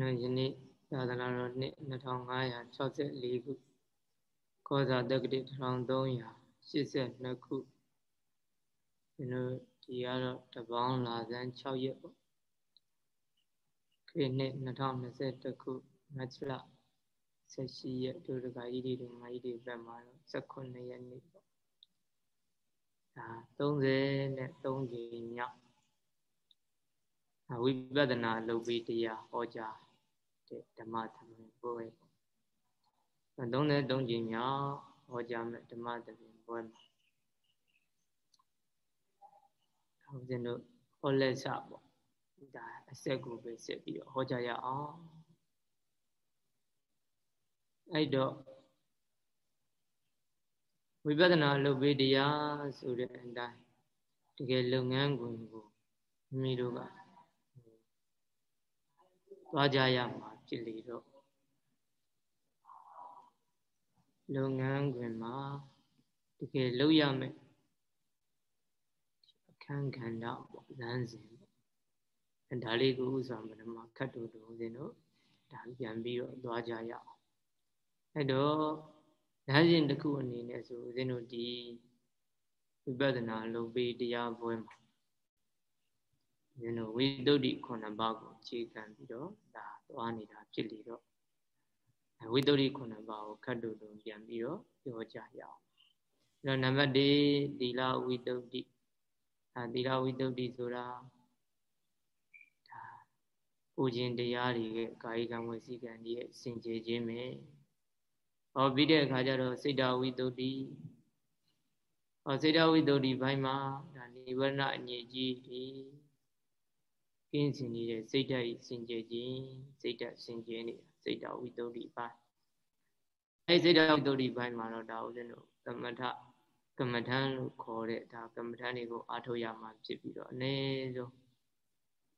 နော်ယနေ့သာသနာတော်နှစ်2564ခုခောဇာတက္ကတိ1382ခုကျွန်တော်ဒီကတော့တပေါင်းလာဇန်6ရက်ပေါ့ခေနှစ်2021ခုမတ်လ18ရက်ဒုရဂါကြီးတွေမာကြီးတွေဘက်မှာတော့18ရက်နေ့ပေါ့ဒါ30နဲ့3ကြိမ်မြောက်ဝိပဿနာလုပ်ပြီးတရားဟောကြား တဲ့ဓမ္မသမင်ပွဲပေါ့33ကြိမ်မြောက်ဟောကြားမဲ့ဓမ္မသမင်ပွဲမှာဟောစဉ်တို့ဟောလက်စပေါ့ဒါအဆက်ကိုပဲဆက်ပြီးတော့ဟောကြားရအောင်အဲ့တော့ဝိပဿနာလုပ်ပြီးတရားဆိုတဲ့အတိုင်းတကယ်လုပ်ငန်းခွင်ကိုမိမိတို့ကသွားကြရမှာ ဖြစ်လေတော့လုပ်ငန်းခွင်မှာတကယ်လုပ်ရမယ်အခန်းကဏ္ဍပေါ့လမ်းစဉ်ပေါ့အဲဒါလေးကိုဥစွာမနမခတ်တူတူဦးဇင်းတို့ဒါပြန်ပြီးတော့သွားကြရအောင်အဲ့တော့လမ်းစဉ်တစ်ခုအနေနဲ့ဆိုဦးဇင်းတို့ဒီဝိပဿနာလုပ်ပြီးတရားပွဲမှာဦးဇင်းတို့ဝိသုဒ္ဓိခုနှစ်ပါးကိုအခြေခံပြီးတော့ဒါ သွားနေတာဖြစ်လေတော့ဝိတ္တရိခုနှစ်ပါးကိုခတ်တူတူပြန်ပြီးတော့ပြောကြရအောင်အဲ့တော့နံပါတ်၄သီလဝိတ္တုတိဒါသီလဝိတ္တုတိဆိုတာဒါပူခြင်းတရားတွေရဲ့ကာယကံဝစီကံတွေရဲ့စင်ကြယ်ခြင်းပဲဟောပြီးတဲ့အခါကျတော့စိတ်တဝိတ္တုတိဟောစိတ်တဝိတ္တုတိဘိုင်းမှာဒါနိဝရဏအငြိကြီးဒီ ကင်းစင်နေတဲ့စိတ်ဓာတ်စင်ကြယ်ခြင်းစိတ်ဓာတ်စင်ကြယ်နေတာစိတ်ဓာတ်ဝိတ္တုတိပိုင်းအဲစိတ်ဓာတ်ဝိတ္တုတိပိုင်းမှာတော့ဒါဦးဇင်းတို့ကမ္မထကမ္မထန်လို့ခေါ်တဲ့ဒါကမ္မထန်တွေကိုအားထုတ်ရမှာဖြစ်ပြီးတော့အနည်းဆုံး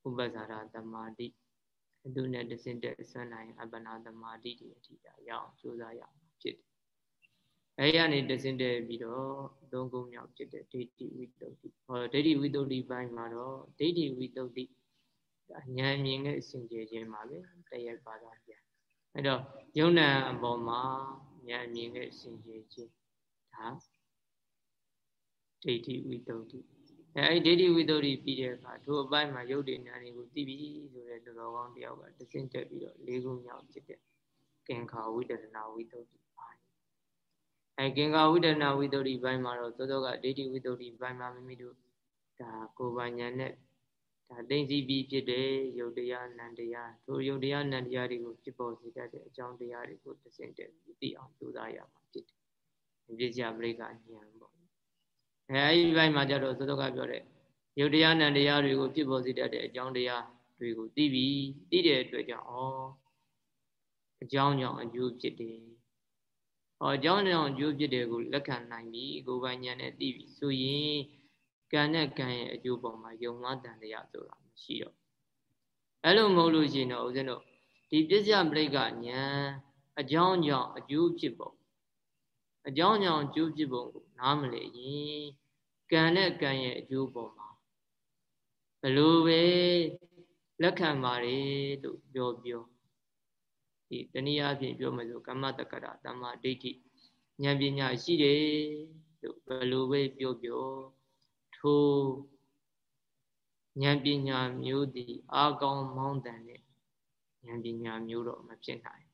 ဥပ္ပဇာရသမာဓိအတုနဲ့တစင်တဲ့ဆွမ်းနိုင်အပ္ပနာသမာဓိတွေအထိဒါရအောင်ကြိုးစားရမှာဖြစ်တယ်အဲရနေတစင်တဲ့ပြီးတော့သုံးခုမြောက်ဖြစ်တဲ့ဒိဋ္ဌိဝိတ္တုတိဟောဒိဋ္ဌိဝိတ္တုတိပိုင်းမှာတော့ဒိဋ္ဌိဝိတ္တုတိ ဉာဏ်မြင်တဲ့အစဉ်ကျေခြင်းပါပဲတရက်ပါတာပြန်အဲ့တော့ယုံနာအပေါ်မှာဉာဏ်မြင်တဲ့အစဉ်ကျေခြင်းဒါဒိဋ္ဌိဝိတ္တုတိအဲအဲ့ဒိဋ္ဌိဝိတ္တုတိပြီးတဲ့အခါထိုအပိုင်းမှာယုတ်တိဉာဏ်တွေကိုသိပြီဆိုတဲ့လူတော်ကောင်းတယောက်ကတစင်တက်ပြီးတော့လေးခုမြောက်ဖြစ်တဲ့ကင်္ခာဝိတ္တနာဝိတ္တုတိပိုင်းအဲကင်္ခာဝိတ္တနာဝိတ္တုတိပိုင်းမှာတော့သောသောကဒိဋ္ဌိဝိတ္တုတိပိုင်းမှာမိမိတို့ဒါကိုယ်ပိုင်ဉာဏ်နဲ့ ဒါသိသိပြီးဖြစ်တဲ့ယုတ်တရားနံတရားထိုယုတ်တရားနံတရားတွေကိုဖြစ်ပေါ်စေတတ်တဲ့အကြောင်းတရားတွေကိုသိစင်တဲ့သိအောင်ကြိုးစားရမှာဖြစ်တယ်။ပြည့်စရာပရိက္ခဉာဏ်ပေါ့။အဲအဲဒီဘက်မှာကျတော့သောသောကပြောတဲ့ယုတ်တရားနံတရားတွေကိုဖြစ်ပေါ်စေတတ်တဲ့အကြောင်းတရားတွေကိုသိပြီးသိတဲ့အတွက်ကြောင့်ဩအကြောင်းကြောင့်အကျိုးဖြစ်တယ်။ဟောအကြောင်းကြောင့်အကျိုးဖြစ်တယ်ကိုလက်ခံနိုင်ပြီကိုယ်ပိုင်ဉာဏ်နဲ့သိပြီဆိုရင် ကံနဲ့ကံရဲ့အကျိုးပေါ်မှာယုံမှားတန်တရားဆိုတာမရှိတော့အဲ့လိုမဟုတ်လို့ရှိရင်တော့ဦးဇင်းတို့ဒီပစ္စယပရိက္ခညာအကြောင်းကြောင့်အကျိုးဖြစ်ပုံအကြောင်းကြောင့်အကျိုးဖြစ်ပုံကိုနားမလည်ရင်ကံနဲ့ကံရဲ့အကျိုးပေါ်မှာဘလို့ပဲလက်ခံပါတယ်လို့ပြောပြောဒီတနည်းအားဖြင့်ပြောမယ်ဆိုကမ္မတက္ကရာတမ္မာဒိဋ္ဌိဉာဏ်ပညာရှိတယ်လို့ဘလို့ပဲပြောပြော ထိုဉာဏ်ပညာမျိုးသည်အာကောင်းမောင်းတန်တဲ့ဉာဏ်ပညာမျိုးတော့မဖြစ်နိုင်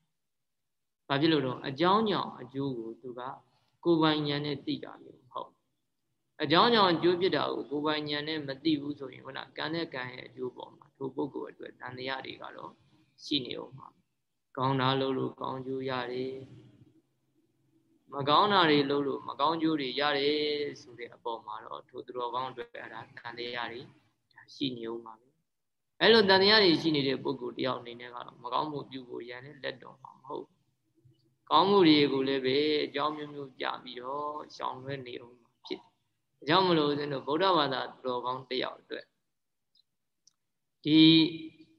။ဘာဖြစ်လို့တော့အကြောင်းကြောင့်အကျိုးကိုသူကကိုယ်ပိုင်ဉာဏ်နဲ့သိတာမျိုးမဟုတ်။အကြောင်းကြောင့်အကျိုးဖြစ်တာကိုကိုယ်ပိုင်ဉာဏ်နဲ့မသိဘူးဆိုရင်ခုနကံနဲ့ကံရဲ့အကျိုးပေါ်မှာထိုပုဂ္ဂိုလ်အတွက်တန်တရားတွေကတော့ရှိနေအောင်ပါ။ကောင်းတာလို့လို့ကောင်းကျိုးရတယ် မကောင်းတာတွေလုပ်လို့မကောင်းကျိုးတွေရတယ်ဆိုတဲ့အပေါ်မှာတော့ထိုသူတော်ကောင်းအတွက်အဲ့ဒါတန်တရားတွေဒါရှိနေဦးမှာပဲအဲ့လိုတန်တရားတွေရှိနေတဲ့ပုဂ္ဂိုလ်တယောက်အနေနဲ့ကတော့မကောင်းမှုပြုဖို့ရန်နဲ့လက်တော်မှာမဟုတ်ကောင်းမှုတွေကိုလည်းပဲအကြောင်းမျိုးမျိုးကြပြီးတော့ရှောင်လွဲနေအောင်မှာဖြစ်တယ်အကြောင်းမလို့ဦးဇင်းတို့ဗုဒ္ဓဘာသာသူတော်ကောင်းတယောက်အတွက်ဒီ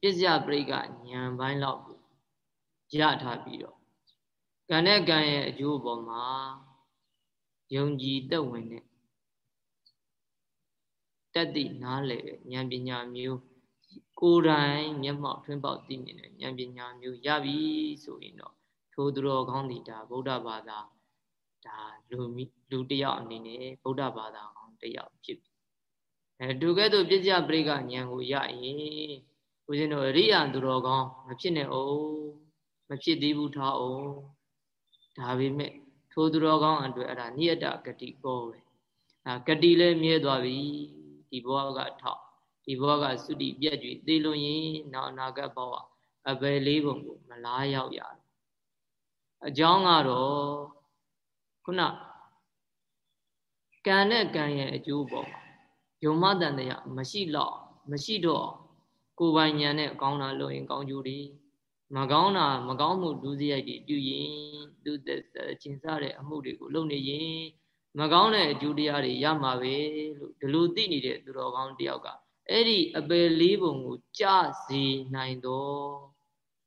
ပစ္စယပရိက္ခဉာဏ်ပိုင်းလောက်ကိုရထားပြီးတော့ ကံနဲ့ကံရဲ့အကျိုးပေါ်မှာယုံကြည်သက်ဝင်တဲ့တတ်သိနားလေဉာဏ်ပညာမျိုးကိုယ်တိုင်မျက်မှောက်ထွန်းပေါက်သိနေတဲ့ဉာဏ်ပညာမျိုးရပြီဆိုရင်တော့ထိုသူတော်ကောင်းဒီဒါဗုဒ္ဓဘာသာဒါလူလူတယောက်အနေနဲ့ဗုဒ္ဓဘာသာကောင်းတယောက်ဖြစ်ပြီအဲတူကဲ့သို့ပြစ္ဆပရိကဉာဏ်ကိုရရင်ဦးဇင်းတို့အရိယာသူတော်ကောင်းမဖြစ်နဲ့အောင်မဖြစ်သေးဘူးထားအောင် ဒါပေမဲ့ထိုသူတော်ကောင်းအတွက်အဲ့ဒါနိယတဂတိပေါ်ပဲအာဂတိလည်းမြဲသွားပြီဒီဘဝကထောက်ဒီဘဝကသုတိပြက်ကြွေသေလွန်ရင်နောက်အနာဂတ်ဘဝအပယ်လေးပုံကိုမလားရောက်ရတယ်အကြောင်းကတော့ခုနကံနဲ့ကံရဲ့အကျိုးပေါ်ယုံမတန်တရားမရှိတော့မရှိတော့ကိုယ်ပိုင်ဉာဏ်နဲ့ကောင်းတာလို့ရင်ကောင်းကျိုးတွေ မကောင်းတာမကောင်းမှုဒုစရိုက်တွေပြုရင်သူသက်ကျင်စားတဲ့အမှုတွေကိုလုပ်နေရင်မကောင်းတဲ့အကျိုးတရားတွေရမှာပဲလို့ဒီလိုသိနေတဲ့သူတော်ကောင်းတယောက်ကအဲ့ဒီအပယ်လေးပုံကိုကြစေနိုင်တော့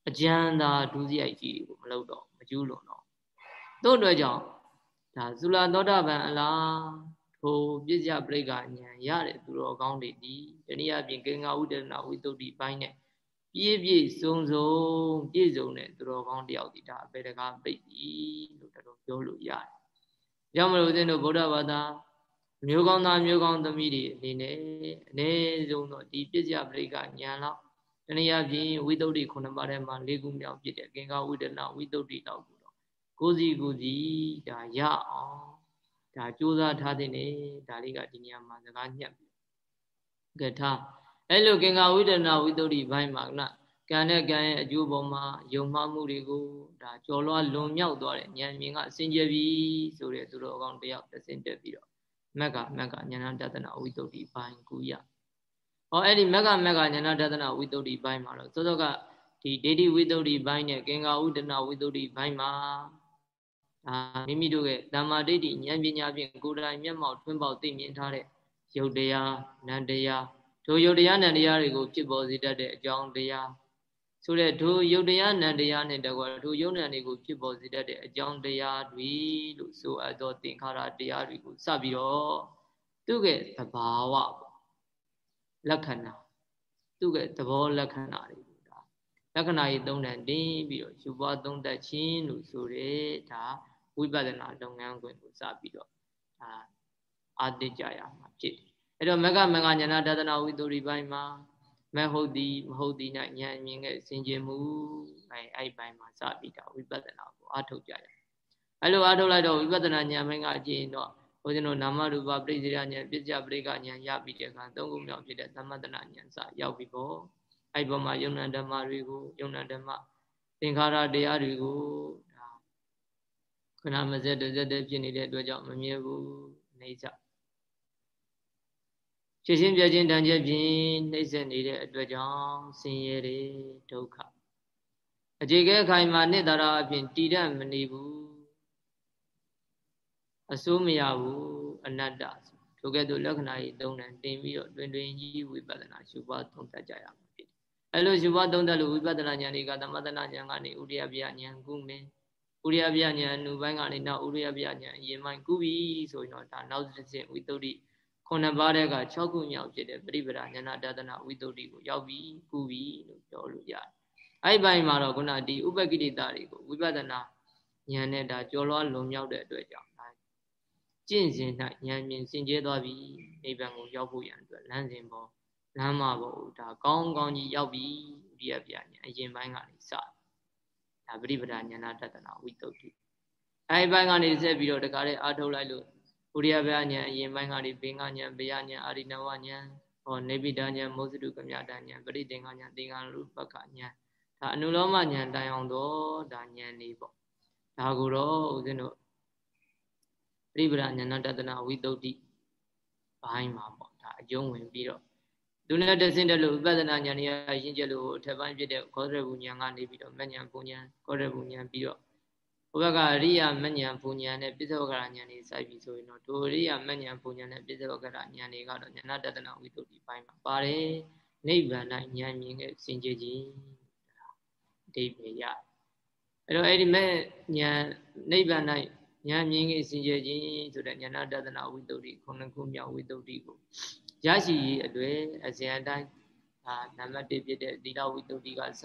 အကျဉ်းသာဒုစရိုက်ကြီးတွေကိုမလုပ်တော့မကျူးလွန်တော့တို့အတွက်ကြောင့်ဒါဇူလာသောတာပန်အလားထိုပြစ္ဆယပရိက္ခဉာဏ်ရတဲ့သူတော်ကောင်းတွေဒီတနည်းအားဖြင့်ကေငါဥဒရဏဝိတုဒ္ဓိပိုင်းနဲ့ ပြည့်ပြည့်စုံစုံပြည့်စုံတဲ့သူတော်ကောင်းတယောက်ဒီဒါအပေတကားပိတ်ပြီလို့တော်ပြောလို့ရတယ်။ကြောင့်မလို့ဦးဇင်းတို့ဗုဒ္ဓဘာသာမျိုးကောင်းသားမျိုးကောင်းသမီးတွေအနေနဲ့အနည်းဆုံးတော့ဒီပြစ္ဆယပရိက္ခဉာဏ်လောက်တနည်းအားဖြင့်ဝိတုဒ္ဓိခုနှစ်ပါးထဲမှာ၄ခုမြောက်ဖြစ်တဲ့ကေငါဥဒရဏဝိတုဒ္ဓိလောက်ကိုတော့ကိုစီကိုစီဒါရအောင်ဒါကြိုးစားထားတဲ့နေဒါလေးကဒီနေရာမှာစကားညက်ပြီကထား အဲ့လိုကင်္ဂဝိဒနာဝိတ္တုဘိုင်းမှာကကံနဲ့ကံရဲ့အကျိုးပေါ်မှာယုံမှမှုတွေကိုဒါကြော်လွှားလွန်မြောက်သွားတဲ့ဉာဏ်မြင်ကအစင်ကြပြီဆိုတဲ့သူတော်ကောင်းတယောက်တစင်တက်ပြီးတော့မက်ကမက်ကဉာဏတတနာဝိတ္တုဘိုင်းကူရဟောအဲ့ဒီမက်ကမက်ကဉာဏတတနာဝိတ္တုဘိုင်းမှာတော့သောသောကဒီဒေတိဝိတ္တုဘိုင်းနဲ့ကင်္ဂဝိဒနာဝိတ္တုဘိုင်းမှာအာမိမိတို့ရဲ့ဓမ္မဒိဋ္ဌိဉာဏ်ပညာဖြင့်ကိုယ်တိုင်မျက်မှောက်ထွန်းပေါက်သိမြင်ထားတဲ့ယုတ်တရားနန္တရား ဒုယုတ်တရားနန္တရားတွေကိုဖြစ်ပေါ်စေတတ်တဲ့အကြောင်းတရားဆိုတဲ့ဒုယုတ်တရားနန္တရားနဲ့တကွာဒုယုတ်နံတွေကိုဖြစ်ပေါ်စေတတ်တဲ့အကြောင်းတရားတွေလို့ဆိုအပ်သောသင်္ခါရတရားတွေကိုစပြီးတော့သူ့ရဲ့သဘာဝလက္ခဏာသူ့ရဲ့သဘောလက္ခဏာတွေဒါလက္ခဏာကြီးသုံးတန်တင်းပြီးတော့ယူပွားသုံးတတ်ခြင်းလို့ဆိုတဲ့ဒါဝိပဿနာလုပ်ငန်းခွင်ကိုစပြီးတော့ဒါအာတိကြရမှာဖြစ်တယ် အဲ့တော့မကမကညာနာတဒနာဝိသုရိပိုင်းမှာမဟုတ်သည်မဟုတ်သည်၌ဉာဏ်မြင်ခဲ့စင်ကြင်မှုအဲအဲ့ပိုင်းမှာစပြီးတော့ဝိပဿနာကိုအားထုတ်ကြရအဲ့လိုအားထုတ်လိုက်တော့ဝိပဿနာဉာဏ်ပိုင်းကအကျဉ်းတော့ဘုရားတို့နာမရူပပရိစ္ဆေရဉာဏ်ပစ္စယပရိကဉာဏ်ရပြီးတဲ့အခါသုံးခုမြောက်ဖြစ်တဲ့သမတနာဉာဏ်စရောက်ပြီပေါ့အဲ့ပေါ်မှာယုံနာဓမ္မတွေကိုယုံနာဓမ္မသင်္ခါရတရားတွေကိုဒါခဏမစက်တစက်တည်းဖြစ်နေတဲ့အတွက်ကြောင့်မမြင်ဘူးနေကြ ဖြစ်ချင်းပြချင်းတန်ချက်ဖြင့်နှိမ့်ဆက်နေတဲ့အတွက်ကြောင့်ဆင်းရဲတွေဒုက္ခအခြေခဲခိုင်မှာနှစ်သာရအပြင်တည်တတ်မနေဘူးအစိုးမရဘူးအနတ္တထိုကဲ့သို့လက္ခဏာကြီးသုံးတယ်တင်ပြီးတော့တွင်တွင်ကြီးဝိပဿနာရှုပွားသုံးသပ်ကြရမှာဖြစ်တယ်အဲလိုရှုပွားသုံးသပ်လို့ဝိပဿနာဉာဏ်တွေကသမထနာဉာဏ်ကနေဥရိယပြဉာဏ်ကုမယ်ဥရိယပြဉာဏ်အနုပိုင်းကနေနောက်ဥရိယပြဉာဏ်အရင်ပိုင်းကုပြီဆိုရင်တော့ဒါနောက်တစ်ဆင့်ဝိတ္တု ခုနှစ်ပါးတဲ့က6ခုမြောက်ဖြစ်တဲ့ပရိပဒဉာဏတဒနာဝိတ္တုကိုရောက်ပြီကုပြီလို့ပြောလို့ရတယ်။အဲ့ဘိုင်းမှာတော့ခုနဒီဥပကိရိတာတွေကိုဝိပဿနာဉာဏ်နဲ့ဒါကြော်လွှားလွန်မြောက်တဲ့အတွက်ကြောင့်ဒါကျင့်စဉ်၌ဉာဏ်မြင်စင်ကြဲသွားပြီနိဗ္ဗာန်ကိုရောက်ဖို့ရန်အတွက်လမ်းစဉ်ပေါ်လမ်းမပေါ်ဒါကောင်းကောင်းကြီးရောက်ပြီဒီအပြညာအရင်ပိုင်းကနေစဒါပရိပဒဉာဏတဒနာဝိတ္တုအဲ့ဘိုင်းကနေဆက်ပြီးတော့တခါတည်းအားထုတ်လိုက်လို့ ဥရိယဘယဉာဏ်အရင်ပိုင်းကနေဘေငဉာဏ်ဘေယဉာဏ်အာရိနဝဉာဏ်ဟောနေပိတဉာဏ်မောဇတုကမြတဉာဏ်ပရိသင်္ခဉာဏ်သင်္ခါရုပက္ခဉာဏ်ဒါအနုလောမဉာဏ်တိုင်အောင်တော့ဒါဉာဏ်လေးပေါ့ဒါကိုတော့ဦးဇင်းတို့ပြိပဒဉာဏတတနာဝိတုဒ္ဓိဘိုင်းမှာပေါ့ဒါအကျုံးဝင်ပြီးတော့သူနဲ့တဆင့်တလို့ဥပဒနာဉာဏ်ရရှင်းချက်လို့အထက်ပိုင်းဖြစ်တဲ့ခောရဘူးဉာဏ်ကနေပြီးတော့မဉဏ်ပုံဉာဏ်ခောရဘူးဉာဏ်ပြီးတော့ ဘုဘကအရိယာမဉ္ဇဉ်ပူဉ္ဇဉ်နဲ့ပိဿဝကရဉာဏ်တွေစိုက်ပြီးဆိုရင်တော့ဒိုရိယာမဉ္ဇဉ်ပူဉ္ဇဉ်နဲ့ပိဿဝကရဉာဏ်တွေကတော့ဉာဏတတနာဝိတ္တုဒီပိုင်းမှာပါတယ်နိဗ္ဗာန်၌ဉာဏ်မြင်တဲ့စင်ကြယ်ခြင်းအဓိပ္ပာယ်ရအဲ့တော့အဲ့ဒီမဲ့ဉာဏ်နိဗ္ဗာန်၌ဉာဏ်မြင်တဲ့စင်ကြယ်ခြင်းဆိုတဲ့ဉာဏတတနာဝိတ္တုဒီခုနှစ်ခုမြောက်ဝိတ္တုဒီကိုရရှိရေးအတွေ့အစဉ်အတိုင်းဒါနံပါတ်1ဖြစ်တဲ့သီလဝိတ္တုကစပြီးတော့အ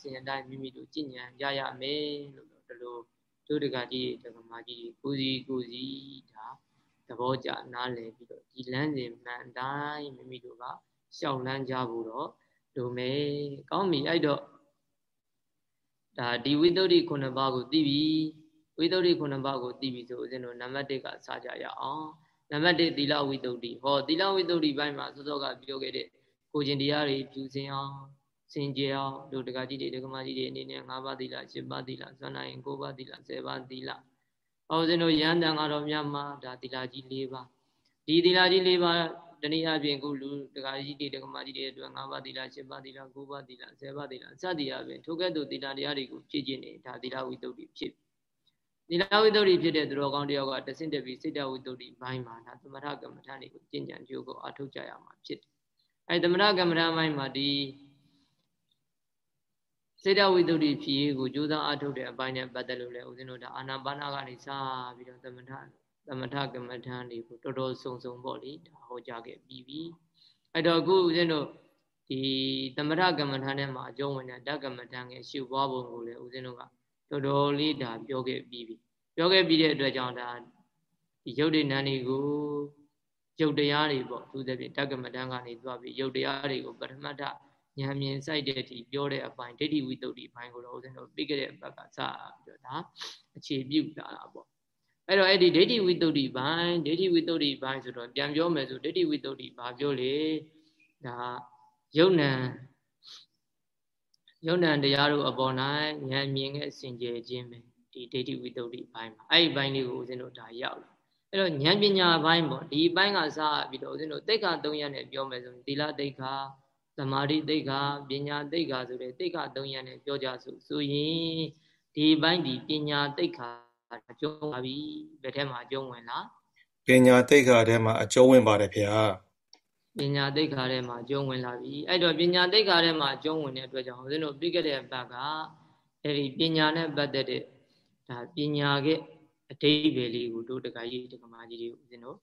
စဉ်အတိုင်းမိမိတို့ကြည်ညံကြရမယ်လို့ ဒီလိုကျိုးတကကြီးတကမာကြီးကိုစီကိုစီဒါသဘောကျနားလည်ပြီးတော့ဒီလမ်းစဉ်မှန်တိုင်းမိမိတို့ကရှောက်လန်းကြဖို့တော့လိုမယ်ကောင်းပြီအဲ့တော့ဒါဒီဝိတ္တုခုနှစ်ပါးကိုသိပြီဝိတ္တုခုနှစ်ပါးကိုသိပြီဆိုဦးဇင်းတို့နံပါတ်1ကစကြရအောင်နံပါတ်1သီလဝိတ္တုဟောသီလဝိတ္တုဘိုင်းမှာစောစောကပြောခဲ့တဲ့ကိုကျင်တရားတွေဖြူစင်အောင် စင်ကြယ်အောင်တို့တက္ကကြီးတွေတက္ကမကြီးတွေအနေနဲ့၅ပါးသီလ၈ပါးသီလဇွမ်းနိုင်၉ပါးသီလ၁၀ပါးသီလအော်စင်တို့ရဟန်းတန်ကတော့မြတ်မှာဒါသီလကြီး၄ပါးဒီသီလကြီး၄ပါးတနည်းအားဖြင့်ခုလူတက္ကကြီးတွေတက္ကမကြီးတွေအတွက်၅ပါးသီလ၈ပါးသီလ၉ပါးသီလ၁၀ပါးသီလစသည်အားဖြင့်ထိုကဲ့သို့သီလတရားတွေကိုဖြည့်ကျင့်နေဒါသီလဝိတ္တုဖြစ်သီလဝိတ္တုဖြစ်တဲ့သူတော်ကောင်းတယောက်ကတဆင့်တက်ပြီးစိတ်တဝိတ္တုဘိုင်းမှာဒါသမထကမ္မထာတွေကိုကျင့်ကြံကြိုးကိုအထောက်ကြရမှာဖြစ်တယ်အဲသမထကမ္မထာဘိုင်းမှာဒီ စေတဝိတ္တုဖြည့်ကိုကြိုးစားအထုတ်တဲ့အပိုင်းနဲ့ပတ်သက်လို့လည်းဦးဇင်းတို့ဒါအာနာပါနာကနေစပြီးတော့သမထသမထကမ္မထာတွေကိုတော်တော်စုံစုံပေါ့လေဒါဟောကြားခဲ့ပြီးပြီအဲ့တော့အခုဦးဇင်းတို့ဒီသမထကမ္မထာနဲ့မှာအကျုံးဝင်တဲ့ဓကမ္မထာငယ်ရှုပွားပုံကိုလည်းဦးဇင်းတို့ကတော်တော်လေးဒါပြောခဲ့ပြီးပြီပြောခဲ့ပြီးတဲ့အတွက်ကြောင့်ဒါဒီရုပ်တည်နံတွေကိုရုပ်တရားတွေပေါ့သူသဖြင့်ဓကမ္မထာကနေသွားပြီးရုပ်တရားတွေကိုပထမတ္ထ ဉာဏ်မြင်စိုက်တဲ့အထိပြောတဲ့အပိုင်းဒိဋ္ဌိဝိတ္တုဒီဘိုင်းကိုတော့ဦးဇင်းတို့ပြီးခဲ့တဲ့အပတ်ကစပြီးတော့ဒါအခြေပြုလာတာပေါ့အဲ့တော့အဲ့ဒီဒိဋ္ဌိဝိတ္တုဒီဘိုင်းဒိဋ္ဌိဝိတ္တုဒီဘိုင်းဆိုတော့ပြန်ပြောမယ်ဆိုဒိဋ္ဌိဝိတ္တုဒီဘာပြောလေဒါယုံ nant ယုံ nant တရားတို့အပေါ်၌ဉာဏ်မြင်ခဲ့စင်ကြယ်ခြင်းပဲဒီဒိဋ္ဌိဝိတ္တုဒီဘိုင်းမှာအဲ့ဒီဘိုင်းလေးကိုဦးဇင်းတို့ဒါရောက်လာအဲ့တော့ဉာဏ်ပညာဘိုင်းပေါ့ဒီဘိုင်းကစပြီးတော့ဦးဇင်းတို့တိတ်ခါ၃ရက်နဲ့ပြောမယ်ဆိုရင်သီလတိတ်ခါ သမာဓိသိက္ခာပညာသိက္ခာဆိုတဲ့သိက္ခာ၃ရပ်နဲ့ပြောကြဆိုဆိုရင်ဒီဘိုင်းဒီပညာသိက္ခာအကျုံးပါပြီဘယ်ထဲမှာအကျုံးဝင်လားပညာသိက္ခာထဲမှာအကျုံးဝင်ပါတယ်ဗျာပညာသိက္ခာထဲမှာအကျုံးဝင်လာပြီအဲ့တော့ပညာသိက္ခာထဲမှာအကျုံးဝင်တဲ့အတွက်ကြောင့်ဦးဇင်းတို့ပြီးခဲ့တဲ့ဘက်ကအဲ့ဒီပညာနဲ့ပတ်သက်တဲ့ဒါပညာကအတိတ်ပဲလေးကိုတို့တက္ကကြီးတက္ကမကြီးတွေဦးဇင်းတို့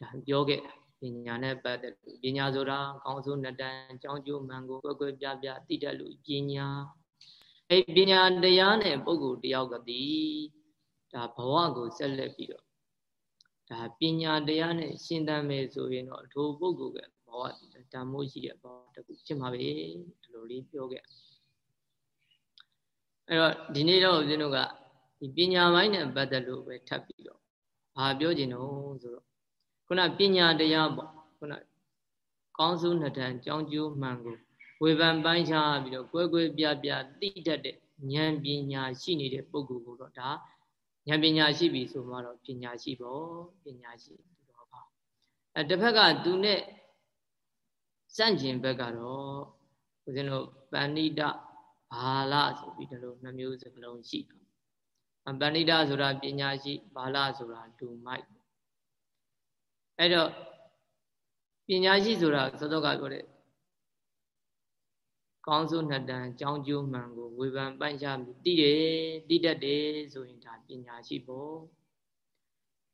ဒါပြောခဲ့တာပ ညာနဲ့ပတ်သက်လို့ပညာဆိုတာကောင်းဆုံးနှစ်တန်းအကြောင်းကျိုးမှန်ကိုကွယ်ကွယ်ပြပြသိတတ်လို့ပညာအဲပညာတရားနဲ့ပုဂ္ဂိုလ်တယောက်ကဒီဒါဘဝကိုဆက်လက်ပြီးတော့ဒါပညာတရားနဲ့ရှင်းတမ်းမယ်ဆိုရင်တော့ထိုပုဂ္ဂိုလ်ကဘဝဓမ္မိုးရှိတဲ့ဘဝတခုဖြစ်မှာပဲဒီလိုလေးပြောခဲ့အဲ့တော့ဒီနေ့တော့ဦးဇင်းတို့ကဒီပညာပိုင်းနဲ့ပတ်သက်လို့ပဲထပ်ပြီးတော့ဘာပြောချင်တော့ဆိုတော့ ခုနပညာတရားပေါ့ခုနကောင်းဆုံးနှစ်တန်းကြောင်းကျိုးမှန်ကိုဝေဖန်ပိုင်းခြားပြီးတော့ကွဲကွဲပြားပြားသိတတ်တဲ့ဉာဏ်ပညာရှိနေတဲ့ပုဂ္ဂိုလ်ကိုတော့ဒါဉာဏ်ပညာရှိပြီဆိုမှတော့ပညာရှိပေါ့ပညာရှိသူတော်ကောင်းအဲတစ်ဖက်ကသူနဲ့စန့်ကျင်ဘက်ကတော့ဦးဇင်းတို့ပဏိတဘာလဆိုပြီးဒီလိုနှမျိုးစကလုံးရှိတာပဏိတဆိုတာပညာရှိဘာလဆိုတာလူမိုက် အဲ့တော့ပညာရှိဆိုတာသောသောကပြောတဲ့ကောင်းဆုံးနှစ်တန်ကြောင်းကျိုးမှန်ကိုဝေဖန်ပိုင်းခြားပြီးသိတယ်သိတတ်တယ်ဆိုရင်ဒါပညာရှိပေါ့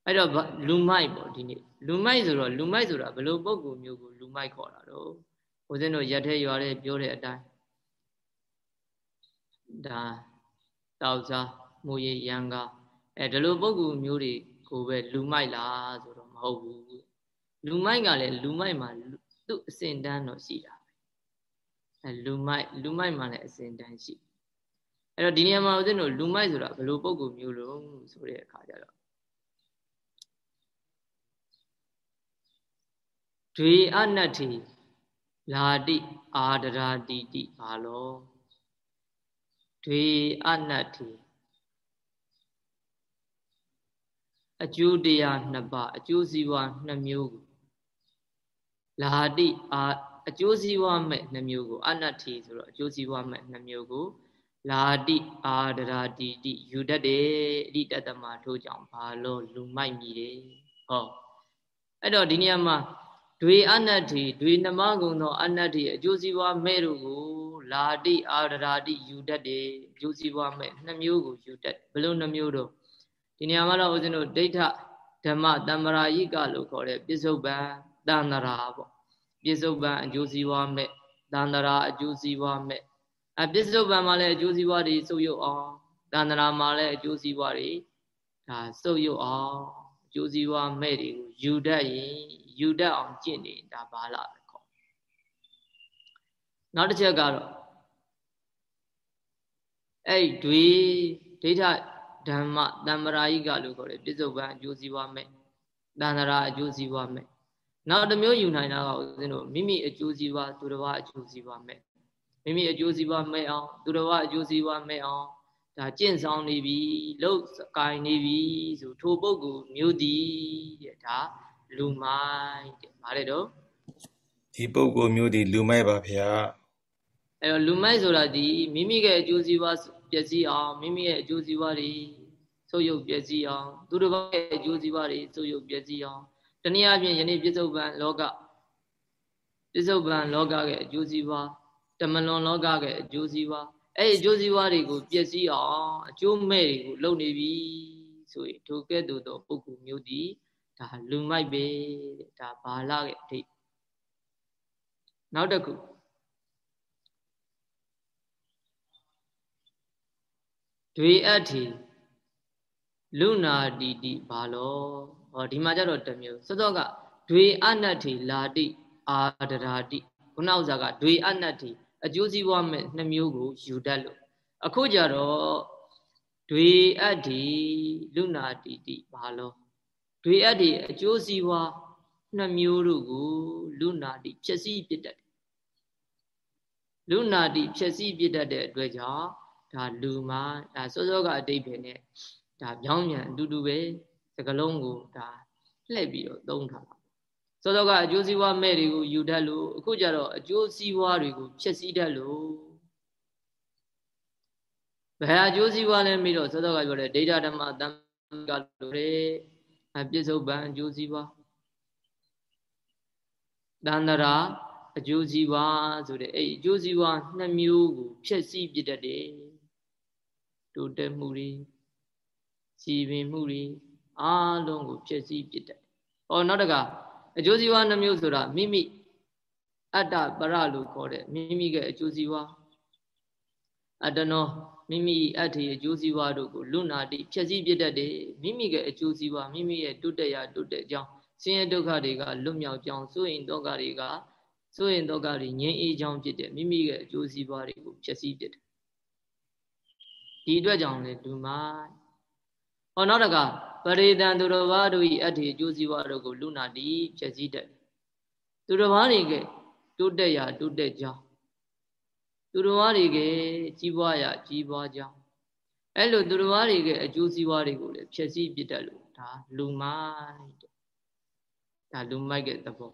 အဲ့တော့လူမိုက်ပေါ့ဒီနေ့လူမိုက်ဆိုတော့လူမိုက်ဆိုတာဘယ်လိုပုံကူမျိုးကိုလူမိုက်ခေါ်တာတော့ဦးဇင်းတို့ရက်ထဲရွာထဲပြောတဲ့အတိုင်းဒါတောက်စားမူရရန်ကအဲဒီလိုပုံကူမျိုးတွေကိုပဲလူမိုက်လားဆိုတော့မဟုတ်ဘူး လူမိုက်ကလည်းလူမိုက်မှာသူ့အစဉ်တန်းတော့ရှိတာပဲအဲလူမိုက်လူမိုက်မှာလည်းအစဉ်တန်းရှိအဲ့တော့ဒီနေရာမှာဦးဇင်းတို့လူမိုက်ဆိုတာဘယ်လိုပုံကူမျိုးလို့ဆိုတဲ့အခါကျတော့ဒွေအနတ္တိလာတိအာဒရာတိတိဘာလောဒွေအနတ္တိအကျိုးတရားနှစ်ပါးအကျိုးစီးပွားနှစ်မျိုးကို လာတိအာအကျိုးစီးပွားမဲ့နှမျိုးကိုအနတ္ထိဆိုတော့အကျိုးစီးပွားမဲ့နှမျိုးကိုလာတိအာဒရာတိတိယူတတ်တယ်အဋ္ဌတမထို့ကြောင့်ဘာလို့လူမိုက်မြည်တယ်ဟောအဲ့တော့ဒီနေရာမှာဒွေအနတ္ထိဒွေနမကုံသောအနတ္ထိအကျိုးစီးပွားမဲ့တို့ကိုလာတိအာဒရာတိယူတတ်တယ်အကျိုးစီးပွားမဲ့နှမျိုးကိုယူတတ်ဘယ်လိုနှမျိုးတော့ဒီနေရာမှာတော့ဦးဇင်းတို့ဒိဋ္ဌဓမ္မတမ္မရာယိကလို့ခေါ်တဲ့ပြစ္ဆုတ်ပံ တန္တရာပေါ့ပြစ္ဆုတ်ပံအကျိုးစီးပွားမဲ့တန္တရာအကျိုးစီးပွားမဲ့အပစ္စုပန်မှာလည်းအကျိုးစီးပွားတွေစုပ်ယုပ်အောင်တန္တရာမှာလည်းအကျိုးစီးပွားတွေဒါစုပ်ယုပ်အောင်အကျိုးစီးပွားမဲ့တွေကိုယူတတ်ရင်ယူတတ်အောင်ကျင့်နေတာဘာလာပဲခေါ်နောက်တစ်ချက်ကတော့အဲ့တွေဒိဋ္ဌဓမ္မတမ္ပရာယိကလို့ခေါ်တယ်ပြစ္ဆုတ်ပံအကျိုးစီးပွားမဲ့တန္တရာအကျိုးစီးပွားမဲ့ နောက်တစ်မျိုးယူနိုင်တာကဦးဇင်းတို့မိမိအကျိုးစီးပွားသူတစ်ပါးအကျိုးစီးပွားမဲ့မိမိအကျိုးစီးပွားမဲ့အောင်သူတစ်ပါးအကျိုးစီးပွားမဲ့အောင်ဒါကျင့်ဆောင်နေပြီလှုပ်ကိုင်နေပြီဆိုထိုပုဂ္ဂိုလ်မျိုးတည်တဲ့ဒါလူမိုက်တဲ့ဗါတယ်တော့ဒီပုဂ္ဂိုလ်မျိုးဒီလူမိုက်ပါဗျာအဲ့တော့လူမိုက်ဆိုတာဒီမိမိရဲ့အကျိုးစီးပွားပျက်စီးအောင်မိမိရဲ့အကျိုးစီးပွားတွေဆုပ်ယုပ်ပျက်စီးအောင်သူတစ်ပါးရဲ့အကျိုးစီးပွားတွေဆုပ်ယုပ်ပျက်စီးအောင် တနည်းအားဖြင့်ယနေ့ပြစ္ဆုတ်ပံလောကပြစ္ဆုတ်ပံလောကရဲ့အကျိုးစီးပွားတမလွန်လောကရဲ့အကျိုးစီးပွားအဲ့ဒီအကျိုးစီးပွားတွေကိုပျက်စီးအောင်အကျိုးမဲ့တွေကိုလုပ်နေပြီဆိုရင်ထိုကဲ့သို့သောပုဂ္ဂိုလ်မျိုးဒီဒါလူမိုက်ပဲတဲ့ဒါဘာလရဲ့အဓိပ္ပာယ်နောက်တစ်ခုတွေအပ်ထီလူနာတီတိဘာလော ဟောဒီမှာကြတော့တမျိုးစောစောကဒွေအနတ္ထိလာတိအာဒရာတိခုနဥစ္စာကဒွေအနတ္ထိအကျိုးစီးပွားမဲ့နှမျိုးကိုယူတတ်လို့အခုကြတော့ဒွေအတ္ထိလူနာတီတိဘာလောဒွေအတ္ထိအကျိုးစီးပွားနှမျိုးတို့ကိုလူနာတိဖြစ်စည်းပြတတ်တယ်လူနာတိဖြစ်စည်းပြတတ်တဲ့အတွက်ကြောင့်ဒါလူမှာဒါစောစောကအတိတ်ပဲနဲ့ဒါပြောင်းပြန်အတူတူပဲစ ကလုံးကိုဒါလှည့်ပြီးတော့သုံးထားတာစောစောကအကျိုးစီးပွားမဲ့တွေကိုယူတတ်လို့အခုကျတော့အကျိုးစီးပွားတွေကိုဖျက်ဆီးတတ်လို့ဘယ်အကျိုးစီးပွားလဲပြီးတော့စောစောကပြောတဲ့ဒိဋ္ဌဓမ္မတံကလို့တဲ့အပြစ္ဆုတ်ပံအကျိုးစီးပွားတန္တရာအကျိုးစီးပွားဆိုတဲ့အဲ့အကျိုးစီးပွားနှစ်မျိုးကိုဖျက်ဆီးပြတတ်တယ်တိုးတက်မှုတွေစီပင်မှုတွေ အားလုံးကိုဖြစ်စည်းပြစ်တတ်။ဟောနောက်တကအကျိုးစီးပွားနှမျိုးဆိုတာမိမိအတ္တပရလို့ခေါ်တဲ့မိမိရဲ့အကျိုးစီးပွားအတ္တနောမိမိအတ္ထိအကျိုးစီးပွားတို့ကိုလွတ်နာတိဖြည့်ဆည်းပြတတ်တယ်မိမိရဲ့အကျိုးစီးပွားမိမိရဲ့တုတ္တရာတုတ္တကြောင်းဆင်းရဲဒုက္ခတွေကလွတ်မြောက်ကြောင်းစိုးရင်ဒုက္ခတွေကစိုးရင်ဒုက္ခတွေငြိမ်းအေးကြောင်းဖြစ်တဲ့မိမိရဲ့အကျိုးစီးပွားတွေကိုဖြည့်ဆည်းပြတယ်ဒီအတွက်ကြောင့်လေလူမိုင်းဟောနောက်တက ပရိသံသူတော်ဘာတို့ဤအတ္တိအကျိုးစီးပွားတို့ကိုလူနာတိဖြည့်စည်းတတ်သူတော်ဘာတွေကတိုးတက်ရာတိုးတက်ကြောင်းသူတော်ဘာတွေကကြီးပွားရာကြီးပွားကြောင်းအဲ့လိုသူတော်ဘာတွေကအကျိုးစီးပွားတွေကိုလည်းဖြည့်စည်းပြတတ်လို့ဒါလူမိုက်တဲ့ဒါလူမိုက်ကသဘော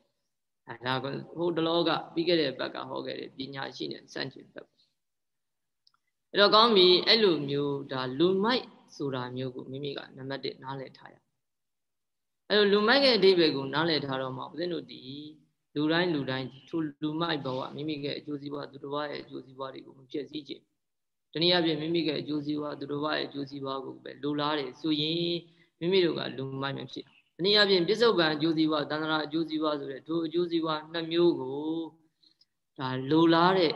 အဲဒါကဟိုတလောကပြီးခဲ့တဲ့ဘက်ကဟောခဲ့တဲ့ပညာရှိနဲ့စန့်ကျင်ဘက်အဲ့တော့ကောင်းပြီအဲ့လိုမျိုးဒါလူမိုက် ဆိုတာမျိုးကိုမိမိကနံပါတ်1နားလည်ထားရအဲ့လိုလူမိုက်ရဲ့အဓိပ္ပာယ်ကိုနားလည်ထားတော့မှဦးဇင်းတို့ဒီလူတိုင်းလူတိုင်းထိုလူမိုက်ဘဝမိမိရဲ့အကျိုးစီးပွားသူတစ်ပါးရဲ့အကျိုးစီးပွားတွေကိုမဖြစ်စည်းခြင်းတနည်းအားဖြင့်မိမိရဲ့အကျိုးစီးပွားသူတစ်ပါးရဲ့အကျိုးစီးပွားကိုပဲလိုလားတယ်ဆိုရင်မိမိတို့ကလူမိုက်မဖြစ်တနည်းအားဖြင့်ပြစ္ဆုတ်ပံအကျိုးစီးပွားတန္တရာအကျိုးစီးပွားဆိုတဲ့ထိုအကျိုးစီးပွားနှစ်မျိုးကိုဒါလိုလားတဲ့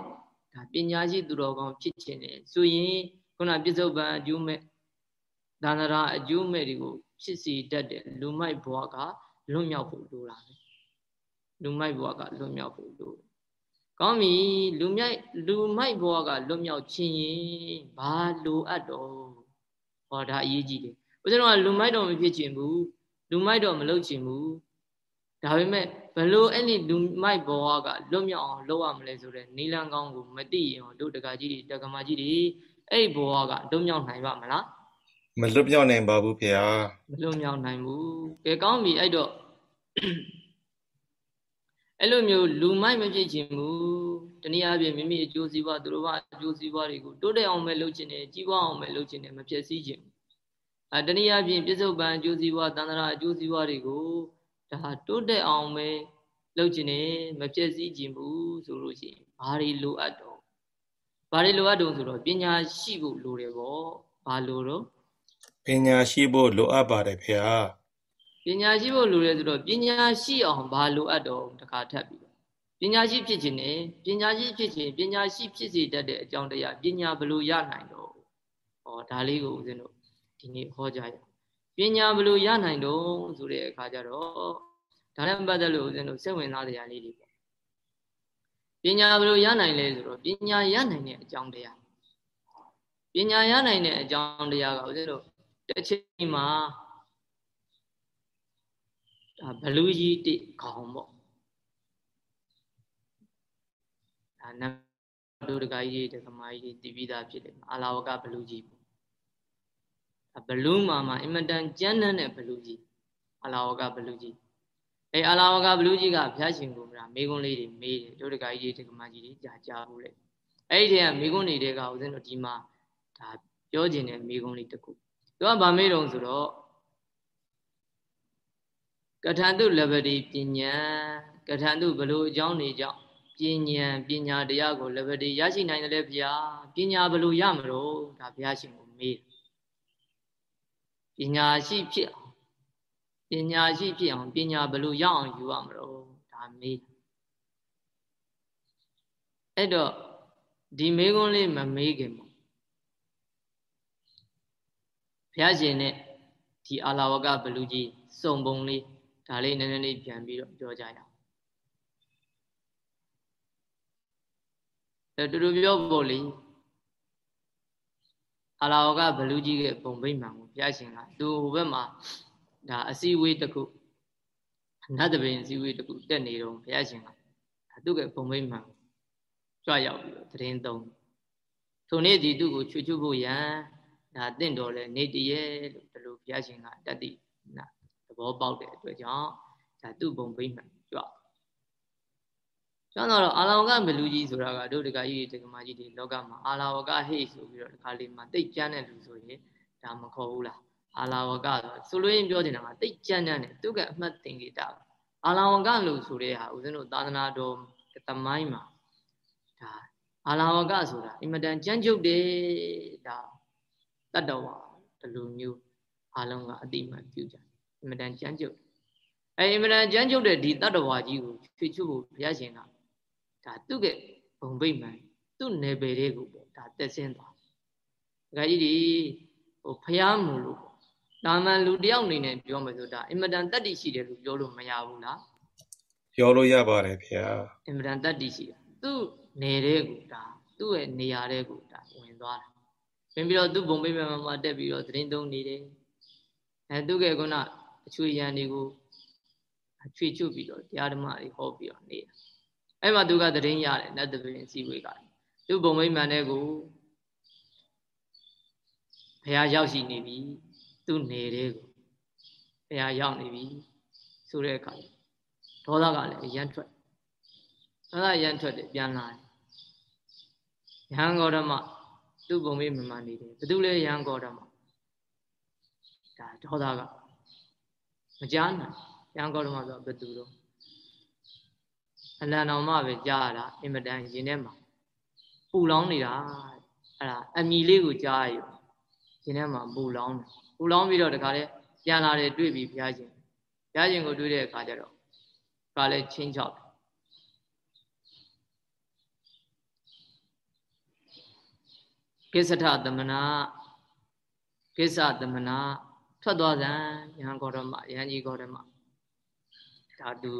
ဒါပညာရှိသူတော်ကောင်းဖြစ်ခြင်းလေဆိုရင်ခုနပြစ္ဆုတ်ပံအကျိုးမဲ့ ဒါနရာအကျိုးမဲ့တွေကိုဖြစ်စီတတ်တဲ့လူမိုက်ဘဝကလွတ်မြောက်ဖို့လိုတာပဲလူမိုက်ဘဝကလွတ်မြောက်ဖို့လိုတယ်ကောင်းပြီလူမိုက်လူမိုက်ဘဝကလွတ်မြောက်ခြင်းရင်ဘာလိုအပ်တော့ဟောဒါအရေးကြီးတယ်ဦးဇင်းတို့ကလူမိုက်တော့မဖြစ်ချင်ဘူးလူမိုက်တော့မလုပ်ချင်ဘူးဒါပေမဲ့ဘလို့အဲ့ဒီလူမိုက်ဘဝကလွတ်မြောက်အောင်လုပ်ရမလဲဆိုတဲ့နီလန်းကောင်းကိုမသိရင်တို့တက္ကကြီးတွေတက္ကမကြီးတွေအဲ့ဒီဘဝကလွတ်မြောက်နိုင်ပါမလား မလွတ်မြောက်နိုင်ပါဘူးဖေဟာမလွတ်မြောက်နိုင်ဘူးကဲကောင်းပြီအဲ့တော့အဲ့လိုမျိုးလူမိုက်မဖြစ်ခြင်းဘူးတနည်းအားဖြင့်မိမိအကျိုးစီးပွားသူတို့ကအကျိုးစီးပွားတွေကိုတိုးတက်အောင်ပဲလုပ်ခြင်းနဲ့ကြီးပွားအောင်ပဲလုပ်ခြင်းနဲ့မဖြစ်စည်းခြင်းအဲတနည်းအားဖြင့်ပြစ္ဆုတ်ပံအကျိုးစီးပွားတန်ត្រာအကျိုးစီးပွားတွေကိုဒါတိုးတက်အောင်ပဲလုပ်ခြင်းနဲ့မဖြစ်စည်းခြင်းဘူးဆိုလို့ရှိရင်ဘာတွေလိုအပ်တော့ဘာတွေလိုအပ်တော့ဆိုတော့ပညာရှိဖို့လိုတယ်ပေါ့ဘာလိုတော့ပ ညာရှိဖို့လိုအပ်ပါတယ်ဖေဟာပညာရှိဖို့လိုတယ်ဆိုတော့ပညာရှိအောင်ဘာလိုအပ်တော့တခါထပ်ပြီးပညာရှိဖြစ်ခြင်းနဲ့ပညာရှိဖြစ်ခြင်းပညာရှိဖြစ်စေတတ်တဲ့အကြောင်းတရားပညာဘလို့ရနိုင်တော့ဟောဒါလေးကိုဦးဇင်းတို့ဒီနေ့ဟောကြရအောင်ပညာဘလို့ရနိုင်တော့ဆိုတဲ့အခါကျတော့ဒါနဲ့ပတ်သက်လို့ဦးဇင်းတို့စိတ်ဝင်စားစရာလေးတွေပေါ့ပညာဘလို့ရနိုင်လဲဆိုတော့ပညာရနိုင်တဲ့အကြောင်းတရားပညာရနိုင်တဲ့အကြောင်းတရားကဦးဇင်းတို့ တစ်ချိန်မှာဒါဘလူကြီးတိခေါင်ပေါ့ဒါနတ်တို့တကကြီးတကမာကြီးတည်ပြီးသားဖြစ်တယ်အာလာဝကဘလူကြီးပေါ့ဘလူးမှာမှာအင်မတန်ကြမ်းတမ်းတဲ့ဘလူးကြီးအာလာဝကဘလူးကြီးအဲအာလာဝကဘလူးကြီးကဘုရားရှင်ကိုမလားမိကုံးလေးတွေမေးတယ်တို့တကကြီးတကမာကြီးတွေကြာကြာဘူးလေအဲ့ဒီတည်းကမိကုံးတွေကဦးဇင်းတို့ဒီမှာဒါပြောခြင်းတဲ့မိကုံးလေးတစ်ခု သူကဗာမေးတော့ဆိုတော့ကထာတုလဘတိပညာကထာတုဘလို့အကြောင်းနေကြောင့်ပညာပညာတရားကိုလဘတိရရှိနိုင်တယ်ဗျာပညာဘလို့ရမလို့ဒါဘုရားရှင်ကိုမေးပညာရှိဖြစ်အောင်ပညာရှိဖြစ်အောင်ပညာဘလို့ရအောင်ယူရမလို့ဒါမေးအဲ့တော့ဒီမေးခွန်းလေးမမေးခင်ပေါ့ဘု ရားရှင်နဲ့ဒီအာလာဝကဘလူကြီးစုံပုံလေးဒါလေးနည်းနည်းလေးပြန်ပြီးတော့ပြောကြရအောင်အဲတူတူပြောဖို့လေအာလာဝကဘလူကြီးရဲ့ပုံပိမှန်ကိုဘုရားရှင်ကသူဟိုဘက်မှာဒါအစည်းအဝေးတစ်ခုနတ်တပင်အစည်းအဝေးတစ်ခုတက်နေတော့ဘုရားရှင်ကသူ့ရဲ့ပုံပိမှန်ကိုကြွရောက်ပြီးတော့သတင်းသုံးထိုနေ့ဒီသူ့ကိုချွေချွဖို့ရန် ဒါတင့်တော်လဲနေတည်းရဲ့လို့ဒီလိုဘုရားရှင်ကတတ်သိနာသဘောပေါက်တဲ့အတွက်ကြောင့်ဒါသူ့ဘုံပိမှန်ကြွကျောင်းတော်အာလောကမလူကြီးဆိုတာကတို့တကကြီးတကမာကြီးတွေလောကမှာအာလာဝကဟိတ်ဆိုပြီးတော့ဒီခါလေးမှာတိတ်ကြမ်းတဲ့လူဆိုရင်ဒါမခေါ်ဘူးလားအာလာဝကဆိုဆိုလို့ရင်ပြောနေတာကတိတ်ကြမ်းတဲ့သူကအမှတ်သင်္ကေတအာလာဝကလို့ဆိုတဲ့ဟာဦးဇင်းတို့သာသနာတော်တမိုင်းမှာဒါအာလာဝကဆိုတာအင်မတန်ကြမ်းကြုတ်တယ်ဒါ တတ္တဝါဒီလိုမျိုးအားလုံးကအတိမတ်ပြုကြအင်မတန်ကြမ်းကြုတ်အဲအင်မတန်ကြမ်းကြုတ်တဲ့ဒီတတ္တဝါကြီးကိုချွေချွဖို့ဘုရားရှင်ကဒါသူ့ရဲ့ဘုံဗိမ္မာန်သူ့နယ်ပယ်တွေကိုပေါ့ဒါတက်ဆင်းသွားဒကာကြီးဒီဟိုဖျားမူလို့တာမန်လူတယောက်အနေနဲ့ပြောမယ်ဆိုတာအင်မတန်တတ္တိရှိတယ်လို့ပြောလို့မရဘူးလားပြောလို့ရပါတယ်ဗျာအင်မတန်တတ္တိရှိတယ်သူ့နေတဲ့ကိုဒါသူ့ရဲ့နေရာတဲ့ကိုဒါဝင်သွားတာ ဝင်ပြီးတော့သူ့ဘုံပိပ္ပမမှာတက်ပြီးတော့သတင်းသုံးနေတယ်အဲသူကခုနအချွေရန်တွေကိုအချွေချွတ်ပြီးတော့တရားဓမ္မတွေဟောပြီးတော့နေတာအဲ့မှာသူကသတင်းရတယ်နတ်တပင်စီဝေးကသူ့ဘုံမိမှန်တဲ့ကိုဘုရားရောက်ရှိနေပြီသူ့နေတဲ့ကိုဘုရားရောက်နေပြီဆိုတဲ့အခါဒေါသကလည်းအရန်ထွက်ဒေါသအရန်ထွက်တယ်ပြန်လာတယ်ယဟန်ဂေါတမ သူ့ဘုံမိမှန်နေတယ်ဘသူလဲယဟန်ဂေါတမဒါဒေါသကမကြားနိုင်ယဟန်ဂေါတမဆိုဘသူတော့အလံတော်မှပဲကြားရတာအင်မတန်ရင်ထဲမှာပူလောင်နေတာအဲ့ဒါအမီလေးကိုကြားရရင်ထဲမှာပူလောင်တယ်ပူလောင်ပြီးတော့တခါလေပြန်လာတယ်တွေ့ပြီးဘုရားရှင်ဘုရားရှင်ကိုတွေ့တဲ့အခါကျတော့ကလည်းချင်းချောက် ကိစ္စထသမနာကိစ္စသမနာထွက်သွားစံယဟန်ဂေါတမယဟန်ကြီးဂေါတမဒါသူ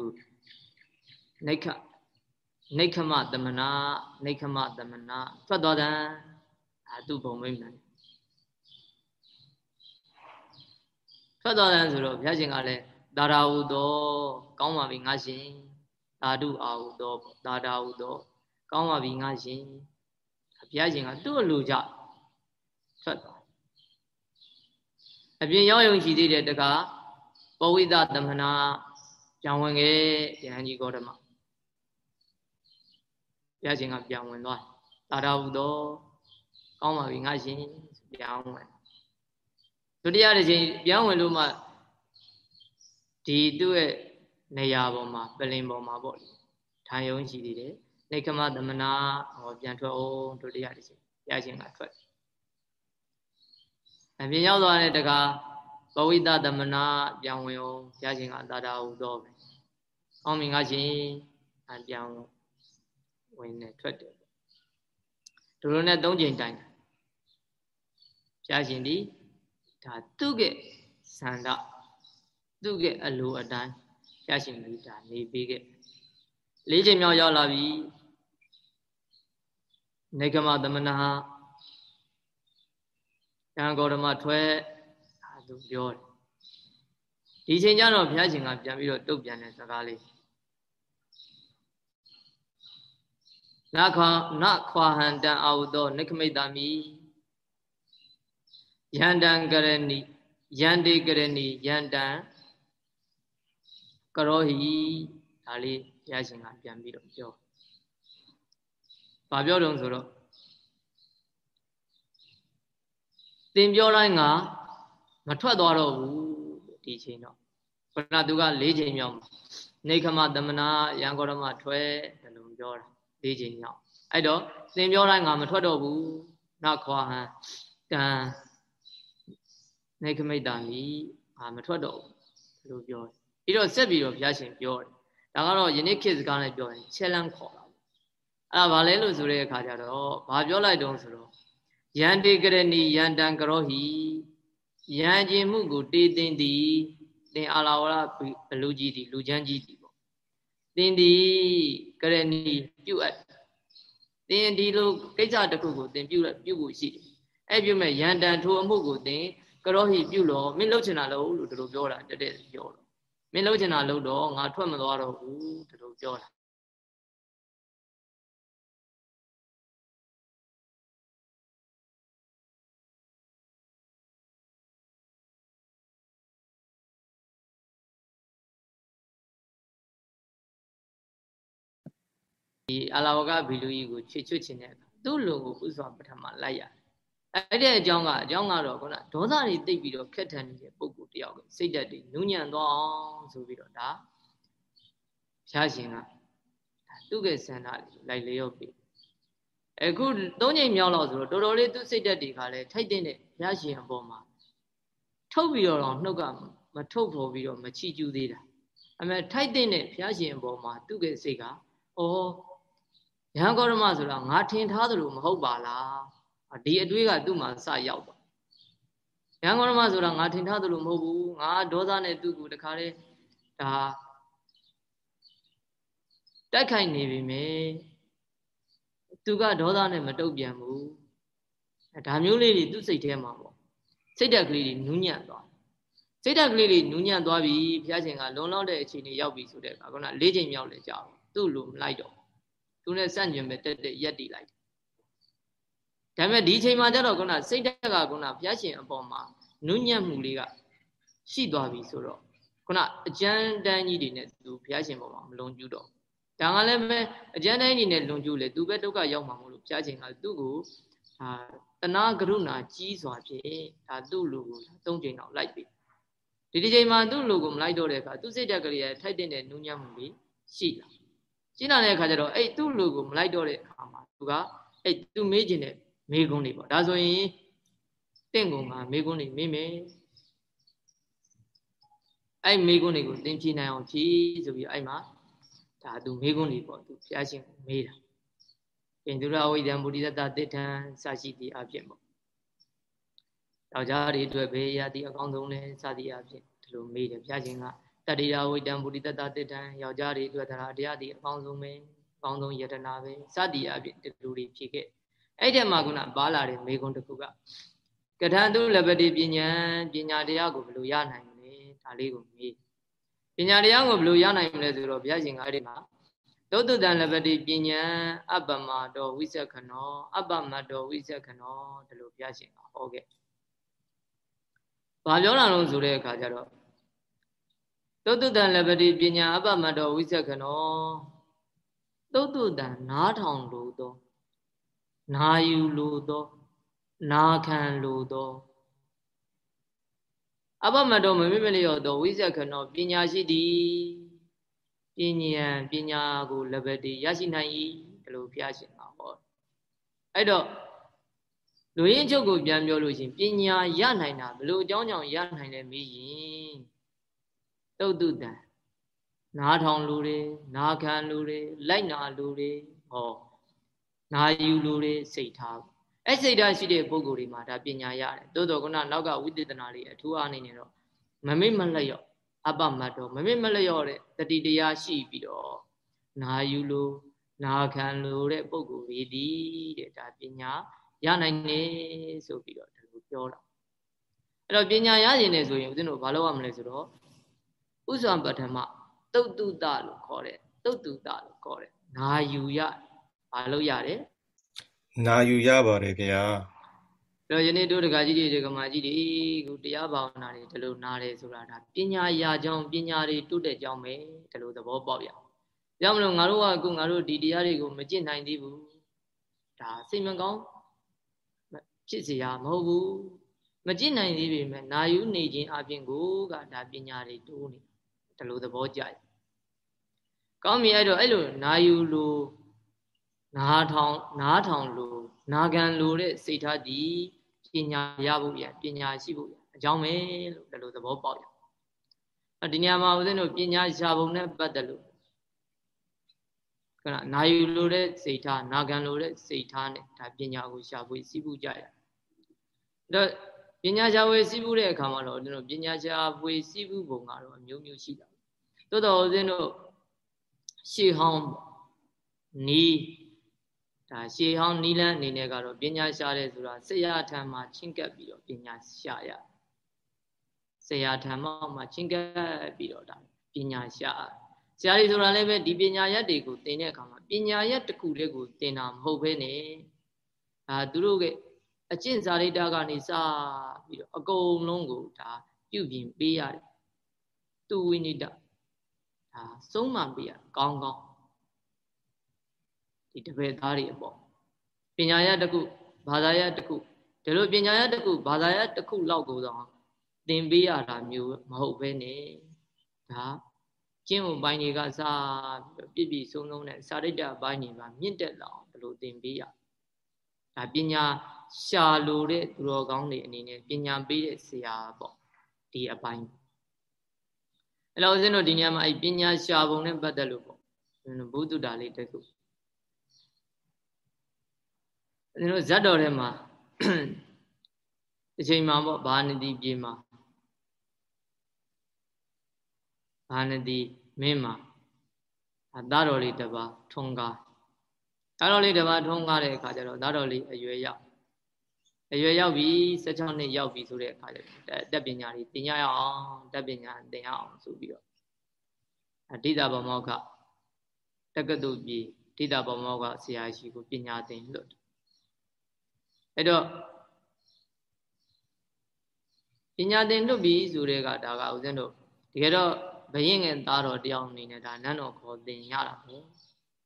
နိခနိခမသမနာနိခမသမနာထွက်သွားတယ်အာသူဘုံမိမ့်တယ်ထွက်သွားတယ်ဆိုတော့ဘုရားရှင်ကလည်းဒါရာဟုသောကောင်းပါပြီငါရှင်သာဓုအာဟုသောသာဓာဟုသောကောင်းပါပြီငါရှင် ဘုရားရှင်ကသူ့အလိုကြထွက်သွားအပြင်ရောက်ယုံရှိသေးတဲ့တကားပဝိဒသမနာကြောင်းဝင်ခဲ့ယဟန်ကြီးဂေါတမဘုရားရှင်ကပြန်ဝင်သွားတာတာဟုသောကောင်းပါပြီငါရှင်ပြန်ဝင်ဒုတိယတစ်ချိန်ပြန်ဝင်လို့မှဒီသူ့ရဲ့နေရာပေါ်မှာပလင်ပေါ်မှာပေါ့ထိုင်ယုံရှိသေးတယ် နေကမသမနာဟောပြန်ထွက်အောင်ဒုတိယတစ်ချိန်ဘုရားရှင်ကထွက်အပြင်ရောက်သွားတဲ့တကားပဝိတသမနာပြန်ဝင်အောင်ဘုရားရှင်ကတာတာဟုသောပဲကောင်းပြီငါရှင်အပြောင်းဝင်နေထွက်တယ်ဒုလိုနဲ့၃ချိန်တိုင်းဘုရားရှင်ဒီဒါသူ့ရဲ့ဆန္ဒသူ့ရဲ့အလိုအတိုင်းဘုရားရှင်ဒီဒါနေပေးခဲ့၄ချိန်မြောက်ရောက်လာပြီ နေကမသမဏဟာတန်ဂေါရမထွဲဒါသူပြောတယ်ဒီချိန်ကျတော့ဘုရားရှင်ကပြန်ပြီးတော့တုတ်ပြန်တဲ့စကားလေးနခွာနခွာဟန္တံအာဟုသောနိခမိတမိယန္တံကရဏီယန္တေကရဏီယန္တံကရောဟိဒါလေးဘုရားရှင်ကပြန်ပြီးတော့ပြော ဘာပြောတုံးဆိုတော့သင်ပြောတိုင်းကမထွက်သွားတော့ဘူးဒီချိန်တော့ခဏသူက၄ချိန်မြောက်နေခမသမနာရန်ကောရမထွဲဒါလိုပြောတာ၄ချိန်မြောက်အဲ့တော့သင်ပြောတိုင်းငါမထွက်တော့ဘူးနခွာဟံတန်နေခမိတ်တာမီငါမထွက်တော့ဘူးလို့ပြောတယ်ပြီးတော့ဆက်ပြီးတော့ဘုရားရှင်ပြောတယ်ဒါကတော့ယနေ့ခေတ်စကားနဲ့ပြောရင်ချက်လန်းခေါ်တာ အဲ့ဒါဘာလဲလို့ဆိုတဲ့အခါကျတော့ဘာပြောလိုက်တုံးဆိုတော့ယန္တိကရဏီယန္တံကရောဟိယံကျင်မှုကိုတေးသိမ့်သည်သင်အာလာဝရဘလူကြီးသည်လူချမ်းကြီးသည်ပေါ့သင်သည်ကရဏီပြုတ်အပ်သင်ဒီလိုကိစ္စတစ်ခုကိုသင်ပြုတ်ပြုတ်ဖို့ရှိတယ်အဲ့ပြုမဲ့ယန္တံထိုအမှုကိုသင်ကရောဟိပြုတ်လို့မင်းလှုပ်ချင်တာလို့လို့ဒီလိုပြောတာတက်တက်ပြောတော့မင်းလှုပ်ချင်တာလို့တော့ငါထွက်မသွားတော့ဘူးဒီလိုပြောတာ ဒီအလာဝကဘီလူကြီးကိုချွတ်ချွတ်ချင်တဲ့အခါသူ့လူကိုဥစွာပထမလိုက်ရတယ်အဲ့ဒီအကြောင်းကအကြောင်းကတော့ခုနဒေါသတွေတိတ်ပြီးတော့ခက်ထန်နေတဲ့ပုံကိုတယောက်ကစိတ်ဓာတ်တွေနူးညံ့သွားအောင်ဆိုပြီးတော့ဒါဖျားရှင်ကသူ့ရဲ့စန္ဒလိုက်လျော့ပြီအခုသုံးချိန်မြောက်တော့ဆိုတော့တော်တော်လေးသူ့စိတ်ဓာတ်တွေကလည်းထိုက်တဲ့ဖျားရှင်အပေါ်မှာထုတ်ပြီးတော့နှုတ်ကမထုတ်ဖို့ပြီးတော့မချီကျူးသေးတာအမေထိုက်တဲ့ဖျားရှင်အပေါ်မှာသူ့ရဲ့စိတ်ကဩ ယဟန်ကောရမဆိုတာငါထင်ထားသလိုမဟုတ်ပါလားဒီအတွေးကသူ့မှာစရောက်တော့ယဟန်ကောရမဆိုတာငါထင်ထားသလိုမဟုတ်ဘူးငါဒေါသနဲ့သူ့ကိုတခါလေဒါတိုက်ခိုက်နေပြီမေသူကဒေါသနဲ့မတုတ်ပြန်ဘူးဒါမျိုးလေးတွေသူ့စိတ်ထဲမှာပေါ့စိတ်ဓာတ်ကလေးတွေနူးညံ့သွားစိတ်ဓာတ်ကလေးတွေနူးညံ့သွားပြီဘုရားရှင်ကလုံလောက်တဲ့အခြေအနေရောက်ပြီဆိုတဲ့အခါက၄ချိန်မြောက်လဲကြာတော့သူ့လိုမလိုက်တော့ သူနဲ့စန့်ကျင်ပဲတက်တက်ရက်တည်လိုက်ဒါပေမဲ့ဒီချိန်မှာကျတော့ခုနစိတ်ဓာတ်ကခုနဘုရားရှင်အပေါ်မှာနုညံ့မှုလေးကရှိသွားပြီဆိုတော့ခုနအကျမ်းတန်းကြီးတွေနဲ့သူဘုရားရှင်ပေါ်မှာမလွန်ကျူးတော့ဒါကလည်းပဲအကျမ်းတန်းကြီးနဲ့လွန်ကျူးလေသူပဲဒုက္ခရောက်မှာမဟုတ်လို့ဘုရားရှင်ကသူ့ကိုအာတနာကရုဏာကြီးစွာဖြင့်ဒါသူ့လူကိုသုံးချိန်တော့လိုက်ပြီဒီဒီချိန်မှာသူ့လူကိုမလိုက်တော့တဲ့အခါသူ့စိတ်ဓာတ်ကလေးရထိုက်တဲ့နုညံ့မှုလေးရှိလာ ရှင်းလာတဲ့အခါကျတော့အဲ့သူ့လူကိုမလိုက်တော့တဲ့အခါမှာသူကအဲ့သူမေးခြင်းတဲ့မေးခွန်းတွေပေါ့ဒါဆိုရင်တင့်ကုန်ကမေးခွန်းတွေမေးမယ်အဲ့မေးခွန်းတွေကိုသင်ဖြေနိုင်အောင်ဖြေဆိုပြီးအဲ့မှာဒါသူမေးခွန်းတွေပေါ့သူဘုရားရှင်ကိုမေးတာပင်သူရဝိဒံဗုဒိတတတိထံစရှိသည့်အဖြစ်ပေါ့ယောက်ျားတွေအတွက်ဘေးရသည်အကောင်းဆုံးလဲစသည်အဖြစ်ဒီလိုမေးတယ်ဘုရားရှင်က တတိယဝိတံဗုဒိတတတိတံယောက်ျားတွေအတွက်တရားတရားဒီအကောင်းဆုံးပဲအကောင်းဆုံးယတနာပဲစသည်အဖြစ်ဒီလိုတွေဖြေခဲ့အဲ့ဒီမှာကုဏပါလာတဲ့မေခွန်းတစ်ခုကကထံသူလဘတိပညာပညာတရားကိုဘယ်လိုရနိုင်မလဲဒါလေးကိုမေးပညာတရားကိုဘယ်လိုရနိုင်မလဲဆိုတော့ဘုရားရှင်ကအဲ့ဒီမှာသောတုတံလဘတိပညာအပ္ပမတောဝိသခနောအပ္ပမတောဝိသခနောဒီလိုဘုရားရှင်ကဟောခဲ့။ဘာပြောလာလို့ဆိုတဲ့အခါကျတော့ သုတ္တတံလပတိပညာအပမတောဝိသကနောသုတ္တတံနားထောင်လို့သောနာယူလို့သောနာခံလို့သောအပမတောမမိမလျော့သောဝိသကနောပညာရှိသည်ပညာပညာကိုလပတိရရှိနိုင်၏ဒီလိုဘုရားရှင်ကဟောအဲ့တော့လူရင်းချုပ်ကိုပြန်ပြောလို့ရှင်ပညာရနိုင်တာဘယ်လိုအကြောင်းကြောင့်ရနိုင်လဲမေးရင် တုတ်တုတံနားထောင်လူတွေနားခံလူတွေလိုက်နာလူတွေဟောနာယူလူတွေစိတ်ထားအဲ့စိတ်ထားရှိတဲ့ပုဂ္ဂိုလ်တွေမှာဒါပညာရတယ်တိုးတော်ကနောက်ကဝိသေသနာလေးအထူးအားနေနေတော့မမိတ်မလျော့အပမတ်တော့မမိတ်မလျော့တဲ့တတိတရားရှိပြီးတော့နာယူလို့နာခံလို့တဲ့ပုဂ္ဂိုလ်တွေဒီတဲ့ဒါပညာရနိုင်နေဆိုပြီးတော့ဒါလိုပြောတာအဲ့တော့ပညာရရင်လည်းဆိုရင်ဦးဇင်းတို့ဘာလုပ်ရမလဲဆိုတော့ ဥစ္စာပထမတုတ်တုတလို့ခေါ်တယ်တုတ်တုတလို့ခေါ်တယ်နာယူရဘာလို့ရတယ်နာယူရပါတယ်ဗျာတော့ယနေ့တို့တက္ကကြီးတွေဒကမာကြီးတွေခုတရားဘာဝနာတွေဒီလိုနားတယ်ဆိုတာဒါပညာရာကြောင်းပညာတွေတုတ်တဲ့ကြောင်းပဲဒီလိုသဘောပေါက်ရအောင်။ကြောင့်မလို့ငါတို့ကအခုငါတို့ဒီတရားတွေကိုမကျင့်နိုင်သေးဘူး။ဒါစိတ်မကောင်းဖြစ်เสียမဟုတ်ဘူး။မကျင့်နိုင်သေးပေမဲ့နာယူနေခြင်းအပြင်ကိုကဒါပညာတွေတိုးနေ ဒီလိုသဘောကျရ။ကောင်းပြီအဲ့တော့အဲ့လိုနာယူလို့နားထောင်နားထောင်လို့နာခံလို့တဲ့စိတ်ထားဒီပညာရဖို့ရပညာရှိဖို့ရအကြောင်းပဲလို့ဒီလိုသဘောပေါက်ရ။ဒီညမှာဦးဇင်းတို့ပညာရှာပုံနဲ့ပတ်သက်လို့ခဏနာယူလိုတဲ့စိတ်ထားနာခံလိုတဲ့စိတ်ထားနဲ့ဒါပညာကိုရှာဖွေစီးပူးကြရ။ဒါပညာရှာဖွေစီးပူးတဲ့အခါမှာတော့ကျွန်တော်ပညာရှာဖွေစီးပူးပုံကတော့အမျိုးမျိုးရှိတာ။ သို့တော်ဦးဇင်းတို့ရှေးဟောင်းနီးဒါရှေးဟောင်းနီးလန်းအနေနဲ့ကတော့ပညာရှာတယ်ဆိုတာဆရာထံမှာချင်းကပ်ပြီးတော့ပညာရှာရဆရာထံမှာချင်းကပ်ပြီးတော့ဒါပညာရှာဆရာကြီးဆိုတာလည်းပဲဒီပညာရက်တွေကိုသင်တဲ့အခါမှာပညာရက်တစ်ခုလေးကိုသင်တာမဟုတ်ဘဲနဲ့ဒါသူတို့ကအကျင့်စာရိတ္တကနေစပြီးတော့အကုန်လုံးကိုဒါပြုပြင်ပေးရတယ်သူဝိနိတ ဒါဆုံးမပေးရကောင်းကောင်းဒီတပည့်သားတွေအပေါ်ပညာရတစ်ခုဘာသာရတစ်ခုဒီလိုပညာရတစ်ခုဘာသာရတစ်ခုလောက်ကိုတော့သင်ပေးရတာမျိုးမဟုတ်ဘဲနဲ့ဒါကျင့်ဝတ်ပိုင်းတွေကစပြီးပြည့်ပြည့်စုံစုံနဲ့စာရိတ္တပိုင်းတွေမှာမြင့်တက်လာအောင်ဒီလိုသင်ပေးရဒါပညာရှာလိုတဲ့သူတော်ကောင်းတွေအနေနဲ့ပညာပေးတဲ့ဆရာပေါ့ဒီအပိုင်း အဲ့တော့ဦးဇင်းတို့ဒီညမှာအဲ့ပညာရှာပုံနဲ့ပတ်သက်လို့ပေါ့ဘုဒ္ဓတာလေးတစ်ခုကျွန်တော်ဇတ်တော်ထဲမှာတစ်ချိန်မှာပေါ့ဘာနတိပြေမှာဘာနတိမင်းမှာအသားတော်လေးတစ်ပါးထုံကားသားတော်လေးတစ်ပါးထုံကားတဲ့အခါကျတော့သားတော်လေးအရွယ်ရောက် အရွယ်ရောက်ပြီ16နှစ်ရောက်ပြီဆိုတဲ့အခါကျတော့တက်ပညာလေးသင်ရအောင်တက်ပညာသင်ရအောင်ဆိုပြီးတော့အဋ္ဌဗမောက္ခတက္ကသိုလ်ပြည်ဒိဋ္ဌဗမောက္ခဆရာရှိကိုပညာသင်လွတ်အဲ့တော့ပညာသင်လွတ်ပြီဆိုတဲ့ကဒါကဦးဇင်းတို့တကယ်တော့ဘယင်းငယ်သားတော်တယောက်အနေနဲ့ဒါနန်းတော်ခေါ်သင်ရတာပဲ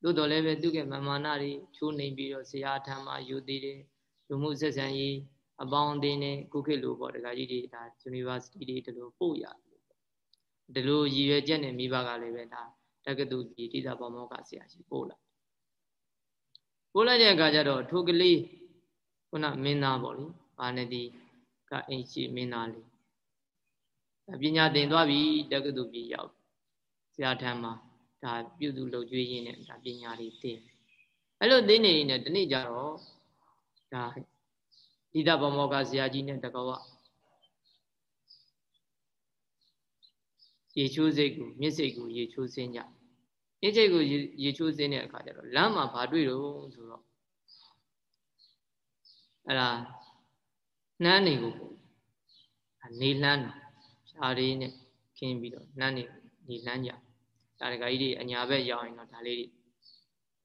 သို့တော်လည်းပဲသူကမမာနတွေချိုးနေပြီးတော့ဆရာထမ်းမှာယူသေးတယ် လူမှုဆက်ဆံရေးအပေါင်းအသင်းနဲ့ကုခေတ်လိုပေါ့တခါကြီးတွေဒါ University တွေဒီလိုပို့ရတယ်ဒီလိုရည်ရွယ်ချက်နဲ့မိဘကလည်းပဲဒါတက္ကသိုလ်ကြီးတိသာပေါမောကဆရာရှိပို့လာပို့လိုက်တဲ့အခါကျတော့ထိုကလေးခုနမင်းသားပေါ့လေဘာနဲ့ဒီကအိမ်ရှိမင်းသားလေးပညာသင်သွားပြီတက္ကသိုလ်ပြည်ရောက်ဆရာထမ်းမှာဒါပြုစုလုပ်ကြွေးရင်းနဲ့ဒါပညာလေးသင်အဲ့လိုသင်နေရင်ဒီနေ့ကျတော့ ဒါဣဒဗမောကဇာကြီးနဲ့တကောဝရေချိုးစိတ်ကိုမျက်စိကိုရေချိုးစင်းကြမျက်စိကိုရေချိုးစင်းတဲ့အခါကျတော့လမ်းမှာဘာတွေ့တော့ဆိုတော့အဲ့ဒါနှမ်းနေကိုနေလှမ်းတာဖြာလေးနဲ့ခင်းပြီးတော့နှမ်းနေနေလှမ်းကြဒါတကကြီးတွေအညာဘက်ရောက်ရင်တော့ဒါလေးတွေ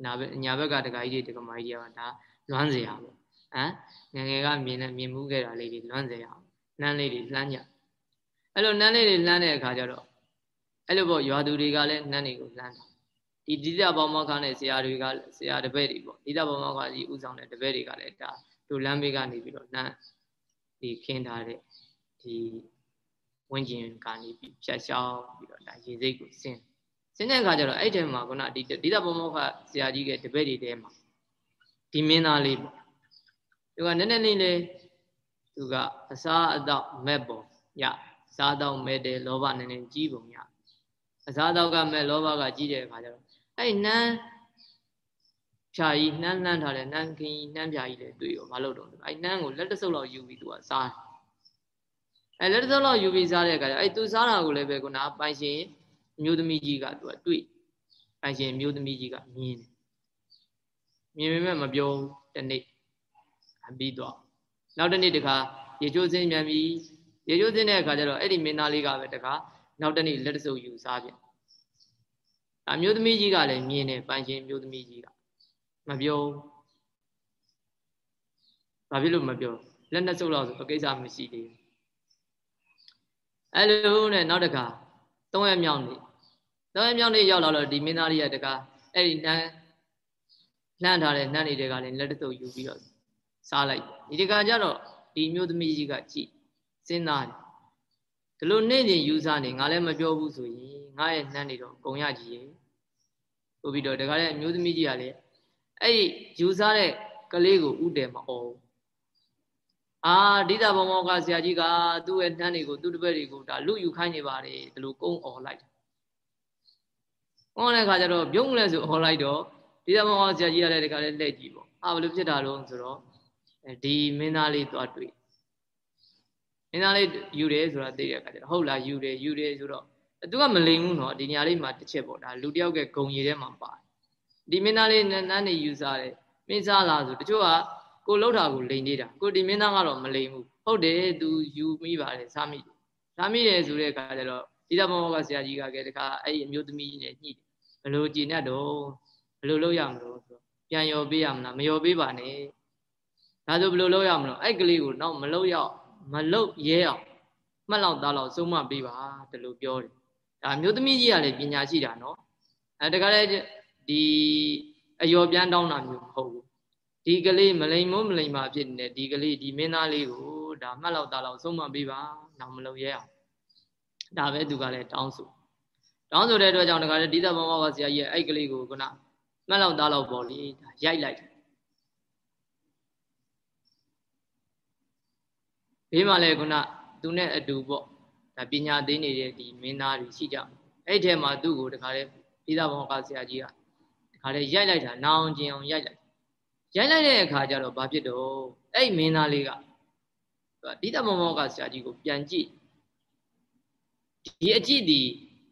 နာဘက်အညာဘက်ကတကကြီးတွေတကမကြီးတွေကဒါလွမ်းစရာပေါ့ ဟမ်ငငယ်ကမြင်နေမြင်မှုခဲ့တာလေးတွေလွမ်းစေရအောင်နှမ်းလေးတွေလှမ်းကြအဲ့လိုနှမ်းလေးတွေလှမ်းတဲ့အခါကျတော့အဲ့လိုပေါ့ရွာသူတွေကလည်းနှမ်းတွေကိုလှမ်းတာဒီဒိဋ္ဌဘောင်မောခနဲ့ဆရာတွေကဆရာတပည့်တွေပေါ့ဒိဋ္ဌဘောင်မောခကြီးဥဆောင်တဲ့တပည့်တွေကလည်းဒါတို့လမ်းဘေးကနေပြီးတော့နှမ်းဒီခင်းထားတဲ့ဒီဝင်းကျင်ကနေပြီးဖြတ်ရှောင်းပြီးတော့ဒါရေစိတ်ကိုဆင်းဆင်းတဲ့အခါကျတော့အဲ့ထဲမှာခုနဒီဒိဋ္ဌဘောင်မောခဆရာကြီးကတပည့်တွေထဲမှာဒီမင်းသားလေးပေါ့ သူကနည်းနည်းလေးလေးသူကအစားအသောက်မဲ့ပေါ်ရစားတော့မဲ့တယ်လောဘနည်းနည်းကြီးပုံရအအစားတော့ကမဲ့လောဘကကြီးတဲ့အခါကျတော့အဲ့နန်းဖြာကြီးနှမ်းနှမ်းထားတဲ့နှမ်းခင်းကြီးနှမ်းဖြာကြီးလည်းတွေ့ရောမလုပ်တော့ဘူးအဲ့နှမ်းကိုလက်တဆုပ်လောက်ယူပြီးသူကစားအဲ့လက်တဆုပ်လောက်ယူပြီးစားတဲ့အခါကျအဲ့သူစားတာကိုလည်းပဲခုနပိုင်ရှင်မျိုးသမီးကြီးကသူကတွေ့ပိုင်ရှင်မျိုးသမီးကြီးကမြင်တယ်မြင်ပေမဲ့မပြောဘူးတနေ့အ ပြီးတော့နောက်တနေ့တခါရေချိုးစင်းမြန်ပြီးရေချိုးစင်းတဲ့အခါကျတော့အဲ့ဒီမင်းသားလေးကပဲတခါနောက်တနေ့လက်တဆုပ်ယူစားပြန်အမျိုးသမီးကြီးကလည်းမြင်တယ်ပိုင်ရှင်မျိုးသမီးကြီးကမပြောဘာဖြစ်လို့မပြောလက်နဲ့စုပ်လောက်ဆိုကိစ္စမရှိသေးဘူးအဲ့လိုနဲ့နောက်တခါသုံးရမြောက်နေသုံးရမြောက်နေရောက်လာတော့ဒီမင်းသားလေးကတခါအဲ့ဒီနှမ်းလှမ်းထားတဲ့နှမ်းတွေကလည်းလက်တဆုပ်ယူပြီးတော့ စားလိုက်ဒီတခါကျတော့ဒီမျိုးသမီးကြီးကကြည်စဉ်းစားတယ်ဒီလိုနေ့ချင်းယူစားနေငါလည်းမပြောဘူးဆိုရင်ငါရဲ့နှမ်းနေတော့ကုံရကြီးရေဆိုပြီးတော့တခါလည်းမျိုးသမီးကြီးကလည်းအဲ့ဒီယူစားတဲ့ကလေးကိုဥတယ်မအောင်အာဒိတာဘောမောကဆရာကြီးကသူ့ရဲ့နှမ်းတွေကိုသူ့တပည့်တွေကိုဒါလူယူခိုင်းနေပါတယ်ဒီလိုကုန်းអော်လိုက်ဟောတဲ့ခါကျတော့ပြုံးလဲဆိုអော်လိုက်တော့ဒီတာဘောမောဆရာကြီးကလည်းတခါလည်းလက်ကြည့်ပေါ့အာဘယ်လိုဖြစ်တာတော့ဆိုတော့ ဒီမင်းသားလေးသွားတွေ့မင်းသားလေးယူတယ်ဆိုတာသိတဲ့အခါကျတော့ဟုတ်လားယူတယ်ယူတယ်ဆိုတော့သူကမလိမ်ဘူးနော်ဒီနေရာလေးမှာတစ်ချက်ပေါ့ဒါလူတယောက်ကဂုံရည်ထဲမှာပါတယ်ဒီမင်းသားလေးနန်းနေယူစားတယ်မင်းစားလားဆိုတချို့ကကိုလှုပ်တာကိုလိန်နေတာကိုဒီမင်းသားကတော့မလိန်ဘူးဟုတ်တယ်သူယူမိပါတယ်စားမိတယ်စားမိတယ်ဆိုတဲ့အခါကျတော့ဒီတမောကဆရာကြီးကကဲတခါအဲ့ဒီအမျိုးသမီးကြီးနဲ့ညှိတယ်ဘယ်လိုကြည်နဲ့တော့ဘယ်လိုလုပ်ရမလို့ဆိုပြန်ရော်ပေးရမလားမရော်ပေးပါနဲ့ ဒါဆိုဘယ်လိုလုပ်ရမလို့အဲ့ကလေးကိုတော့မလုပ်ရမလုပ်ရဲအောင်မှတ်လောက်သားလောက်စုံမပေးပါဒီလိုပြောတယ်ဒါမျိုးသမီးကြီးကလည်းပညာရှိတာနော်အဲတခါလေဒီအယောပြန်တောင်းတာမျိုးမဟုတ်ဘူးဒီကလေးမလိမ်မို့မလိမ်ပါဖြစ်နေဒီကလေးဒီမင်းသားလေးကိုဒါမှတ်လောက်သားလောက်စုံမပေးပါတော့မလုပ်ရဲအောင်ဒါပဲသူကလည်းတောင်းဆိုတောင်းဆိုတဲ့အတွက်ကြောင့်တခါလေဒီသက်ဘမောကဆရာကြီးရဲ့အဲ့ကလေးကိုခုနမှတ်လောက်သားလောက်ပေါ့လေဒါရိုက်လိုက် ဘေးမှာလည်းခုနသူနဲ့အတူပေါ့ဒါပညာသိနေတဲ့ဒီမင်းသားတွေရှိကြအဲ့ထဲမှာသူ့ကိုတခါလေပြီးသားဘောကဆရာကြီးကတခါလေရိုက်လိုက်တာနောင်ကျင်အောင်ရိုက်လိုက်ရိုက်လိုက်တဲ့အခါကျတော့ဘာဖြစ်တော့အဲ့မင်းသားလေးကဒီတမောမောကဆရာကြီးကိုပြန်ကြည့်ဒီအကြည့်ဒီ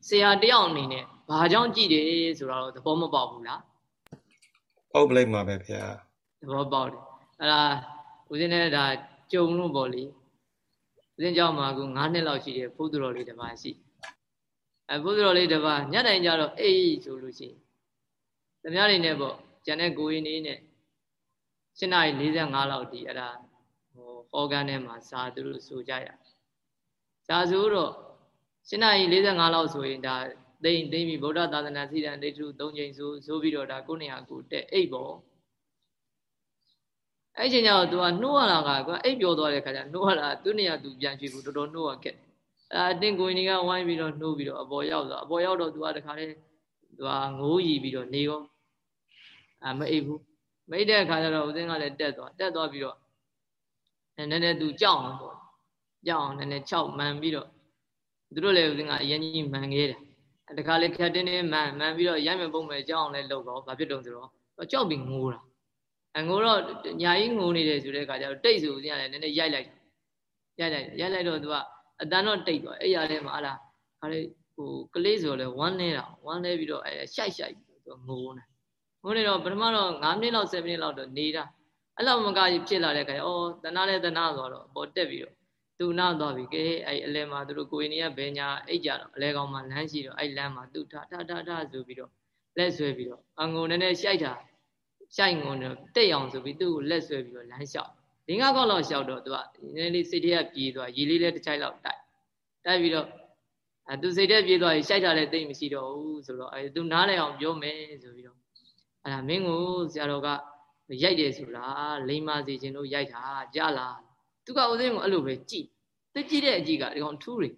ဆရာတယောက်အနေနဲ့ဘာကြောင့်ကြည့်တယ်ဆိုတော့သဘောမပေါက်ဘူးလားပေါက်ပလိုက်မှာပဲဗျာသဘောပေါက်တယ်အဲ့ဒါဦးဇင်းနဲ့ဒါကြုံလို့ပေါ့လေ ဦးဇင်းเจ้าမှာက9နှစ်လောက်ရှိတယ်ဘုဒ္ဓတော်လေးတစ်ပါးရှိအဲဘုဒ္ဓတော်လေးတစ်ပါးညတိုင်ကြတော့အေးဆိုလို့ရှိရင်သမ ्या တွေနဲ့ပေါ့ကျန်တဲ့ကိုရင်နေနဲ့7နာရီ45လောက်ဒီအဲ့ဒါဟိုဟောကန်ထဲမှာစာသူတို့ဆိုကြရစာဆိုတော့7နာရီ45လောက်ဆိုရင်ဒါသိမ့်သိမ့်ပြီးဗုဒ္ဓသာသနာစီတံဒိဋ္ဌု၃ချိန်ဆိုဆိုပြီးတော့ဒါကိုနေရာကိုတက်အိတ်ပေါ့ အဲ့ချိန်ကျတော့ तू ကနှိုးရတာကကွာအိပ်ပျော်သွားတဲ့ခါကျနှိုးရတာသူ့နေရာသူပြန်ကြည့်ဘူးတော်တော်နှိုးရခဲ့အဲအတင်းကိုင်းတွေကဝိုင်းပြီးတော့နှိုးပြီးတော့အပေါ်ရောက်သွားအပေါ်ရောက်တော့ तू ကတခါတည်း तू ကငိုးရီပြီးတော့နေရောအမအိပ်ဘူးမိတ်တဲ့အခါကျတော့ဦးစင်းကလည်းတက်သွားတက်သွားပြီးတော့နည်းနည်း तू ကြောက်အောင်ပေါ့ကြောက်အောင်နည်းနည်း၆မှန်ပြီးတော့သူတို့လည်းဦးစင်းကအရင်ကြီးမှန်ခဲ့တယ်တခါလေခက်တင်းတင်းမှန်မှန်ပြီးတော့ရိုက်မယ်ပုံမယ်ကြောက်အောင်လည်းလုပ်တော့ဘာဖြစ်တုံးဆိုတော့ကြောက်ပြီးငိုးတာ အငိုတော့ညာကြီးငိုနေတယ်ဆိုတဲ့အခါကျတော့တိတ်ဆိုဦးစင်းကလည်းနည်းနည်းရိုက်လိုက်ရိုက်လိုက်ရိုက်လိုက်တော့ तू ကအတန်တော့တိတ်သွားအဲ့ရထဲမှာဟာလားခါလေဟိုကလေးဆိုလဲဝမ်းနေတာဝမ်းနေပြီးတော့အဲရှိုက်ရှိုက်ပြီးတော့ငိုနေငိုနေတော့ပထမတော့9မိနစ်လောက်7မိနစ်လောက်တော့နေတာအဲ့လောက်မကကြီးဖြစ်လာတဲ့ခါကျအော်တနာလဲတနာဆိုတော့အပေါ်တက်ပြီးတော့သူနာသွားပြီကဲအဲ့အလဲမှာသူတို့ကိုရင်ကြီးကဘယ်ညာအိတ်ကြတော့အလဲကောင်မှာလမ်းရှိတော့အဲ့လမ်းမှာသူထထထထဆိုပြီးတော့လက်ဆွဲပြီးတော့အငုံနဲ့နဲ့ရှိုက်တာ ရှိုက်ငုံတော့တက်အောင်ဆိုပြီးသူ့ကိုလက်ဆွဲပြီးတော့လမ်းလျှောက်လင်းကားကောက်လောက်လျှောက်တော့သူကနည်းနည်းလေးစိတ်ထဲကပြေးသွားရေလေးလည်းတစ်ချိုက်လောက်တိုက်တိုက်ပြီးတော့အဲသူစိတ်ထဲပြေးသွားရင်ရှိုက်တာလည်းတိတ်မရှိတော့ဘူးဆိုတော့အဲသူနားလည်အောင်ပြောမယ်ဆိုပြီးတော့အဲဒါမင်းကိုဆရာတော်ကရိုက်တယ်ဆိုလားလိမ္မာစီခြင်းတို့ရိုက်တာကြားလားသူကဦးစင်းကိုအဲ့လိုပဲကြည်သိကြည့်တဲ့အကြည့်ကဒီကောင်ထူးတယ်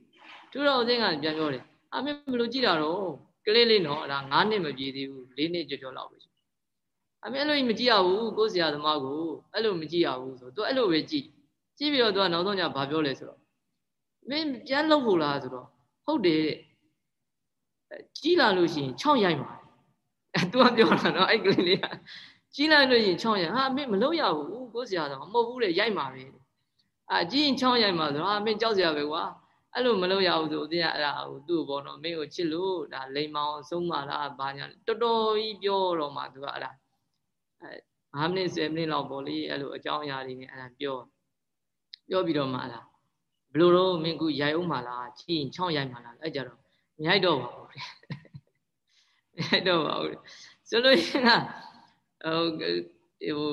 ထူးတော့ဦးစင်းကပြန်ပြောတယ်အမေဘယ်လိုကြည့်တာတော့ကလေးလေးနော်အဲ့ဒါ9နှစ်မပြည့်သေးဘူး4နှစ်ကျော်ကျော်လောက်ပဲ အမေအဲ့လိုမကြည့်ရဘူးကိုယ်ဆရာသမားကိုအဲ့လိုမကြည့်ရဘူးဆိုသူအဲ့လိုပဲကြည့်ကြည့်ပြီးတော့သူကနောက်ဆုံးညဘာပြောလဲဆိုတော့မင်းပြန်လုပ်ဖို့လားဆိုတော့ဟုတ်တယ်ကြီးလာလို့ရှိရင်6ရိုက်ပါအဲသူကပြောတာနော်အဲ့ကလေးလေးကကြီးလာလို့ရှိရင်6ရိုက်ဟာမင်းမလုပ်ရဘူးကိုယ်ဆရာသမားမဟုတ်ဘူးတဲ့ရိုက်ပါပဲအာကြီးရင်6ရိုက်ပါဆိုတော့ဟာမင်းကြောက်စရာပဲကွာအဲ့လိုမလုပ်ရဘူးဆိုတင်ရအဲ့ဒါဟိုသူ့ဘောတော့မင်းကိုချစ်လို့ဒါလိန်မောင်ဆုံးမလားဘာညာတော်တော်ကြီးပြောတော့မှသူကအဲ့ဒါ 5မိနစ်10မိနစ်လောက်ပေါ့လေအဲ့လိုအကြောင်းအရာတွေနဲ့အဲ့ဒါပြောပြောပြီးတော့မှအဲ့ဒါဘလို့တော့မင်းကူရိုက်အောင်မလားကြီးရင်6ရိုက်မှာလားအဲ့ကြတော့မရိုက်တော့ပါဘူးတဲ့မရိုက်တော့ပါဘူးဆိုလို့ရင်ကဟိုဟို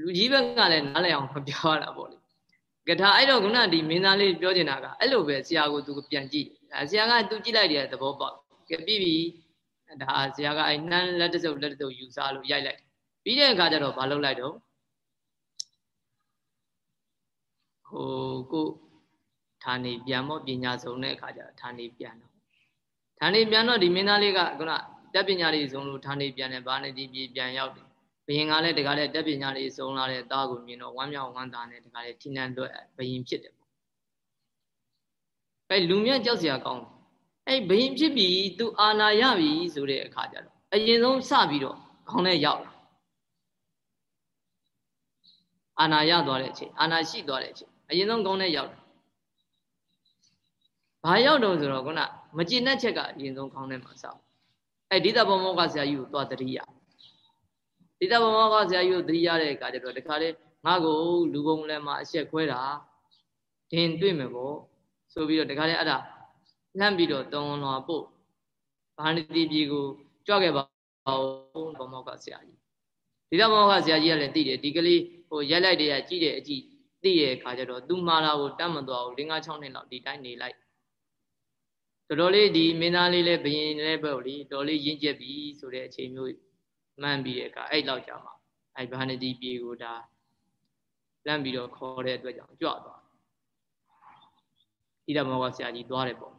လူကြီးဘက်ကလည်းနားလည်အောင်မပြောရတာပေါ့လေကထာအဲ့တော့ခုနဒီမင်းသားလေးပြောနေတာကအဲ့လိုပဲဆရာကသူပြန်ကြည့်အဲဆရာကသူကြည့်လိုက်တယ်သဘောပေါက်ကဲပြီးပြီဒါဆရာကအဲ့နှမ်းလက်တစုပ်လက်တစုပ်ယူစားလို့ရိုက်လိုက် ပြီးတဲ့အခါကျတော့မလုပ်လိုက်တော့ဟိုကိုဌာနေပြန်မော့ပညာစုံတဲ့အခါကျတော့ဌာနေပြန်တော့ဌာနေပြန်တော့ဒီမင်းသားလေးကခုနတက်ပညာလေးစုံလို့ဌာနေပြန်တယ်ဗာနေတိပြေပြန်ရောက်တယ်ဘယင်ကလည်းတကားလည်းတက်ပညာလေးစုံလာတဲ့သားကိုမြင်တော့ဝမ်းမြောက်ဝမ်းသာနဲ့တကားလည်းထိနှံလွတ်ဘယင်ဖြစ်တယ်ပေါ့အဲလူမြတ်ကြောက်စရာကောင်းတယ်အဲဘယင်ဖြစ်ပြီသူအာနာရပြီဆိုတဲ့အခါကျတော့အရင်ဆုံးစပြီးတော့ခေါင်းထဲရောက်လာ အာနာရသွားတဲ့အချိန်အာနာရှိသွားတဲ့အချိန်အရင်ဆုံးခေါင်းထဲရောက်တယ်ဘာရောက်တော့ဆိုတော့ခုနမကျင်တဲ့ချက်ကအရင်ဆုံးခေါင်းထဲမှာစောက်အဲဒိဋ္ဌဘောမောကဆရာကြီးကိုသွားတတိယဒိဋ္ဌဘောမောကဆရာကြီးကိုတတိယတဲ့အခါကျတော့တခါလေငါ့ကိုလူပုံလည်းမှာအဆက်ခွဲတာဒင်တွေ့မယ်ပေါ့ဆိုပြီးတော့တခါလေအဲ့ဒါလှမ်းပြီးတော့တုံလွာပို့ဘာဏတိပြည်ကိုကြွခဲ့ပါဦးဘောမောကဆရာကြီးဒိဋ္ဌဘောမောကဆရာကြီးကလည်းသိတယ်ဒီကလေး ဟိုရက်လိုက်တည်းကကြည့်တဲ့အကြည့်သိရဲ့အခါကျတော့သူမာလာကိုတတ်မသွားဘူး၅6နှစ်လောက်ဒီတိုင်းနေလိုက်တော်တော်လေးဒီမင်းသားလေးလည်းဘယင်လည်းပဲလေတော်လေးရင့်ကျက်ပြီဆိုတဲ့အချိန်မျိုးမှန်ပြီးတဲ့အခါအဲ့လောက်ကြာမှာအဲ့ဘာနတိပြေကိုဒါလမ်းပြီးတော့ခေါ်တဲ့အတွက်ကြောင့်ကြွသွားဒီတော့မောကဆရာကြီးသွားတယ်ပေါ့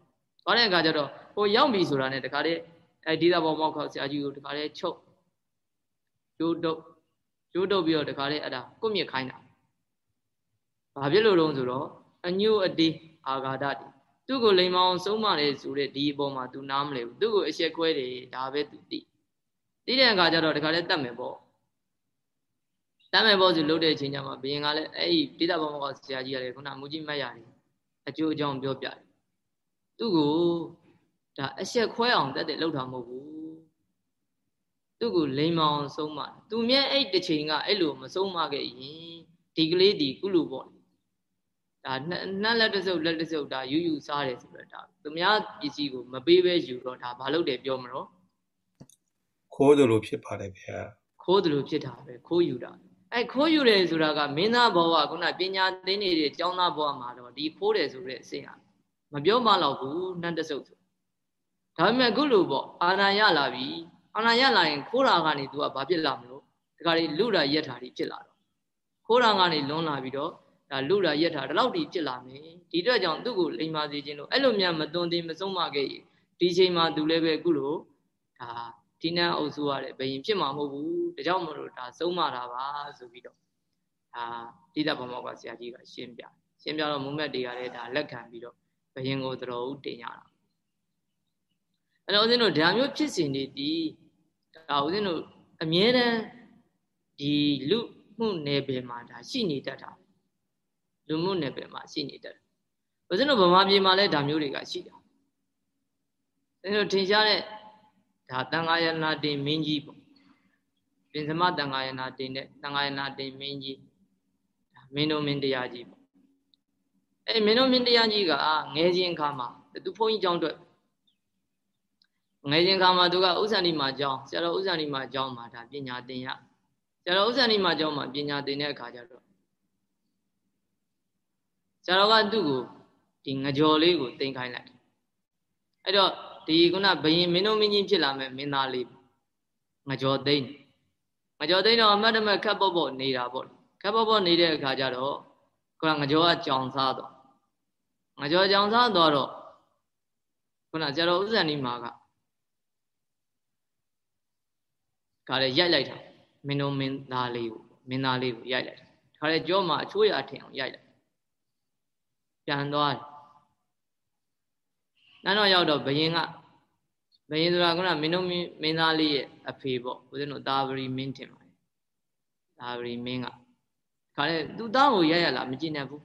သွားတဲ့အခါကျတော့ဟိုရောက်ပြီဆိုတာနဲ့တခါတည်းအဲ့ဒီတော့မောကဆရာကြီးကိုတခါတည်းချုပ်ကျိုးတုပ် ကျိုးတုပ်ပြီးတော့တခါတည်းအဲ့ဒါကွမြစ်ခိုင်းတာဘာဖြစ်လို့လုံးဆိုတော့အညို့အတေးအာဃာတတွေသူ့ကိုလိမ်မအောင်ဆုံးမတယ်ဆိုတဲ့ဒီအပေါ်မှာ तू နားမလဲဘူးသူ့ကိုအရှက်ခွဲတယ်ဒါပဲ तू သိသိတဲ့အခါကျတော့တခါလဲတတ်မယ်ပေါ့တတ်မယ်ပေါ့ဆိုလို့တဲ့အချိန်ကျမှဘယင်ကလည်းအဲ့ဒီတိတဘောမောကဆရာကြီးကလည်းခုနမူကြီးမတ်ရတယ်အကျိုးအကြောင်းပြောပြတယ်သူ့ကိုဒါအရှက်ခွဲအောင်တတ်တယ်လောက်တာမဟုတ်ဘူး သူ့ကိုလိမ်မအောင်ဆုံးမသူမြဲအဲ့တစ်ချိန်ကအဲ့လိုမဆုံးမခဲ့ရင်ဒီကလေးဒီကုလူပေါ့ဒါနှက်လက်တစုပ်လက်တစုပ်ဒါယူယူစားတယ်ဆိုတော့ဒါသူများပစ္စည်းကိုမပေးဘဲယူတော့ဒါဘာလို့တယ်ပြောမလို့ခိုးတယ်လို့ဖြစ်ပါတယ်ဗျာခိုးတယ်လို့ဖြစ်တာပဲခိုးယူတာအဲခိုးယူတယ်ဆိုတာကမင်းသားဘဝခုနပညာသင်နေတဲ့ကျောင်းသားဘဝမှာတော့ဒီခိုးတယ်ဆိုတဲ့အစိဟာမပြောမှတော့ဘူးနှက်တစုပ်ဆိုဒါပေမဲ့အခုလိုပေါ့အာနာရလာပြီ အာနာရလာရင်ခိုးတာကနေ तू ကဘာဖြစ်လာမလို့ဒီကလေးလူတာရက်တာကြီးဖြစ်လာတော့ခိုးတာကနေလွန်လာပြီးတော့ဒါလူတာရက်တာဒီလောက်ထိဖြစ်လာမယ်ဒီအတွက်ကြောင့်သူ့ကိုလိမ်မာစေခြင်းလို့အဲ့လိုများမသွန်သင်မဆုံးမခဲ့ရင်ဒီချိန်မှာသူလည်းပဲအခုလိုဒါဒီနန်းအုပ်စုရတယ်ဘယင်ဖြစ်မှာမဟုတ်ဘူးဒါကြောင့်မလို့ဒါဆုံးမတာပါဆိုပြီးတော့ဒါတိဒဗမောကဆရာကြီးကရှင်းပြရှင်းပြတော့မုံမက်တွေကလည်းဒါလက်ခံပြီးတော့ဘယင်ကိုတော်ဦးတင်ရတာအဲ့တော့ဦးဇင်းတို့ဒါမျိုးဖြစ်စဉ်တွေဒီ ဒါဦးဇင်းတို့အမြဲတမ်းဒီလူမှုနယ်ပယ်မှာဒါရှိနေတတ်တာလူမှုနယ်ပယ်မှာရှိနေတတ်တယ်။ဦးဇင်းတို့ဗမာပြည်မှာလည်းဒါမျိုးတွေကရှိတာ။ဦးဇင်းတို့ထင်ရှားတဲ့ဒါတန်ဃာယနာတင်မင်းကြီးပေါ့။ပြင်စမတန်ဃာယနာတင်တဲ့တန်ဃာယနာတင်မင်းကြီးဒါမင်းတို့မင်းတရားကြီးပေါ့။အဲမင်းတို့မင်းတရားကြီးကငယ်ချင်းခါမှာသူဘုန်းကြီးကျောင်းအတွက် ငယ်ချင်းခါမှာသူကဥစ္စာဏီမှာကျောင်းဆရာတော်ဥစ္စာဏီမှာကျောင်းမှာဒါပညာသင်ရဆရာတော်ဥစ္စာဏီမှာကျောင်းမှာပညာသင်တဲ့အခါကျတော့ဆရာတော်ကသူ့ကိုဒီငကြော်လေးကိုတင်ခိုင်းလိုက်အဲ့တော့ဒီခုနဘယင်မင်းတို့မင်းကြီးဖြစ်လာမဲ့မင်းသားလေးငကြော်သိမ့်ငကြော်သိမ့်တော့အမတ်တမခက်ပေါ့ပေါ့နေတာပေါ့ခက်ပေါ့ပေါ့နေတဲ့အခါကျတော့ခုနငကြော်ကကြောင်စားတော့ငကြော်ကြောင်စားတော့တော့ခုနဆရာတော်ဥဇန်နီမာက ကလည်းရိုက်လိုက်တာမင်းတို့မင်းသားလေးကိုမင်းသားလေးကိုရိုက်လိုက်တာဒါလည်းကြောမှာအချိုးရထင်အောင်ရိုက်လိုက်ပြန်သွားတယ်နန်းတော်ရောက်တော့ဘယင်ကဘယင်ဆိုတာကမင်းတို့မင်းသားလေးရဲ့အဖေပေါ့ဦးဇင်းတို့တာဝရီမင်းထင်ပါတယ်တာဝရီမင်းကခါလေသူသားကိုရရလာမကြည့်နဲ့ဘူး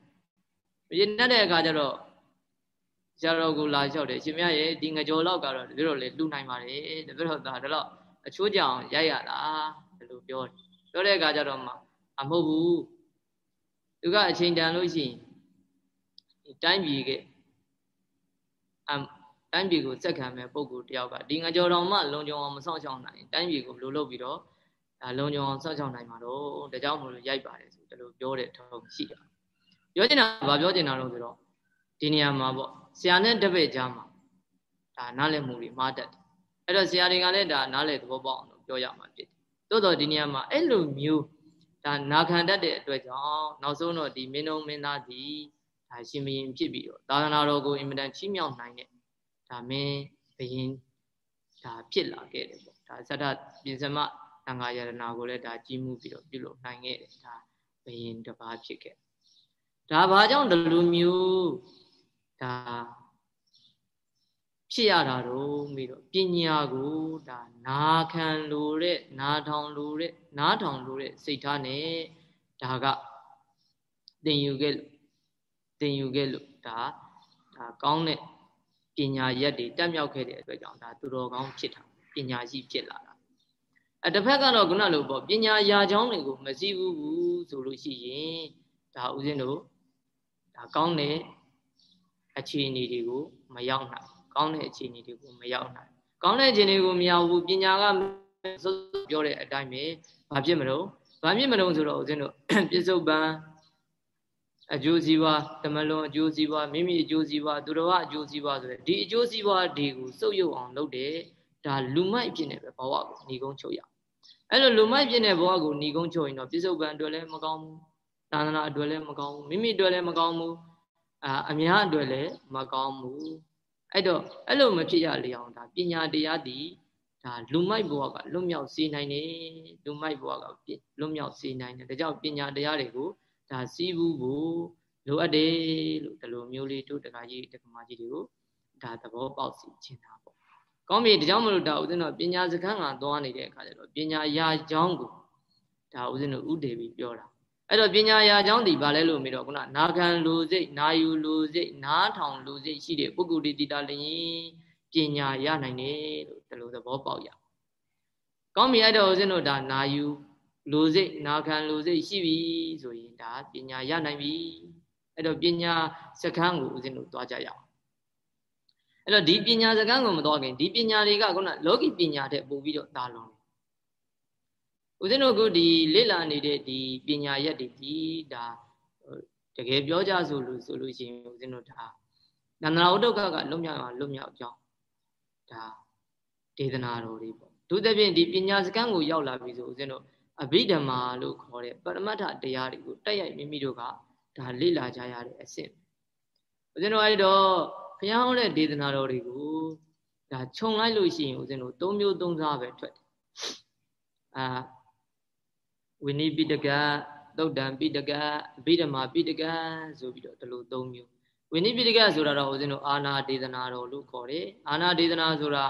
မကြည့်နဲ့တဲ့အခါကျတော့ဆရာတော်ကလာလျှောက်တယ်ရှင်မရဲ့ဒီငကြောလောက်ကတော့တပြည့်တော့လေလှူနိုင်ပါတယ်တပြည့်တော့ဒါတော့ အချိုးကြအောင်ရိုက်ရလားဘယ်လိုပြောပြောတဲ့အခါကျတော့မှအမဟုတ်ဘူးသူကအချိန်တန်လို့ရှိရင်တိုင်းပြည်ကအတိုင်းပြည်ကိုစက်ခံမဲ့ပုံကိုတယောက်ကဒီငကြောတော်မှလုံခြုံအောင်မဆောင်ချောင်းနိုင်တိုင်းပြည်ကိုဘယ်လိုလုပ်ပြီးတော့ဒါလုံခြုံအောင်ဆောင်ချောင်းနိုင်မှာတော့ဒါကြောင့်မလို့ရိုက်ပါတယ်ဆိုဒီလိုပြောတဲ့ထုံးရှိတာပြောချင်တာဗာပြောချင်တာတော့ဆိုတော့ဒီနေရာမှာပေါ့ဆရာနဲ့တပည့်ကြားမှာဒါနားလည်မှုတွေမှားတတ်တယ် အဲ့တော့ဆရာတွေကလည်းဒါနားလည်သဘောပေါက်အောင်ပြောရမှာဖြစ်တယ်သို့တော့ဒီနေရာမှာအဲ့လိုမျိုးဒါနာခံတတ်တဲ့အတွက်ကြောင့်နောက်ဆုံးတော့ဒီမင်းတို့မင်းသားဒီဒါရှင်မင်းဖြစ်ပြီးတော့သာသနာတော်ကိုအင်မတန်ချီးမြှောက်နိုင်တဲ့ဒါမင်းဘယင်ဒါဖြစ်လာခဲ့တယ်ပေါ့ဒါဇတပြင်စမသံဃာယရနာကိုလည်းဒါကြီးမှုပြီးတော့ပြုလုပ်နိုင်ခဲ့တယ်ဒါဘယင်တစ်ပါးဖြစ်ခဲ့ဒါဘာကြောင့်ဒီလိုမျိုးဒါ ဖြစ်ရတာတော့ပြီးတော့ပညာကိုဒါနာခံလို့တဲ့နာထောင်လို့တဲ့နားထောင်လို့တဲ့စိတ်ထားနဲ့ဒါကသင်ယူခဲ့လို့သင်ယူခဲ့လို့ဒါဒါကောင်းတဲ့ပညာရက်တွေတက်မြောက်ခဲ့တဲ့အတွက်ကြောင့်ဒါသူတော်ကောင်းဖြစ်တာပညာရှိဖြစ်လာတာအဲတစ်ဖက်ကတော့ခုနလိုပေါ့ပညာရာချောင်းတွေကိုမစည်းဘူးဘူးဆိုလို့ရှိရင်ဒါဥစဉ်တို့ဒါကောင်းတဲ့အခြေအနေတွေကိုမရောက်နိုင် ကောင်းတဲ့အခြေအနေတွေကိုမရောက်နိုင်ကောင်းတဲ့အခြေအနေကိုမရောက်ဘူးပညာကပြောတဲ့အတိုင်းပဲဘာဖြစ်မလို့ဘာဖြစ်မလို့ဆိုတော့ဥစဉ်တို့ပြစ္ဆုတ်ပံအကျိုးစီးပွားတမလွန်အကျိုးစီးပွားမိမိအကျိုးစီးပွားသူတော်အကျိုးစီးပွားဆိုတဲ့ဒီအကျိုးစီးပွားတွေကိုစုပ်ယုပ်အောင်လုပ်တယ်ဒါလူမိုက်ဖြစ်နေပဲဘဝကိုညီကုန်းချုပ်ရအဲ့လိုလူမိုက်ဖြစ်နေဘဝကိုညီကုန်းချုပ်ရင်တော့ပြစ္ဆုတ်ပံအတွက်လည်းမကောင်းဘူးသာသနာအတွက်လည်းမကောင်းဘူးမိမိအတွက်လည်းမကောင်းဘူးအာအများအတွက်လည်းမကောင်းဘူး အဲ့တော့အဲ့လိုမဖြစ်ရလေအောင်ဒါပညာတရားဒီဒါလူမိုက်ဘဝကလွတ်မြောက်စေနိုင်တယ်လူမိုက်ဘဝကလွတ်မြောက်စေနိုင်တယ်ဒါကြောင့်ပညာတရားတွေကိုဒါစီးဘူးဖို့လိုအပ်တယ်လို့ဒီလိုမျိုးလေးတို့တခါကြီးတက္ကမကြီးတွေကိုဒါသဘောပေါက်စီချင်တာပေါ့ကောင်းပြီဒါကြောင့်မလို့ဒါဦးဇင်းတို့ပညာစခန်းကသွားနေတဲ့အခါကျတော့ပညာရာအကြောင်းကိုဒါဦးဇင်းတို့ဥတည်ပြီးပြောတာ အဲ့တော့ပညာရာအကြောင်းဒီဘာလဲလို့မေးတော့ခုနနာခံလူစိတ်နာယူလူစိတ်နားထောင်လူစိတ်ရှိတဲ့ပုဂ္ဂိုလ်တိတာလျင်ပညာရနိုင်တယ်လို့ဒီလိုသဘောပေါက်ရကောင်းပြီအဲ့တော့ဦးဇင်းတို့ဒါနာယူလူစိတ်နာခံလူစိတ်ရှိပြီဆိုရင်ဒါပညာရနိုင်ပြီအဲ့တော့ပညာစကန်းကိုဦးဇင်းတို့သွားကြရအောင်အဲ့တော့ဒီပညာစကန်းကိုမသွားခင်ဒီပညာတွေကခုနလောကီပညာတဲ့ပို့ပြီးတော့တာလွန်တယ် ဦးဇင်းတို့ကဒီလေ့လာနေတဲ့ဒီပညာရက်တွေဒီဒါတကယ်ပြောကြဆိုလို့ဆိုလို့ရှိရင်ဦးဇင်းတို့ဒါနန္ဒနာဥဒုက္ခကလွတ်မြောက်အောင်လွတ်မြောက်ကြောင်းဒါဒေသနာတော်တွေပေါ့သူသဖြင့်ဒီပညာစကန်းကိုရောက်လာပြီဆိုဦးဇင်းတို့အဘိဓမ္မာလို့ခေါ်တဲ့ပရမတ္ထတရားတွေကိုတက်ရိုက်မိမိတို့ကဒါလေ့လာကြရတဲ့အဆင့်ဦးဇင်းတို့အဲ့တော့ဘုရားဟောတဲ့ဒေသနာတော်တွေကိုဒါခြုံလိုက်လို့ရှိရင်ဦးဇင်းတို့၃မျိုး၃စားပဲထွက်တယ်အာ ဝိနိပိတကသုတ်တံပိတကအဘိဓမ္မာပိတကဆိုပြီးတော့ဒီလို၃မျိုးဝိနိပိတကဆိုတာတော့ဦးဇင်းတို့အာနာဒေသနာတော်လို့ခေါ်တယ်အာနာဒေသနာဆိုတာ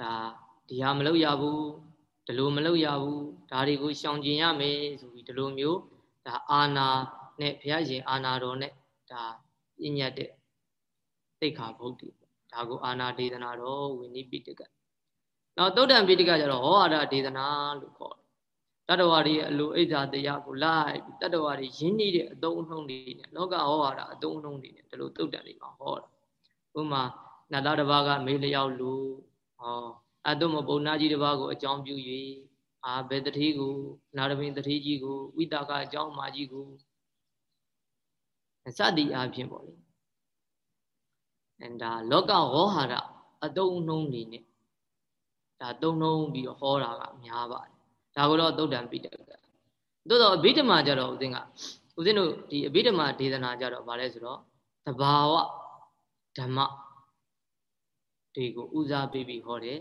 ဒါဒီဟာမလုပ်ရဘူးဒီလိုမလုပ်ရဘူးဒါတွေကိုရှောင်ကျင်ရမယ်ဆိုပြီးဒီလိုမျိုးဒါအာနာနဲ့ဘုရားရှင်အာနာတော်နဲ့ဒါပြညတ်တဲ့သိခါဘုဒ္ဓပေါ့ဒါကိုအာနာဒေသနာတော်ဝိနိပိတက နောက်သုတ်တံပိတကကျတော့ဟောအာရဒေသနာလို့ခေါ်တယ်တတ္တဝါတွေရဲ့အလိုအိဇာတရားကိုလိုက်ပြီးတတ္တဝါတွေရင်းနှီးတဲ့အတုံးအနှုံးတွေနဲ့လောကဟောအာရအတုံးအနှုံးတွေနဲ့ဒီလိုသုတ်တံတွေမှာဟောတာဥပမာနတ်သားတစ်ပါးကမေးလျောက်လို့ဟောအတုမပုံနာကြီးတစ်ပါးကိုအကြောင်းပြု၍အာဘေတတိကိုနာရပင်တတိကြီးကိုဝိတာကအကြောင်းမာကြီးကိုစသည်အားဖြင့်ပေါ့လေအဲဒါလောကဝေါဟာရအတုံးနှုံးနေနဲ့ ဒါတုံးနှုံးပြီးတော့ဟောတာကများပါတယ်ဒါကိုတော့သုတ်တံပိတကသို့တော့အဘိဓမ္မာကြတော့ဦးဇင်းကဦးဇင်းတို့ဒီအဘိဓမ္မာဒေသနာကြတော့ဗာလဲဆိုတော့တဘာဝဓမ္မတွေကိုဦးစားပေးပြီးဟောတယ်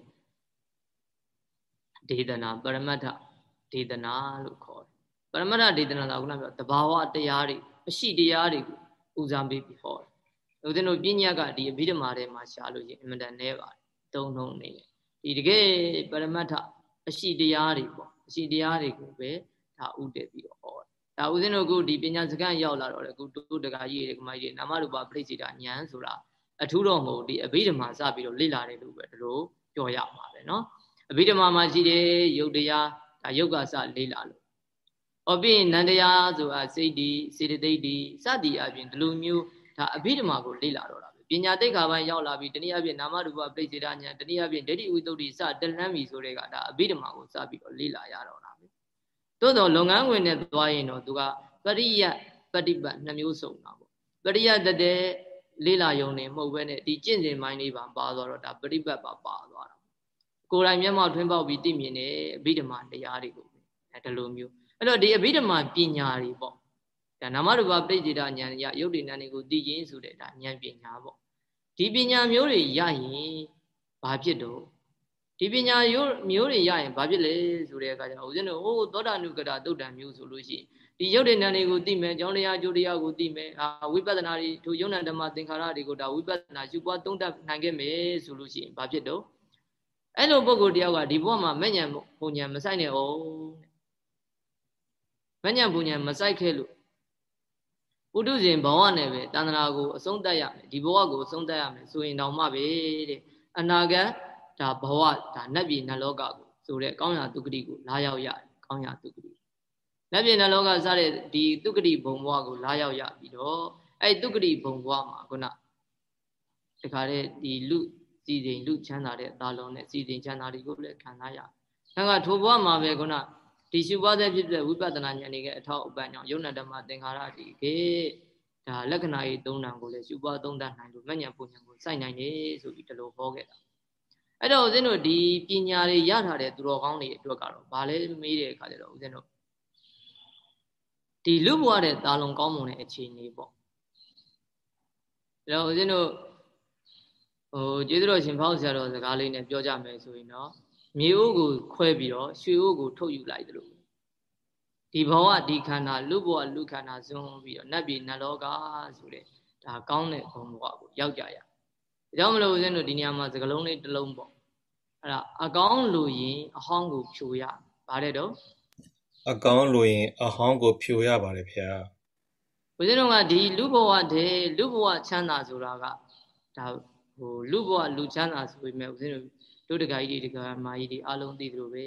ဒေသနာပရမတ္ထဒေသနာလို့ခေါ်တယ်ပရမတ္ထဒေသနာကခုနပြောတဘာဝတရားတွေအရှိတရားတွေကိုဦးစားပေးပြီးဟောတယ်ဦးဇင်းတို့ပညာကဒီအဘိဓမ္မာထဲမှာရှားလို့ရင်အမှန်တန်နဲပါတယ်သုံးလုံးနေတယ် ဒီတကယ်ပရမတ္ထအရှိတရားတွေပေါ့အရှိတရားတွေကိုပဲဒါဥတည်ပြီးတော့ဟောဒါဦးဇင်းတို့ကဒီပညာစကားရောက်လာတော့လေခုတို့တကကြီးတွေကမကြီးတွေနာမရူပပြိစိတာဉာဏ်ဆိုတာအထူးတော့မဟုတ်ဒီအဘိဓမ္မာစပြီးတော့လေ့လာတယ်လို့ပဲဒီလိုပြောရမှာပဲเนาะအဘိဓမ္မာမှာရှိတဲ့ယုတ်တရားဒါယုတ်ကစလေ့လာလို့။ဩပြီးနန္တရားဆိုတာစိတ်ဒီစေတသိက်ဒီစသည်အပြင်ဒီလိုမျိုးဒါအဘိဓမ္မာကိုလေ့လာတော့တာ ပဲ။ပညာတိတ်ခါပိုင်းရောက်လာပြီးတနည်းအားဖြင့်နာမရူပပြိစေတာညာတနည်းအားဖြင့်ဒိဋ္ဌိဝိတ္တုစတလန်းပြီဆိုတဲ့ကဒါအဘိဓမ္မာကိုစပြီးတော့လေ့လာရတော့တာပဲ။သို့တော့လုပ်ငန်းဝင်နဲ့သွားရင်တော့သူကပရိယပฏิပတ်နှမျိုးစုံတာပေါ့။ပရိယတတဲ့လေးလာယုံနေမဟုတ်ဘဲနဲ့ဒီကျင့်စဉ်ပိုင်းလေးပါပါသွားတော့ဒါပရိပတ်ပါပါသွားတာကိုယ်တိုင်မျက်မှောက်ထွင်းပေါက်ပြီးသိမြင်နေအဘိဓမ္မာတရားတွေကိုအဲဒီလိုမျိုးအဲ့တော့ဒီအဘိဓမ္မာပညာတွေပေါ့ ဒါနာမရူပပြိဋ္ဌိတာဉာဏ်ရယုတ်တိဉာဏ်တွေကိုသိခြင်းဆိုတဲ့ဒါဉာဏ်ပညာပေါ့ဒီပညာမျိုးတွေရရင်ဘာဖြစ်တော့ဒီပညာမျိုးတွေရရင်ဘာဖြစ်လဲဆိုတဲ့အခါကျတော့ဦးဇင်းတို့ဟိုသောတာနုကတာတုတ်တံမျိုးဆိုလို့ရှိရင်ဒီရုပ်တည်ဉာဏ်တွေကိုသိမယ်ကြောင်းတရားကျိုးတရားကိုသိမယ်အာဝိပဿနာတွေထိုယုံနာဓမ္မသင်္ခါရတွေကိုဒါဝိပဿနာရှုပွားသုံးသပ်နိုင်ခဲ့မယ်ဆိုလို့ရှိရင်ဘာဖြစ်တော့အဲ့လိုပုဂ္ဂိုလ်တယောက်ကဒီဘဝမှာမဲ့ညာပုံညာမဆိုင်နဲ့အောင်မဲ့ညာပုံညာမဆိုင်ခဲ့လို့ ပုထုဇဉ်ဘဝနဲ့ပဲတဏ္ဍာကိုအဆုံးတတ်ရမယ်ဒီဘဝကိုအဆုံးတတ်ရမယ်ဆိုရင်တောင်မှပဲတဲ့အနာဂတ်ဒါဘဝဒါနတ်ပြည်နတ်လောကကိုဆိုတဲ့ကောင်းရာဒုက္ခတိကိုလာရောက်ရတယ်ကောင်းရာဒုက္ခတိလက်ပြနလောကစတဲ့ဒီတုက္ကတိဘုံဘဝကိုလာရောက်ရပြီးတော့အဲ့တုက္ကတိဘုံဘဝမှာခုနတခါတဲ့ဒီလူစီစဉ်လူချမ်းသာတဲ့သာလုံးနဲ့စီစဉ်ချမ်းသာတွေကိုလည်းခံစားရ။ဒါကထိုဘဝမှာပဲခုန ဒီရှုပွားတဲ့ဖြစ်တဲ့ဝိပဿနာဉာဏ်တွေကအထောက်အပံ့ကြောင့်ယုံနာဓမ္မသင်္ခါရဒီကေဒါလက္ခဏာရေးသုံးတန်ကိုလည်းရှုပွားသုံးတတ်နိုင်လို့မဉဏ်ပုံဉဏ်ကိုစိုက်နိုင်တယ်ဆိုပြီးဒီလိုဟောခဲ့တာ။အဲ့တော့ဦးဇင်းတို့ဒီပညာတွေရထားတဲ့သူတော်ကောင်းတွေအတွက်ကတော့ဗာလဲမေးတဲ့အခါကျတော့ဦးဇင်းတို့ဒီလူဘဝတဲ့တာလုံကောင်းမွန်တဲ့အခြေအနေပေါ့အဲ့တော့ဦးဇင်းတို့ဟိုကျေးဇူးတော်ရှင်ဖောက်ဆရာတော်စကားလေးနဲ့ပြောကြမယ်ဆိုရင်တော့ မြေအိုးကိုခွဲပြီးတော့ရွှေအိုးကိုထုတ်ယူလိုက်သလိုဒီဘဝဒီခန္ဓာလူဘဝလူခန္ဓာဇွန်ပြီးတော့နတ်ပြည်နတ်လောကဆိုတဲ့ဒါကောင်းတဲ့ဘုံဘဝကိုရောက်ကြရ။ဒါကြောင့်မလို့ဦးဇင်းတို့ဒီနေရာမှာစကလုံးလေးတစ်လုံးပေါ့။အဲ့ဒါအကောင်းလူရင်အဟောင်းကိုဖြိုရ။ဗါတဲ့တော့အကောင်းလို့ရင်အဟောင်းကိုဖြိုရပါတယ်ဗျာဦးဇင်းတို့ကဒီလူဘဝတည်းလူဘဝချမ်းသာဆိုတာကဒါဟိုလူဘဝလူချမ်းသာဆိုပေမဲ့ဦးဇင်းတို့ တို့တက္ကကြီးတွေတက္ကမာကြီးတွေအလုံးသိသလိုပဲ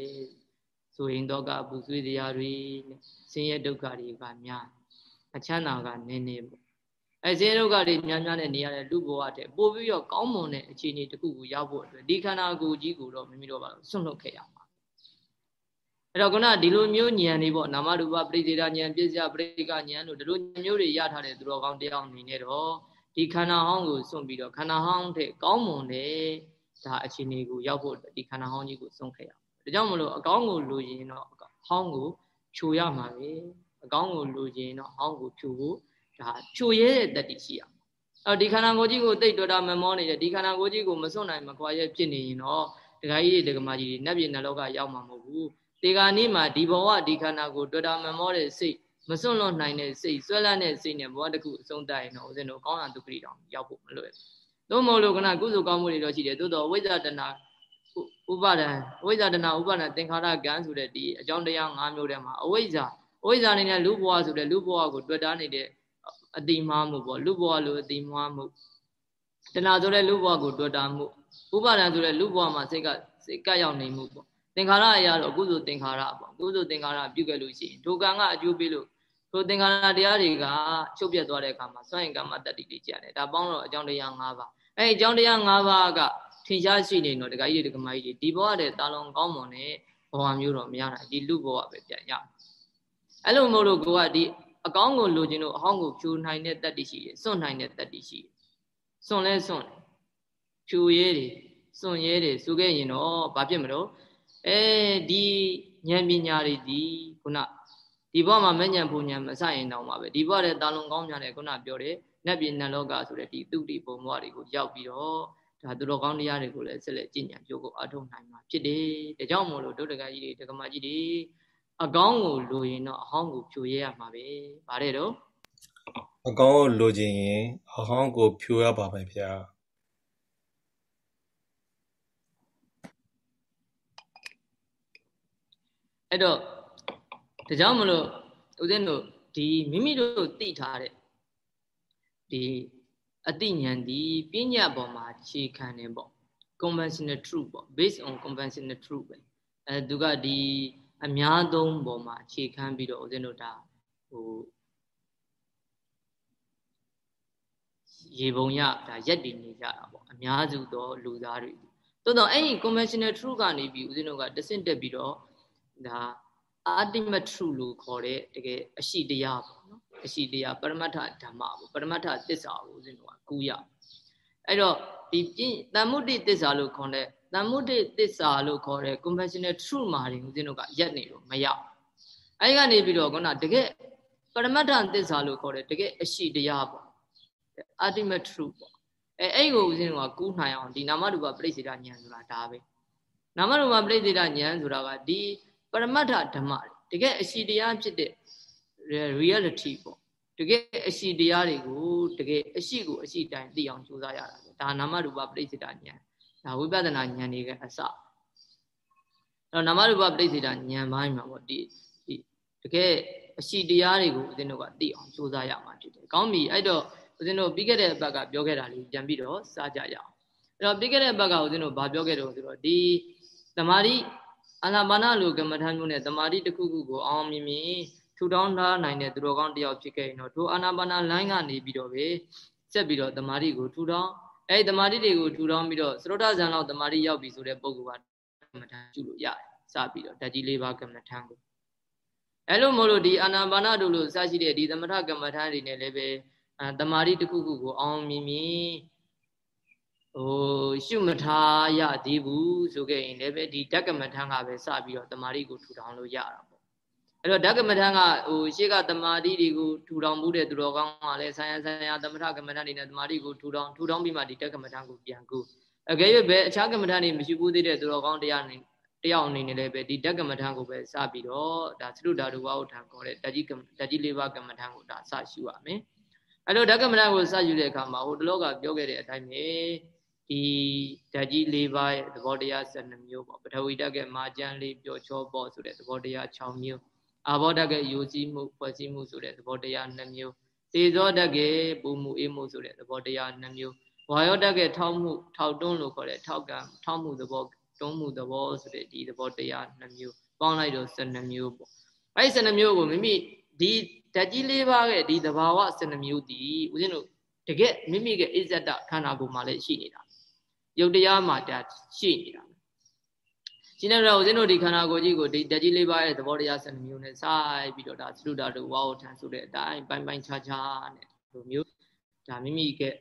ဆိုရင်တော့ကအပူဆွေးတရားတွေနဲ့ဆင်းရဲဒုက္ခတွေကများအချမ်းသာကနည်းနည်းပေါ့အဲဆင်းရဲဒုက္ခတွေများများနဲ့နေရတဲ့လူဘဝတည်းပို့ပြီးတော့ကောင်းမွန်တဲ့အခြေအနေတစ်ခုကိုရောက်ဖို့အတွက်ဒီခန္ဓာကိုယ်ကြီးကိုတော့မိမိတို့ပါဆွန့်လွတ်ခဲ့ရမှာအဲ့တော့ခုနဒီလိုမျိုးဉာဏ်လေးပေါ့နာမရူပပရိသေဒဉာဏ်ပြည့်စရာပရိကဉာဏ်တို့ဒီလိုမျိုးတွေရထားတဲ့သူတော်ကောင်းတရားအနေနဲ့တော့ဒီခန္ဓာဟောင်းကိုစွန့်ပြီးတော့ခန္ဓာဟောင်းတဲ့ကောင်းမွန်တဲ့ ဒါအခြေအနေကိုရောက်ဖို့ဒီခန္ဓာဟောင်းကြီးကိုစွန့်ခဲ့ရအောင်ဒါကြောင့်မလို့အကောင်းကိုလိုရင်တော့ဟောင်းကိုဖြိုရမှာပဲအကောင်းကိုလိုရင်တော့ဟောင်းကိုဖြိုဖို့ဒါဖြိုရဲတဲ့တတိရှိရအောင်အော်ဒီခန္ဓာကိုယ်ကြီးကိုတိတ်တော်တာမမောနေတဲ့ဒီခန္ဓာကိုယ်ကြီးကိုမစွန့်နိုင်မခွာရဲဖြစ်နေရင်တော့ဒကာကြီးတွေဒကာမကြီးတွေနတ်ပြည်နတ်လောကရောက်မှာမဟုတ်ဘူးတေဂာနိမှာဒီဘဝဒီခန္ဓာကိုတွေ့တာမမောတဲ့စိတ်မစွန့်လွတ်နိုင်တဲ့စိတ်ဆွဲလန်းတဲ့စိတ်နဲ့ဘဝတစ်ခုအဆုံးတတ်ရင်တော့ဦးဇင်းတို့ကောင်းရဒုက္ခတောင်ရောက်ဖို့မလွယ်ဘူး။ သို့မဟုတ်လို့ကနကုသိုလ်ကောင်းမှုတွေတော့ရှိတယ်သို့တော့ဝိဇ္ဇတနာဥပါဒံဝိဇ္ဇတနာဥပါဒံသင်္ခါရကံဆိုတဲ့ဒီအကြောင်းတရား၅မျိုးထဲမှာအဝိဇ္ဇအဝိဇ္ဇအနေနဲ့လူဘဝဆိုတဲ့လူဘဝကိုတွေ့တာနေတဲ့အတိမားမှုပေါ့လူဘဝလိုအတိမားမှုတဏှာဆိုတဲ့လူဘဝကိုတွေ့တာမှုဥပါဒံဆိုတဲ့လူဘဝမှာစိတ်ကစိတ်ကရောက်နေမှုပေါ့သင်္ခါရအရာတော့ကုသိုလ်သင်္ခါရပေါ့ကုသိုလ်သင်္ခါရပြုခဲ့လို့ရှိရင်ဒုက္ကံကအကျိုးပေးလို့ထိုသင်္ခါရတရားတွေကချုပ်ပြတ်သွားတဲ့အခါမှာစွန့်ရင်ကမ္မတတ္တိတွေကျန်တယ်ဒါပေါင်းတော့အကြောင်းတရား၅ပါး အဲအကြောင်းတရား၅ပါးကထင်ရှားရှိနေတော့ဒကာကြီးတွေဒကာမကြီးတွေဒီဘဝတည်းတာလွန်ကောင်းမွန်တဲ့ဘဝမျိုးတော့မရနိုင်ဒီလူဘဝပဲပြန်ရအဲ့လိုမဟုတ်လို့ကိုကဒီအကောင်းကိုလိုချင်လို့အဟောင်းကိုဖြူနိုင်တဲ့တတ္တိရှိတယ်စွန့်နိုင်တဲ့တတ္တိရှိတယ်စွန့်လဲစွန့်တယ်ဖြူရဲတယ်စွန့်ရဲတယ်ဆိုခဲ့ရင်တော့ဘာဖြစ်မလို့အဲဒီဉာဏ်ပညာတွေဒီခုနဒီဘဝမှာမဉဏ်ဘုံဉဏ်မဆိုင်ရင်တောင်ပါပဲဒီဘဝတဲ့တာလုံကောင်းများတဲ့ခုနပြောတဲ့ နတ်ပြည်နတ်လောကဆိုတဲ့ဒီသူတိဘုံဘဝတွေကိုရောက်ပြီးတော့ဒါသူတော်ကောင်းတရားတွေကိုလည်းဆက်လက်ကြည်ညာကြိုးကိုအထုတ်နိုင်မှာဖြစ်တယ်ဒါကြောင့်မို့လို့ဒုဒကကြီးတွေဒကမကြီးတွေအကောင်းကိုလိုရင်တော့အဟောင်းကိုဖြိုရဲရမှာပဲဗါတဲ့တော့အကောင်းကိုလိုချင်ရင်အဟောင်းကိုဖြိုရပါမယ်ဗျာအဲ့တော့ဒါကြောင့်မလို့ဦးဇင်းတို့ဒီမိမိတို့သိထားတဲ့ ဒီအသိဉာဏ်ဒီပညာပေါ်မှာခြေခံနေပေါ့ conventional truth ပေါ့ based on conventional truth ပဲအဲသူကဒီအများသုံးပေါ်မှာခြေခံပြီးတော့ဦးဇင်းတို့ဒါဟိုရေပုံရဒါရက်တည်နေကြတာပေါ့အများစုသောလူသားတွေတိုးတော့အဲ့ဒီ conventional truth ကနေပြီးဦးဇင်းတို့ကတဆင့်တက်ပြီးတော့ဒါ ultimate truth လို့ခေါ်တဲ့တကယ်အရှိတရားပေါ့နော် အရှိတရားပရမတ္ထဓမ္မပေါ့ပရမတ္ထသစ္စာကိုဦးဇင်းတို့ကကူးရအဲ့တော့ဒီတမ္မုဒိသစ္စာလို့ခေါ်တဲ့တမ္မုဒိသစ္စာလို့ခေါ်တဲ့ conventional truth မှာတွေဦးဇင်းတို့ကရက်နေလို့မရအဲ့ဒီကနေပြီးတော့ခုနတကယ်ပရမတ္ထသစ္စာလို့ခေါ်တဲ့တကယ်အရှိတရားပေါ့ ultimate truth ပေါ့အဲအဲ့ကိုဦးဇင်းကကူးနိုင်အောင်ဒီနာမရူပပြိစ္ဆေဒဉာဏ်ဆိုတာဒါပဲနာမရူပပြိစ္ဆေဒဉာဏ်ဆိုတာကဒီပရမတ္ထဓမ္မတကယ်အရှိတရားဖြစ်တဲ့ reality ပေါ့တကယ်အရှိတရားတွေကိုတကယ်အရှိကိုအရှိတိုင်းသိအောင်ကြိုးစားရတာပဲဒါနာမရူပပြိစ္ဆေဒဉာဏ်ဒါဝိပဿနာဉာဏ်တွေကအစအဲ့တော့နာမရူပပြိစ္ဆေဒဉာဏ်ပိုင်းမှာပေါ့ဒီတကယ်အရှိတရားတွေကိုဦးဇင်းတို့ကသိအောင်ကြိုးစားရမှာဖြစ်တယ်ကောင်းပြီအဲ့တော့ဦးဇင်းတို့ပြီးခဲ့တဲ့အပတ်ကပြောခဲ့တာလေးပြန်ပြီးတော့စားကြရအောင်အဲ့တော့ပြီးခဲ့တဲ့အပတ်ကဦးဇင်းတို့ဘာပြောခဲ့တော့ဆိုတော့ဒီတမာရီအာနာပါနလိုကမ္မထမ်းမျိုးနဲ့တမာရီတစ်ခုခုကိုအောင်မြင်မြင် ထူထောင်းထားနိုင်တဲ့သူတော်ကောင်းတယောက်ဖြစ်ခဲ့ရင်တော့ထိုအာနာပါနလိုင်းကနေပြီးတော့ပဲဆက်ပြီးတော့တမာရီကိုထူထောင်းအဲ့ဒီတမာရီတွေကိုထူထောင်းပြီးတော့သရုတ်ဇန်လောက်တမာရီရောက်ပြီဆိုတဲ့ပုံကကမ္မထမ်းကျุလို့ရတယ်စပြီးတော့ဓာကြီးလေးပါကမ္မထမ်းကိုအဲ့လိုမို့လို့ဒီအာနာပါနတို့လို့စရှိတဲ့ဒီသမထကမ္မထမ်းတွေနဲ့လည်းပဲအဲတမာရီတစ်ခုခုကိုအောင်မြင်မြင်ဟိုရှုမထားရသေးဘူးဆိုခဲ့ရင်လည်းပဲဒီဓကမထံကပဲစပြီးတော့တမာရီကိုထူထောင်လို့ရတာပေါ့ အဲ့တော့ဓကမထံကဟိုရှေ့ကတမာရီတွေကိုထူထောင်မှုတဲ့သူတော်ကောင်းကလည်းဆံရဆံရသမထကမထံတွေနဲ့တမာရီကိုထူထောင်ထူထောင်ပြီးမှဒီဓကမထံကိုပြန်ကူအကယ်၍ပဲအခြားကမ္မထန်တွေမရှိဘူးသေးတဲ့သူတော်ကောင်းတရားနေတယောက်အနေနဲ့လည်းပဲဒီဓကမ္မထန်ကိုပဲစပြီးတော့ဒါသရုဒ္ဓရူပဝဋ္ဌာခေါ်တဲ့တကြီးတကြီးလေးပါးကမ္မထန်ကိုဒါစရှုရမယ်အဲ့လိုဓကမဏကိုစယူတဲ့အခါမှာဟိုတလောကပြောခဲ့တဲ့အတိုင်းပဲဒီဓာကြီး၄ပါးရဲ့သဘောတရား12မျိုးပေါ့ပထဝီဓာတ်ကမာကျန်လေးပျော်ချောပေါ့ဆိုတဲ့သဘောတရား6မျိုး အာဘောဓာတ်ကယိုစီးမှုဖွဲ့စည်းမှုဆိုတဲ့သဘောတရား2မျိုးသေဇောဓာတ်ကပူမှုအေးမှုဆိုတဲ့သဘောတရား2မျိုးဝါယောဓာတ်ကထောက်မှုထောက်တွန်းလို့ခေါ်တဲ့ထောက်ကံထောက်မှုသဘောတွန်းမှုသဘောဆိုတဲ့ဒီသဘောတရား2မျိုးပေါင်းလိုက်တော့12မျိုးပေါ့အဲ့ဒီ12မျိုးကိုမိမိဒီဓာတ်ကြီး၄ပါးရဲ့ဒီသဘာဝ12မျိုးတည်ဦးဇင်းတို့တကယ်မိမိရဲ့အစ္ဆဒခန္ဓာကိုယ်မှာလည်းရှိနေတာယုတ်တရားမှာဒါရှိနေတာ ရှင်းတဲ့တော့ဦးဇင်းတို့ဒီခန္ဓာကိုယ်ကြီးကိုဒီဓာတ်ကြီး၄ပါးရဲ့သဘောတရား12မျိုးနဲ့စိုက်ပြီးတော့ဒါသုဒ္ဓတို့ဝါဟောထန်ဆိုတဲ့အတိုင်းပိုင်းပိုင်းခြားခြားနဲ့ဒီမျိုးဒါမိမိရဲ့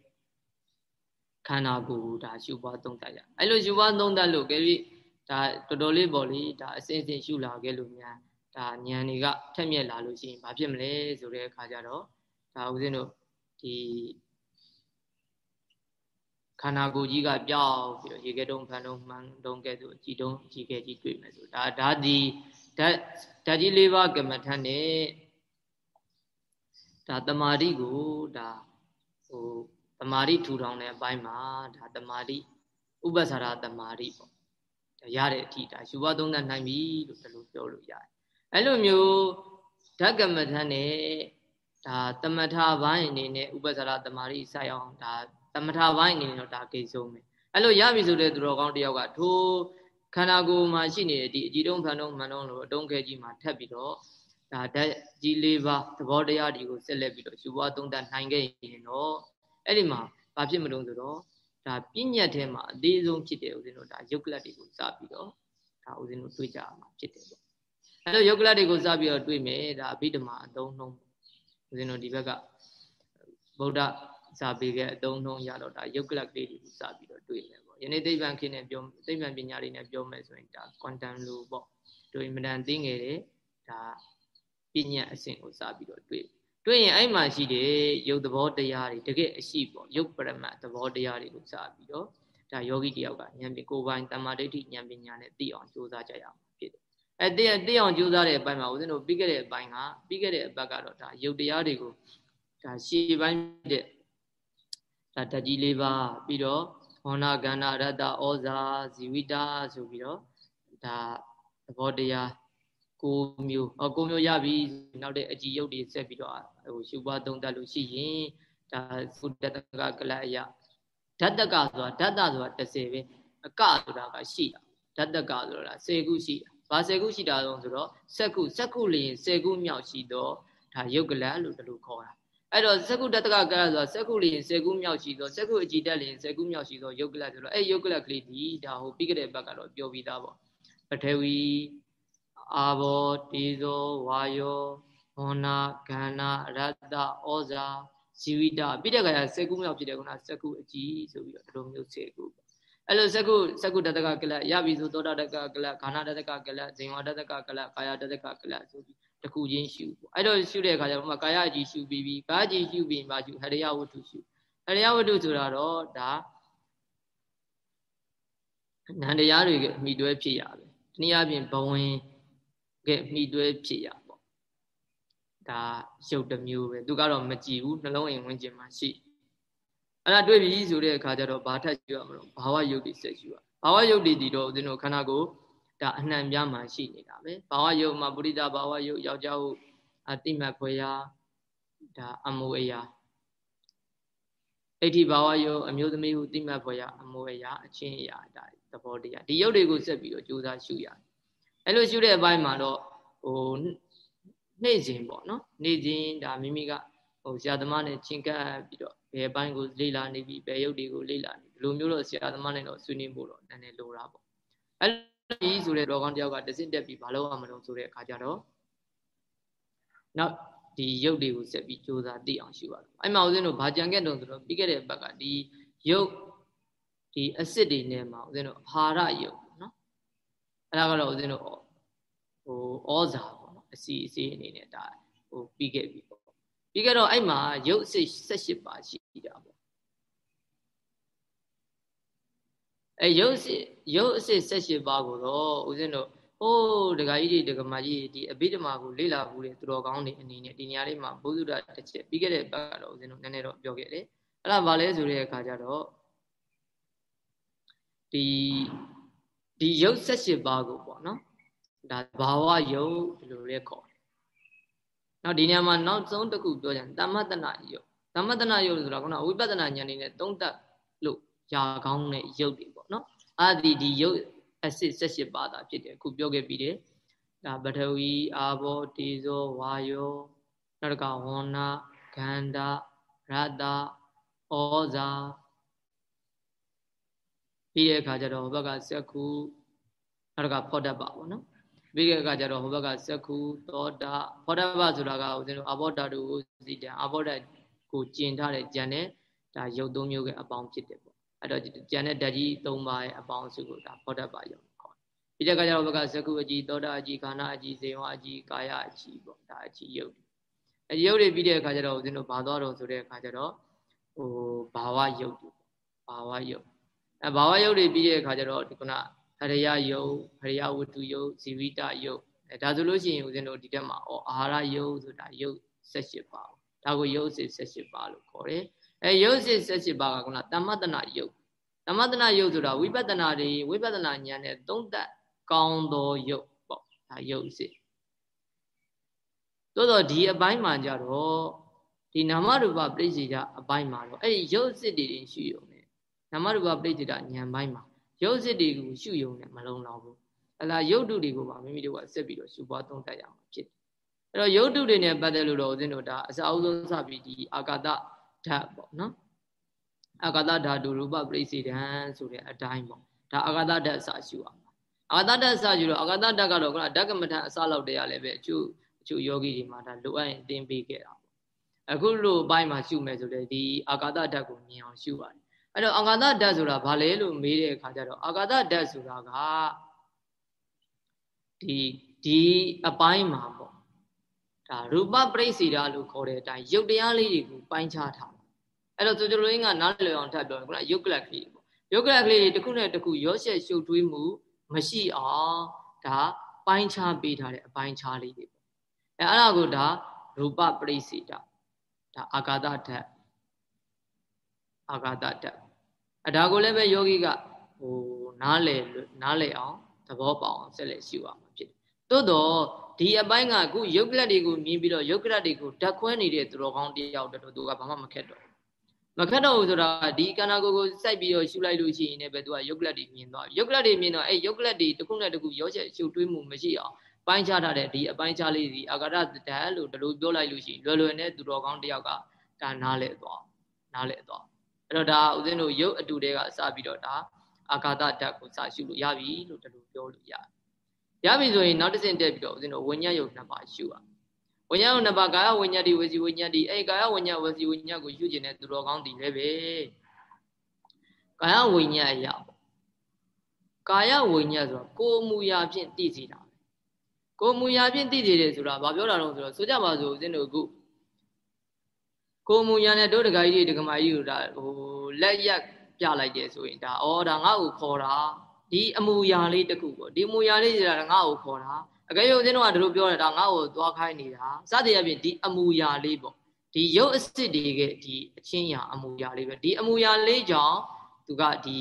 ခန္ဓာကိုယ်ဒါရှုပွားသုံးသပ်ရအဲ့လိုရှုပွားသုံးသပ်လို့ကြပြီးဒါတော်တော်လေးပေါ့လေဒါအစဉ်အစဉ်ရှုလာခဲ့လို့များဒါဉာဏ်တွေကထက်မြက်လာလို့ရှိရင်ဘာဖြစ်မလဲဆိုတဲ့အခါကျတော့ဒါဦးဇင်းတို့ဒီ ခန္ဓာကိုယ်ကြီးကပြောက်ပြီးတော့ရေခဲတုံးဖန်တုံးမှန်တုံးကဲ့သို့ကြည်တုံးကြည်ခဲကြီးတွေ့မယ်ဆိုဒါဒါဒီဓာတ်ဓာတ်ကြီးလေးပါးကမ္မထန်နဲ့ဒါတမာတိကိုဒါဟိုတမာတိထူထောင်တဲ့အပိုင်းမှာဒါတမာတိဥပ္ပဆရာတမာတိပေါ့ရတဲ့အထိဒါယူဝသုံးသပ်နိုင်ပြီလို့ဒီလိုပြောလို့ရတယ်အဲ့လိုမျိုးဓကမထနဲ့ဒါတမထဘိုင်းအနေနဲ့ဥပ္ပဇ္ဇရာတမာရီစိုက်အောင်ဒါ တမထဘိုင်းအနေနဲ့တော့ဒါကိဆုံးပဲအဲ့လိုရပြီဆိုတဲ့သူတော်ကောင်းတယောက်ကထိုခန္ဓာကိုယ်မှာရှိနေတဲ့ဒီအကြည်တုံးဖန်တုံးမှန်တုံးလို့အတုံးခဲကြီးမှာထပ်ပြီးတော့ဒါဓာတ်ကြီးလေးပါသဘောတရားတွေကိုဆက်လက်ပြီးတော့ယူဝသုံးသပ်နိုင်ခဲ့ရင်တော့အဲ့ဒီမှာဘာဖြစ်မလို့ဆိုတော့ဒါပြညတ်ထဲမှာအသေးဆုံးဖြစ်တဲ့ဦးဇင်းတို့ဒါယုတ်ကလတ်တွေကိုစပြီးတော့ဒါဦးဇင်းတို့တွေးကြရမှာဖြစ်တယ်ပေါ့အဲလိုယုတ်ကလတွေကိုစပြီးတော့တွေ့မယ်ဒါအဘိဓမ္မာအသုံးနှုံးဦးဇင်းတို့ဒီဘက်ကဗုဒ္ဓ စာပေကအသုံးနှုံးရတော့ဒါယုတ်ကလလေးတွေကိုစပြီးတော့တွေ့မယ်ပေါ့ယနေ့သိပ္ပံခေတ်နဲ့ပြောသိပ္ပံပညာတွေနဲ့ပြောမယ်ဆိုရင်ဒါ quantum လို့ပေါ့တို့အင်မတန်သိငယ်တယ်ဒါပညာအဆင့်ကိုစပြီးတော့တွေ့တွေ့ရင်အဲ့မှာရှိတဲ့ယုတ်သဘောတရားတွေတကယ်အရှိပေါ့ယုတ်ပရမတ်သဘောတရားတွေကိုစပြီးတော့ဒါယောဂီတယောက်ကဉာဏ်ပင်ကိုယ်ပိုင်တမ္မာဒိဋ္ဌိဉာဏ်ပညာနဲ့သိအောင်ကြိုးစားကြရအောင်အဲတည့်တည့်အောင်ကြိုးစားတဲ့အပိုင်းမှာဦးဇင်းတို့ပြီးခဲ့တဲ့အပိုင်းကပြီးခဲ့တဲ့အပတ်ကတော့ဒါယုတ်တရားတွေကိုဒါရှေးပိုင်းတဲ့ ဒါတကြီးလေးပါပြီးတော့ဟောနာကန္နာရတ္တဩဇာဇီဝိတာဆိုပြီးတော့ဒါသဘောတရားကိုမျိုးဟောကိုမျိုးရပြီနောက်တဲ့အကြည်ရုပ်တွေဆက်ပြီးတော့ဟိုရှုပွားသုံးတတ်လို့ရှိရင်ဒါသုတတကကလအယဓာတကဆိုတာဓာတဆိုတာ30ပဲအကဆိုတာကရှိတာဓာတကဆိုတာ10ခုရှိတာဘာ10ခုရှိတာတော့ဆိုတော့စက္ခုစက္ခုလျင်10ခုမြောက်ရှိတော့ဒါယုတ်ကလလို့ဒီလိုခေါ်တာ အဲ့တော့စက္ခုတတကကလဆိုတာစက္ခုလျင်10ခုမြောက်ရှိတော့စက္ခုအကြည်တက်လျင်10ခုမြောက်ရှိတော့ယုတ်ကလဆိုတော့အဲ့ယုတ်ကလကလေးဒီဒါဟိုပြီးကြတဲ့ဘက်ကတော့ပြောပြီးသားပေါ့ပထဝီအာဘောတေဇောဝါယောဟောနာဂန္နာရတ္တဩဇာဇီဝိတပြီးတဲ့ခါကျစက္ခုမြောက်ဖြစ်တဲ့ခုနစက္ခုအကြည်ဆိုပြီးတော့ဒီလိုမျိုးစေခုအဲ့လိုစက္ခုစက္ခုတတကကလရပြီဆိုသောတာတတကကလခန္ဓာတတကကလဇင်ဝတတကကလကာယတတကကလဆိုပြီး တခုချင်းရှုပေါ့အဲ့တော့ရှုတဲ့အခါကျတော့ကာယအကြည်ရှုပြီးပြီးကာယအကြည်ရှုပြီးမှရှုဟရိယဝတ္ထုရှုဟရိယဝတ္ထုဆိုတာတော့ဒါနန္တရားတွေအမိတွဲဖြစ်ရပဲတနည်းအားဖြင့်ဘဝင်ကမိတွဲဖြစ်ရပေါ့ဒါရုပ်တစ်မျိုးပဲသူကတော့မကြည့်ဘူးနှလုံးအိမ်ဝင်ကျင်မှာရှိအဲ့ဒါတွေ့ပြီဆိုတဲ့အခါကျတော့ဘာထက်ရှိရမလို့ဘာဝယုတ်တွေဆက်ရှိရဘာဝယုတ်တွေဒီတော့ဦးဇင်းတို့ခန္ဓာကိုယ် ဒါအနှံပြားမှာရှိနေတာပဲဘာဝယုတ်မှာပုရိသဘာဝယုတ်ယောက်ျားဟုအတိမတ်ခွေရာဒါအမူအရာအဋ္ဌိဘာဝယုတ်အမျိုးသမီးဟုတိမတ်ခွေရာအမူအရာအချင်းအရာဒါသဘောတရားဒီယုတ်တွေကိုဆက်ပြီးတော့ကြိုးစားရှုရတယ်အဲ့လိုရှုတဲ့အပိုင်းမှာတော့ဟိုနေ့စဉ်ပေါ့နော်နေ့စဉ်ဒါမိမိကဟိုဆရာသမားနဲ့ချင်းကပ်ပြီးတော့ဘယ်ပိုင်းကိုလေ့လာနေပြီဘယ်ရုပ်တွေကိုလေ့လာနေဒီလိုမျိုးတော့ဆရာသမားနဲ့တော့ဆွေးနွေးဖို့တော့နည်းနည်းလိုတာပေါ့အဲ့ ဒီဆိုတဲ့တော်ကောင်းတယောက်ကတစင့်တက်ပြီးမလုပ်ရမလို့ဆိုတဲ့အခါကျတော့နောက်ဒီရုပ်တွေကိုဆက်ပြီးစူးစမ်းသိအောင်ရှုရတယ်အဲ့မှာဦးဇင်းတို့ဗာကြံခဲ့တော့ဆိုတော့ပြီးခဲ့တဲ့ဘက်ကဒီရုပ်ဒီအစစ်တွေနဲ့မှာဦးဇင်းတို့အာဟာရရုပ်နော်အဲ့ဒါကတော့ဦးဇင်းတို့ဟိုဩဇာပေါ့နော်အစီအစီအနေနဲ့ဒါဟိုပြီးခဲ့ပြီပေါ့ပြီးခဲ့တော့အဲ့မှာရုပ်အစစ်18ပါရှိတာပေါ့ အဲရုပ်အစစ်ရုပ်အစစ်18ပါကိုတော့ဦးဇင်းတို့ဟိုးဒကာကြီးတွေဒကာမကြီးဒီအဘိဓမ္မာကိုလေ့လာဘူးတဲ့သူတော်ကောင်းတွေအနေနဲ့ဒီနေရာလေးမှာဘုဇုဒ္ဓတစ်ချက်ပြီးခဲ့တဲ့ဘက်ကတော့ဦးဇင်းတို့နည်းနည်းတော့ပြောခဲ့တယ်အဲ့ဒါဘာလဲဆိုတဲ့အခါကျတော့ဒီဒီရုပ်18ပါးကိုပေါ့နော်ဒါဘာဝယုတ်ဒီလိုလဲခေါ်တယ်နောက်ဒီနေရာမှာနောက်ဆုံးတစ်ခုပြောကြတယ်တမ္မတနာယုတ်တမ္မတနာယုတ်ဆိုတာကဝိပဿနာဉာဏ်နေနဲ့သုံးသပ်လို့ယာကောင်းတဲ့ယုတ်တွေပေါ့နော် အာဒီဒီယုတ်အစစ်18ပါးသာဖြစ်တယ်အခုပြောခဲ့ပြီးတယ်ဒါပထဝီအာဘောတေဇောဝါယောနောက်ကဝန္နာခန္ဓာရတ္တဩဇာပြီးတဲ့အခါကျတော့ဟိုဘက်ကစက္ခုနောက်ကဖောတ္တပပေါ့နော်ပြီးတဲ့အခါကျတော့ဟိုဘက်ကစက္ခုသောတာဖောတ္တပဆိုတာကဦးဇင်းတို့အဘောဓာတုစီတံအဘောဓာကိုကျင်ထားတဲ့ကြံတဲ့ဒါရုပ်သုံးမျိုးကအပေါင်းဖြစ်တယ်ပေါ့ အဲ့တော့ကြံတဲ့ဓာတ်ကြီး၃ပါးရဲ့အပေါင်းစုကိုဒါဖောတ္တပရုံခေါ်ပြီးတဲ့အခါကျတော့ဘက်ကစက္ခုအကြီးသောတာအကြီးခန္ဓာအကြီးဇေဝအကြီးကာယအကြီးပေါ့ဒါအကြီးရုပ်အရုပ်တွေပြီးတဲ့အခါကျတော့ဦးဇင်းတို့ဘာသွားတော့ဆိုတဲ့အခါကျတော့ဟိုဘာဝရုပ်တွေဘာဝရုပ်အဲဘာဝရုပ်တွေပြီးတဲ့အခါကျတော့ဒီကုနာဟရိယယုတ်ဟရိယဝတ္ထုယုတ်ဇီဝိတယုတ်အဲဒါဆိုလို့ရှိရင်ဦးဇင်းတို့ဒီတက်မှာဩအာဟာရယုတ်ဆိုတာယုတ်78ပါဒါကိုယုတ်စစ်78ပါလို့ခေါ်တယ် အဲယုတ်စစ်78ပါကကုနာတမ္မတနာယုတ်တမ္မတနာယုတ်ဆိုတာဝိပဿနာတွေဝိပဿနာဉာဏ်နဲ့သုံးသပ်ကောင်းသောယုတ်ပေါ့ဒါယုတ်စစ်သို့တော့ဒီအပိုင်းမှာကြတော့ဒီနာမရူပပြိစိတအပိုင်းမှာတော့အဲ့ဒီရုပ်စစ်တွေရှိရုံနဲ့နာမရူပပြိစိတဉာဏ်ပိုင်းမှာရုပ်စစ်တွေကိုရှုယုံနဲ့မလုံးတော့ဘူးအလားရုပ်တုတွေကိုပါမိမိတို့ကဆက်ပြီးတော့ရှုပွားသုံးသပ်ရမှာဖြစ်တယ်အဲ့တော့ရုပ်တုတွေနဲ့ပတ်သက်လို့တော့ဦးဇင်းတို့ဒါအစအဆုံးစပြီးဒီအာကာသ ဓာတ်ပေါ့နော်အာကာသဓာတုရူပပြိစိတံဆိုတဲ့အတိုင်းပေါ့ဒါအာကာသဓာတ်အစရှုအောင်အာကာသဓာတ်အစရှုတော့အာကာသဓာတ်ကတော့ကဓာတ်ကမ္မထအစလောက်တည်းရလည်းပဲအကျိုးအကျိုးယောဂီတွေမှာဒါလိုအပ်ရင်သင်ပေးခဲ့တာပေါ့အခုလိုအပိုင်းမှာရှုမယ်ဆိုတဲ့ဒီအာကာသဓာတ်ကိုမြင်အောင်ရှုရတယ်အဲ့တော့အာကာသဓာတ်ဆိုတာဘာလဲလို့မေးတဲ့အခါကျတော့အာကာသဓာတ်ဆိုတာကဒီဒီအပိုင်းမှာပေါ့ ဒါရူပပရိစေဒလို့ခေါ်တဲ့အတိုင်းရုပ်တရားလေးတွေကိုပိုင်းခြားထားအဲ့တော့ဆိုကြလို့ရင်းကနားလည်အောင်ထပ်ပြောခုနရုပ်ကလပ်ကလေးပေါ့ရုပ်ကလပ်ကလေးတစ်ခုနဲ့တစ်ခုရောရှက်ရှုပ်ထွေးမှုမရှိအောင်ဒါပိုင်းခြားပေးထားတဲ့အပိုင်းခြားလေးတွေပေါ့အဲအဲ့ဒါကိုဒါရူပပရိစေဒဒါဒါအာကာသဓာတ်အာကာသဓာတ်အဲဒါကိုလည်းပဲယောဂီကဟိုနားလေနားလေအောင်သဘောပေါက်အောင်ဆက်လက်ရှုရမှာဖြစ်တယ်။သို့တော့ ဒီအပိုင်းကအခုယုတ်ကလတ်တွေကိုမြင်ပြီးတော့ယုတ်ကလတ်တွေကိုဓာတ်ခွဲနေတဲ့သူတော်ကောင်းတယောက်တော့သူကဘာမှမခက်တော့မခက်တော့ဘူးဆိုတာဒီကန္နာကိုကိုစိုက်ပြီးတော့ရှုလိုက်လို့ရှိရင်လည်းပဲသူကယုတ်ကလတ်တွေမြင်သွားယုတ်ကလတ်တွေမြင်တော့အဲယုတ်ကလတ်တွေတစ်ခုနဲ့တစ်ခုရောချက်ရှုတွေးမှုမရှိအောင်ပိုင်းခြားထားတဲ့ဒီအပိုင်းခြားလေးဒီအာဂရတန်လို့ဒီလိုပြောလိုက်လို့ရှိရင်လွယ်လွယ်နဲ့သူတော်ကောင်းတယောက်ကဒါနားလဲသွားနားလဲသွားအဲ့တော့ဒါဦးဇင်းတို့ရုပ်အတူတဲကစပြီးတော့ဒါအာဂါတဓာတ်ကိုစရှုလို့ရပြီလို့ဒီလိုပြောလို့ရတယ် ရပြီဆိုရင်နောက်တစ်ဆင့်တက်ပြီးတော့ဦးဇင်းတို့ဝိညာဉ်ယုတ်နှစ်ပါးရှုရဝိညာဉ်ယုတ်နှစ်ပါးကာယဝိညာဉ်ဒီဝစီဝိညာဉ်ဒီအဲ့ကာယဝိညာဉ်ဝစီဝိညာဉ်ကိုရှုခြင်းနဲ့သူတော်ကောင်းတည်လည်းပဲကာယဝိညာဉ်အရာပေါ့ကာယဝိညာဉ်ဆိုတာကိုယ်မူရာဖြင့်တည်စီတာကိုမူရာဖြင့်သိသေးတယ်ဆိုတာဘာပြောတာတော့ဆိုတော့ဆိုကြပါစို့ဦးဇင်းတို့အခုကိုမူရာနဲ့တို့တက္ကကြီးတွေတက္ကမကြီးတို့ဒါဟိုလက်ရက်ပြလိုက်တယ်ဆိုရင်ဒါဩဒါငါ့ကိုခေါ်တာ ဒီအမူအရာလေးတခုပေါ့ဒီမူအရာလေးဆိုတာငါ့ကိုခေါ်တာအကယ်၍ဦးဇင်းတို့ကဒီလိုပြောတယ်ဒါငါ့ကိုသွားခိုင်းနေတာစသည်အပြင်ဒီအမူအရာလေးပေါ့ဒီရုပ်အစစ်တွေကဒီအချင်းရာအမူအရာလေးပဲဒီအမူအရာလေးကြောင့်သူကဒီ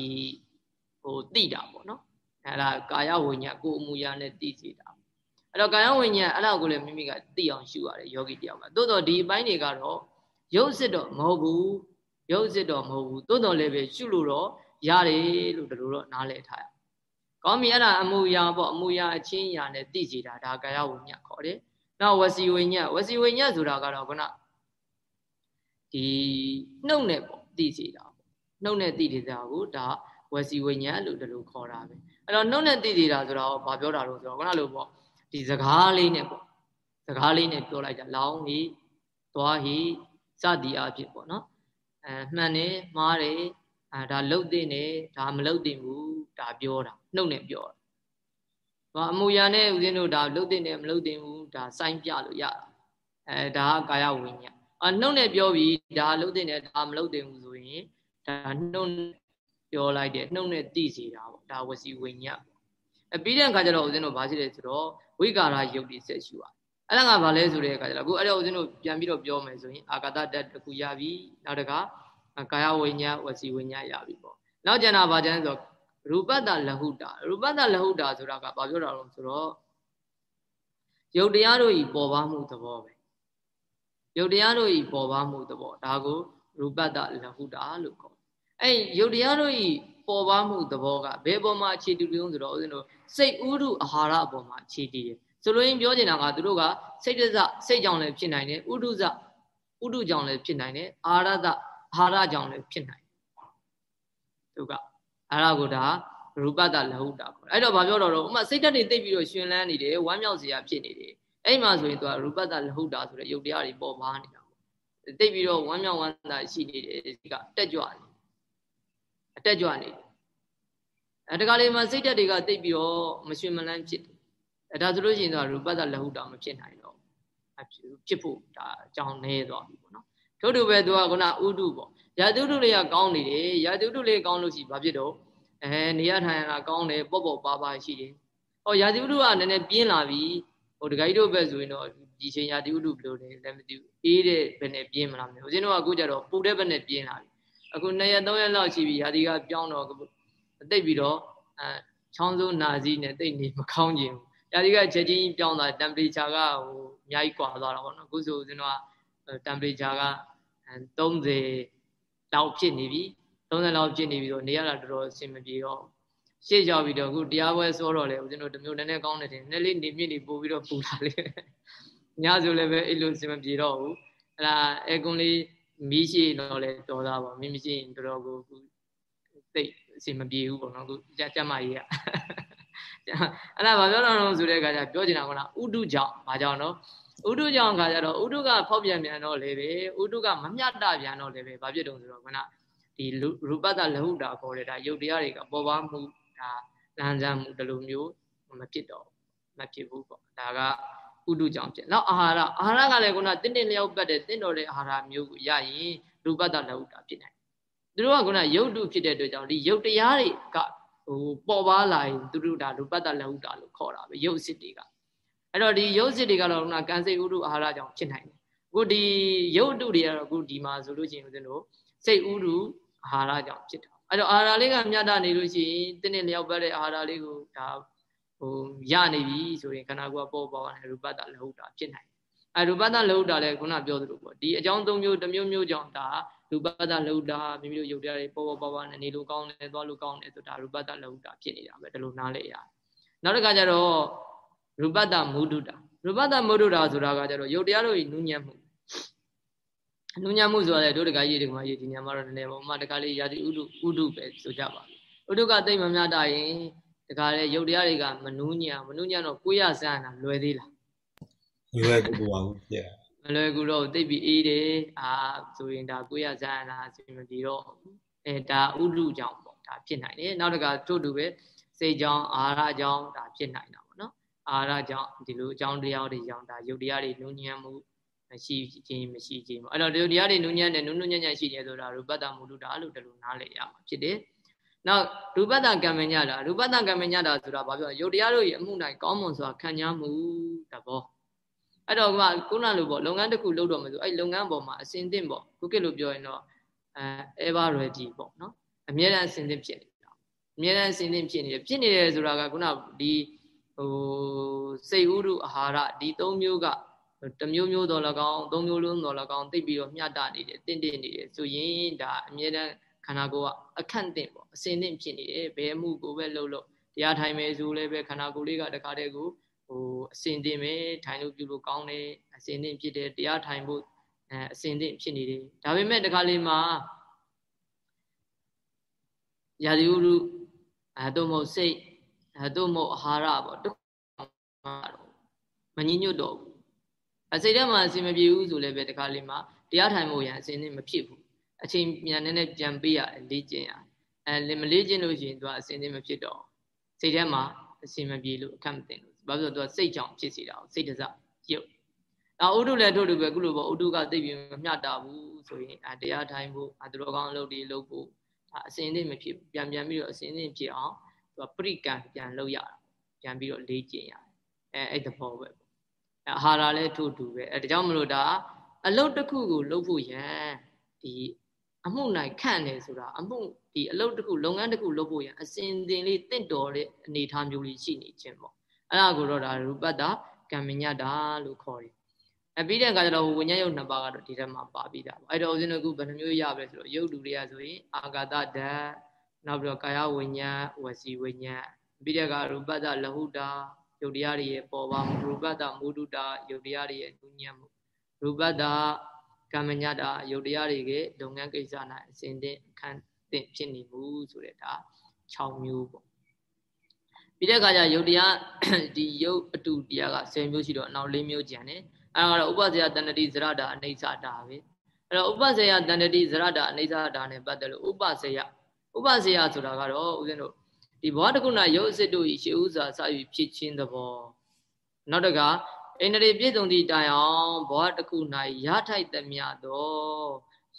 ဟိုတိတာပေါ့နော်အဲ့ဒါကာယဝိညာဉ်ကိုအမူအရာနဲ့တိစီတာအဲ့တော့ကာယဝိညာဉ်အဲ့ဒါကိုလည်းမိမိကသိအောင်ရှုရတယ်ယောဂီတယောက်ကသို့တော့ဒီအပိုင်းတွေကတော့ရုပ်စစ်တော့မဟုတ်ဘူးရုပ်စစ်တော့မဟုတ်ဘူးသို့တော်လည်းပဲရှုလို့တော့ရတယ်လို့ဒီလိုတော့နားလည်ထားရ ကောင်းပြီအဲ့ဒါအမူအရာပေါ့အမူအရာအချင်းအရာနဲ့သိစီတာဒါကာယဝိညာဉ်ခေါ်တယ်နောက်ဝစီဝိညာဉ်ဝစီဝိညာဉ်ဆိုတာကတော့ခုနဒီနှုတ်နဲ့ပေါ့သိစီတာပေါ့နှုတ်နဲ့သိနေတာကိုဒါဝစီဝိညာဉ်လို့ဒီလိုခေါ်တာပဲအဲ့တော့နှုတ်နဲ့သိနေတာဆိုတော့ဘာပြောတာလို့ဆိုတော့ခုနလိုပေါ့ဒီစကားလေးနဲ့ပေါ့စကားလေးနဲ့ပြောလိုက်တာလောင်းဟိသွားဟိစသည်အဖြစ်ပေါ့နော်အဲမှန်တယ်မှားတယ်အဲဒါလှုပ်တဲ့နဲ့ဒါမလှုပ်တဲ့ဘူး ဒါပြောတာနှုတ်နဲ့ပြောတာဘာအမူအရာနဲ့ဦးဇင်းတို့ဒါလှုပ်တဲ့နဲ့မလှုပ်တဲ့ဘူးဒါစိုင်းပြလို့ရတာအဲဒါကကာယဝိညာဉ်အနှုတ်နဲ့ပြောပြီးဒါလှုပ်တဲ့နဲ့ဒါမလှုပ်တဲ့ဘူးဆိုရင်ဒါနှုတ်ပြောလိုက်တယ်နှုတ်နဲ့သိစေတာပေါ့ဒါဝစီဝိညာဉ်အပြီးတဲ့အခါကျတော့ဦးဇင်းတို့ဘာရှိလဲဆိုတော့ဝိကာရယုတ်တိဆက်ရှိပါအဲ့ဒါကဘာလဲဆိုတဲ့အခါကျတော့အခုအဲ့ဒါဦးဇင်းတို့ပြန်ပြီးတော့ပြောမယ်ဆိုရင်အာကာသတတ်တစ်ခုရပြီနောက်တကကာယဝိညာဝစီဝိညာရပြီပေါ့နောက်ကျန်တာဘာကျန်ဆို ရူပတ္တလဟုတာရူပတ္တလဟုတာဆိုတာကဘာပြောတာလဲဆိုတော့ယုတ်တရားတို့ဤပေါ်ပါမှုသဘောပဲယုတ်တရားတို့ဤပေါ်ပါမှုသဘောဒါကိုရူပတ္တလဟုတာလို့ခေါ်အဲ့ယုတ်တရားတို့ဤပေါ်ပါမှုသဘောကဘယ်ပေါ်မှာအခြေတည်လို့ဆိုတော့ဦးဇင်းတို့စိတ်ဥဒုအာဟာရအပေါ်မှာအခြေတည်တယ်ဆိုလိုရင်းပြောချင်တာကသူတို့ကစိတ်တစစိတ်ကြောင့်လည်းဖြစ်နိုင်တယ်ဥဒုစဥဒုကြောင့်လည်းဖြစ်နိုင်တယ်အာရဒအာဟာရကြောင့်လည်းဖြစ်နိုင်တယ်သူက အဲ့ဒါကိုဒါရူပတလဟုတာခေါ်အဲ့တော့ဘာပြောတော့တော့ဥမာစိတ်ဓာတ်တွေတိတ်ပြီးတော့ရှင်လန်းနေတယ်ဝမ်းမြောက်စရာဖြစ်နေတယ်အဲ့မှာဆိုရင်သူကရူပတလဟုတာဆိုတဲ့ယုတ်တရားတွေပေါ်ပါနေတာပေါ့တိတ်ပြီးတော့ဝမ်းမြောက်ဝမ်းသာရှိနေတယ်ဒီကတက်ကြွနေအတက်ကြွနေတယ်အဲတခါလေးမှာစိတ်ဓာတ်တွေကတိတ်ပြီးတော့မရှင်မလန်းဖြစ်တယ်အဲဒါဆိုလို့ရှိရင်တော့ရူပတလဟုတာမဖြစ်နိုင်တော့ဖြစ်ဖို့ဒါအကြောင်းနည်းသွားပြီပေါ့နော်ထို့တူပဲသူကခုနဥဒုပေါ့ ရာတုတုလေးကကောင်းနေတယ်ရာတုတုလေးကောင်းလို့ရှိဘာဖြစ်တော့အဲနေရထိုင်ရတာကောင်းတယ်ပေါ့ပေါ့ပါပါရှိတယ်ဟောရာတုတုကနည်းနည်းပြင်းလာပြီဟိုဒဂိုင်းတို့ပဲဆိုရင်တော့ဒီချိန်ရာတုတုဘယ်လိုလဲလည်းမသိဘူးအေးတဲ့ဘယ်နဲ့ပြင်းမလားမသိဘူးဦးဇင်းတို့ကအခုကျတော့ပူတဲ့ဘက်နဲ့ပြင်းလာပြီအခု2ရက်3ရက်လောက်ရှိပြီရာဒီကပြောင်းတော့တိတ်ပြီးတော့အဲချောင်းစိုးနာစီနဲ့တိတ်နေမကောင်းခြင်းဘူးရာဒီကချက်ချင်းပြောင်းတာ temperature ကဟိုအများကြီးကွာသွားတာပေါ့နော်အခုဆိုဦးဇင်းတို့က temperature က30 လောက်ဖြစ်နေပြီ30လောက်ဖြစ်နေပြီတော့နေရတာတော်တော်အဆင်မပြေတော့ရှေ့ရောက်ပြီးတော့အခုတရားပွဲစောတော့လေဦးဇင်းတို့တမျိုးနည်းနည်းကောင်းနေတယ်နည်းလေးနေမြင့်နေပို့ပြီးတော့ပူလာလေညဆိုလည်းပဲအဲ့လိုအဆင်မပြေတော့ဘူးအဲ့ဒါအဲကွန်လေးမီးရှိတော့လဲတော်သားပါမင်းမရှိရင်တော်တော်ကိုအခုသိအစီမပြေဘူးပေါ့နော်အခုကြကြမကြီးကအဲ့ဒါဘာပြောတော့ဆိုတဲ့အခါကျပြောချင်တာကဥဒုကြောင့်ဘာကြောင့်နော် ဥဒုကြောင့်ခါကျတော့ဥဒုကဖောက်ပြန်ပြန်တော့လေပဲဥဒုကမမျှတပြန်တော့လေပဲဘာဖြစ်တုံဆိုတော့ခဏဒီရူပတလဟုတာခေါ်တဲ့ဒါယုတ်တရားတွေကပေါ်ပါမှုဒါလမ်းစမ်းမှုဒီလိုမျိုးမဖြစ်တော့မဖြစ်ဘူးပေါ့ဒါကဥဒုကြောင့်ဖြစ်နောက်အာဟာရအာဟာရကလည်းခုနတင်းတင်းလျောက်ပတ်တဲ့တင်းတော်တဲ့အာဟာရမျိုးကိုရရင်ရူပတလဟုတာဖြစ်နိုင်သူတို့ကခုနယုတ်တုဖြစ်တဲ့အတွက်ကြောင့်ဒီယုတ်တရားတွေကဟိုပေါ်ပါလာရင်သူတို့ဒါရူပတလဟုတာလို့ခေါ်တာပဲယုတ်စစ်တွေက အဲ့တော့ဒီယုတ်စစ်တွေကတော့ခုနကံစိတ်ဥဒုအာဟာရကြောင့်ဖြစ်နိုင်တယ်ကိုဒီရုပ်တုတွေကတော့အခုဒီမှာဆိုလို့ရှိရင်ဦးဇင်းတို့စိတ်ဥရုအာဟာရကြောင့်ဖြစ်တာအဲ့တော့အာဟာရလေးကမြတ်တာနေလို့ရှိရင်တင်းတင်းလျောက်ပတ်တဲ့အာဟာရလေးကိုဒါဟိုရနေပြီဆိုရင်ခန္ဓာကိုယ်ကပေါ်ပေါ်နေရူပတ္တလဟုတာဖြစ်နိုင်အဲရူပတ္တလဟုတာလည်းခုနပြောသလိုပေါ့ဒီအကြောင်း၃မျိုးတစ်မျိုးမျိုးကြောင့်ဒါရူပတ္တလဟုတာမိမိတို့ယုတ်တရားတွေပေါ်ပေါ်ပါပါနဲ့နေလို့ကောင်းတယ်သွားလို့ကောင်းတယ်ဆိုတာရူပတ္တလဟုတာဖြစ်နေတာပဲဒီလိုနားလည်ရတယ်နောက်တစ်ခါကျတော့ ရူပတ္တမုဒုတာရူပတ္တမုဒုတာဆိုတာကကျတော့ယုတ်တရားတို့ဤနုညံ့မှုနုညံ့မှုဆိုတာလေတို့တကကြီးတွေကမှရေးဒီညမှာတော့နည်းနည်းပေါ့မှတကလေးရာတိဥဒုဥဒုပဲဆိုကြပါဥဒုကတိတ်မများတာရင်တကလည်းယုတ်တရားတွေကမနုညံ့မနုညံ့တော့ကိုရဆန်းတာလွယ်သေးလားလွယ်ကူပါဘူးပြမလွယ်ကူတော့တိတ်ပြီးအေးတယ်အာဆိုရင်ဒါကိုရဆန်းတာအစီမပြေတော့အဲဒါဥဒုကြောင့်ပေါ့ဒါဖြစ်နိုင်တယ်နောက်တကတို့တူပဲစိတ်ကြောင့်အာဟာရကြောင့်ဒါဖြစ်နိုင်တာပေါ့နော် အာဟာရကြောင့်ဒီလိုအကြောင်းတရားတွေကြောင့်ဒါယုတ်တရားတွေနုညံ့မှုမရှိခြင်းမရှိခြင်းပေါ့အဲ့တော့ဒီတရားတွေနုညံ့တယ်နုနုညံ့ညံ့ရှိတယ်ဆိုတာရူပတ္တမုဒ္ဒတာလို့တလူနားလည်ရမှာဖြစ်တယ်နောက်ရူပတ္တကံမညတာရူပတ္တကံမညတာဆိုတာဘာပြောယုတ်တရားတို့ရဲ့အမှုနိုင်ကောင်းမွန်စွာခံညာမှုတဘောအဲ့တော့ကခုနလိုပေါ့လုပ်ငန်းတစ်ခုလုပ်တော့မယ်ဆိုအဲ့လုပ်ငန်းပေါ်မှာအစင်သင့်ပေါ့ခုကစ်လို့ပြောရင်တော့အဲ ever ready ပေါ့နော်အမြဲတမ်းအစင်သင့်ဖြစ်နေတာအမြဲတမ်းအစင်သင့်ဖြစ်နေတယ်ဖြစ်နေတယ်ဆိုတာကခုနဒီ ဟိုစိတ်ဥရုအာဟာရဒီ၃မျိုးကတမျိုးမျိုးတော်၎င်းသုံးမျိုးလုံးတော်၎င်းသိပြီးတော့မျှတနေတယ်တင့်တင့်နေတယ်ဆိုရင်ဒါအမြဲတမ်းခန္ဓာကိုယ်ကအခန့်တင့်ပေါ့အစင်တင့်ဖြစ်နေတယ်ဘယ်မှုကိုပဲလှုပ်လို့တရားထိုင်မယ်ဆိုလည်းပဲခန္ဓာကိုယ်လေးကတခါတည်းကိုဟိုအစင်တင့်ပဲထိုင်လို့ပြုလို့ကောင်းတယ်အစင်တင့်ဖြစ်တယ်တရားထိုင်ဖို့အဲအစင်တင့်ဖြစ်နေတယ်ဒါပေမဲ့တခါလေးမှာရာဇီဥရုအဲတို့မဟုတ်စိတ် အဲတို့မဟုတ်အာဟာရပေါ့တခုမငြညွတ်တော့ဘူးအစိတ်ထဲမှာအစင်မပြေဘူးဆိုလည်းပဲတခါလေးမှာတရားထိုင်ဖို့ရန်အစင်နဲ့မဖြစ်ဘူးအချိန်မြန်နေနဲ့ပြန်ပေးရတယ်လေ့ကျင့်ရတယ်အဲမလေ့ကျင့်လို့ရှိရင်သူကအစင်နဲ့မဖြစ်တော့စိတ်ထဲမှာအစင်မပြေလို့အခက်မတင်လို့ဘာဖြစ်လို့သူကစိတ်ကြောင့်ဖြစ်စီတာစိတ်တစရုပ်အောဥဒုလည်းထို့တူပဲခုလိုပေါ့ဥဒုကသိပြီးမမျှတာဘူးဆိုရင်အဲတရားထိုင်ဖို့အဲသူတော်ကောင်းအလုပ်တွေလုပ်ဖို့ဒါအစင်နဲ့မဖြစ်ပြန်ပြန်ပြီးတော့အစင်နဲ့ဖြစ်အောင် သူကပရိကံပြန်လုပ်ရတာပြန်ပြီးတော့လေ့ကျင့်ရတယ်အဲအဲ့တဘောပဲအာဟာရလည်းထို့တူပဲအဲဒါကြောင့်မလို့ဒါအလုတ်တစ်ခုကိုလုပ်ဖို့ရန်ဒီအမှုနိုင်ခန့်တယ်ဆိုတာအမှုဒီအလုတ်တစ်ခုလုပ်ငန်းတစ်ခုလုပ်ဖို့ရန်အစဉ်သင်လေးတင့်တော်တဲ့အနေအထားမျိုးလေးရှိနေခြင်းပေါ့အဲ့ဒါကိုတော့ဒါရူပတ္တကံမညတာလို့ခေါ်တယ်အပြီးတဲ့အခါကျတော့ဝိညာဉ်ယုတ်နှစ်ပါးကတော့ဒီထဲမှာပါပြီးတာပေါ့အဲ့တော့ဦးဇင်းတို့ကဘယ်နှမျိုးရပဲဆိုတော့ယုတ်တူတွေကဆိုရင်အာဂတဓာတ် နောက်ပြီးတော့ကာယဝိညာဉ်ဝစီဝိညာဉ်ပြီးတဲ့အခါရူပတ္တလဟုတာယုတ်တရားတွေရဲ့ပေါ်ပါမှုရူပတ္တမုဒုတာယုတ်တရားတွေရဲ့နုညံ့မှုရူပတ္တကမ္မညတာယုတ်တရားတွေကလုပ်ငန်းကိစ္စ၌အစဉ်တင့်အခန့်တင့်ဖြစ်နေမှုဆိုတဲ့ဒါ6မျိုးပေါ့ပြီးတဲ့အခါကျယုတ်တရားဒီယုတ်အတူတရားက10မျိုးရှိတော့အနောက်4မျိုးကျန်တယ်အဲဒါကတော့ဥပဇေယတဏ္ဍတိဇရတာအနိစ္စတာပဲအဲ့တော့ဥပဇေယတဏ္ဍတိဇရတာအနိစ္စတာနဲ့ပတ်သက်လို့ဥပဇေယ ဥပဇေယဆိုတာကတော့ဦးဇင်းတို့ဒီဘောဓကုဏရုပ်အစစ်တို့ဤရှေဥစွာစ၍ဖြစ်ခြင်းသဘောနောက်တကအိန္ဒြေပြည့်စုံသည့်တိုင်အောင်ဘောဓကု၌ရထိုက်သမျှသော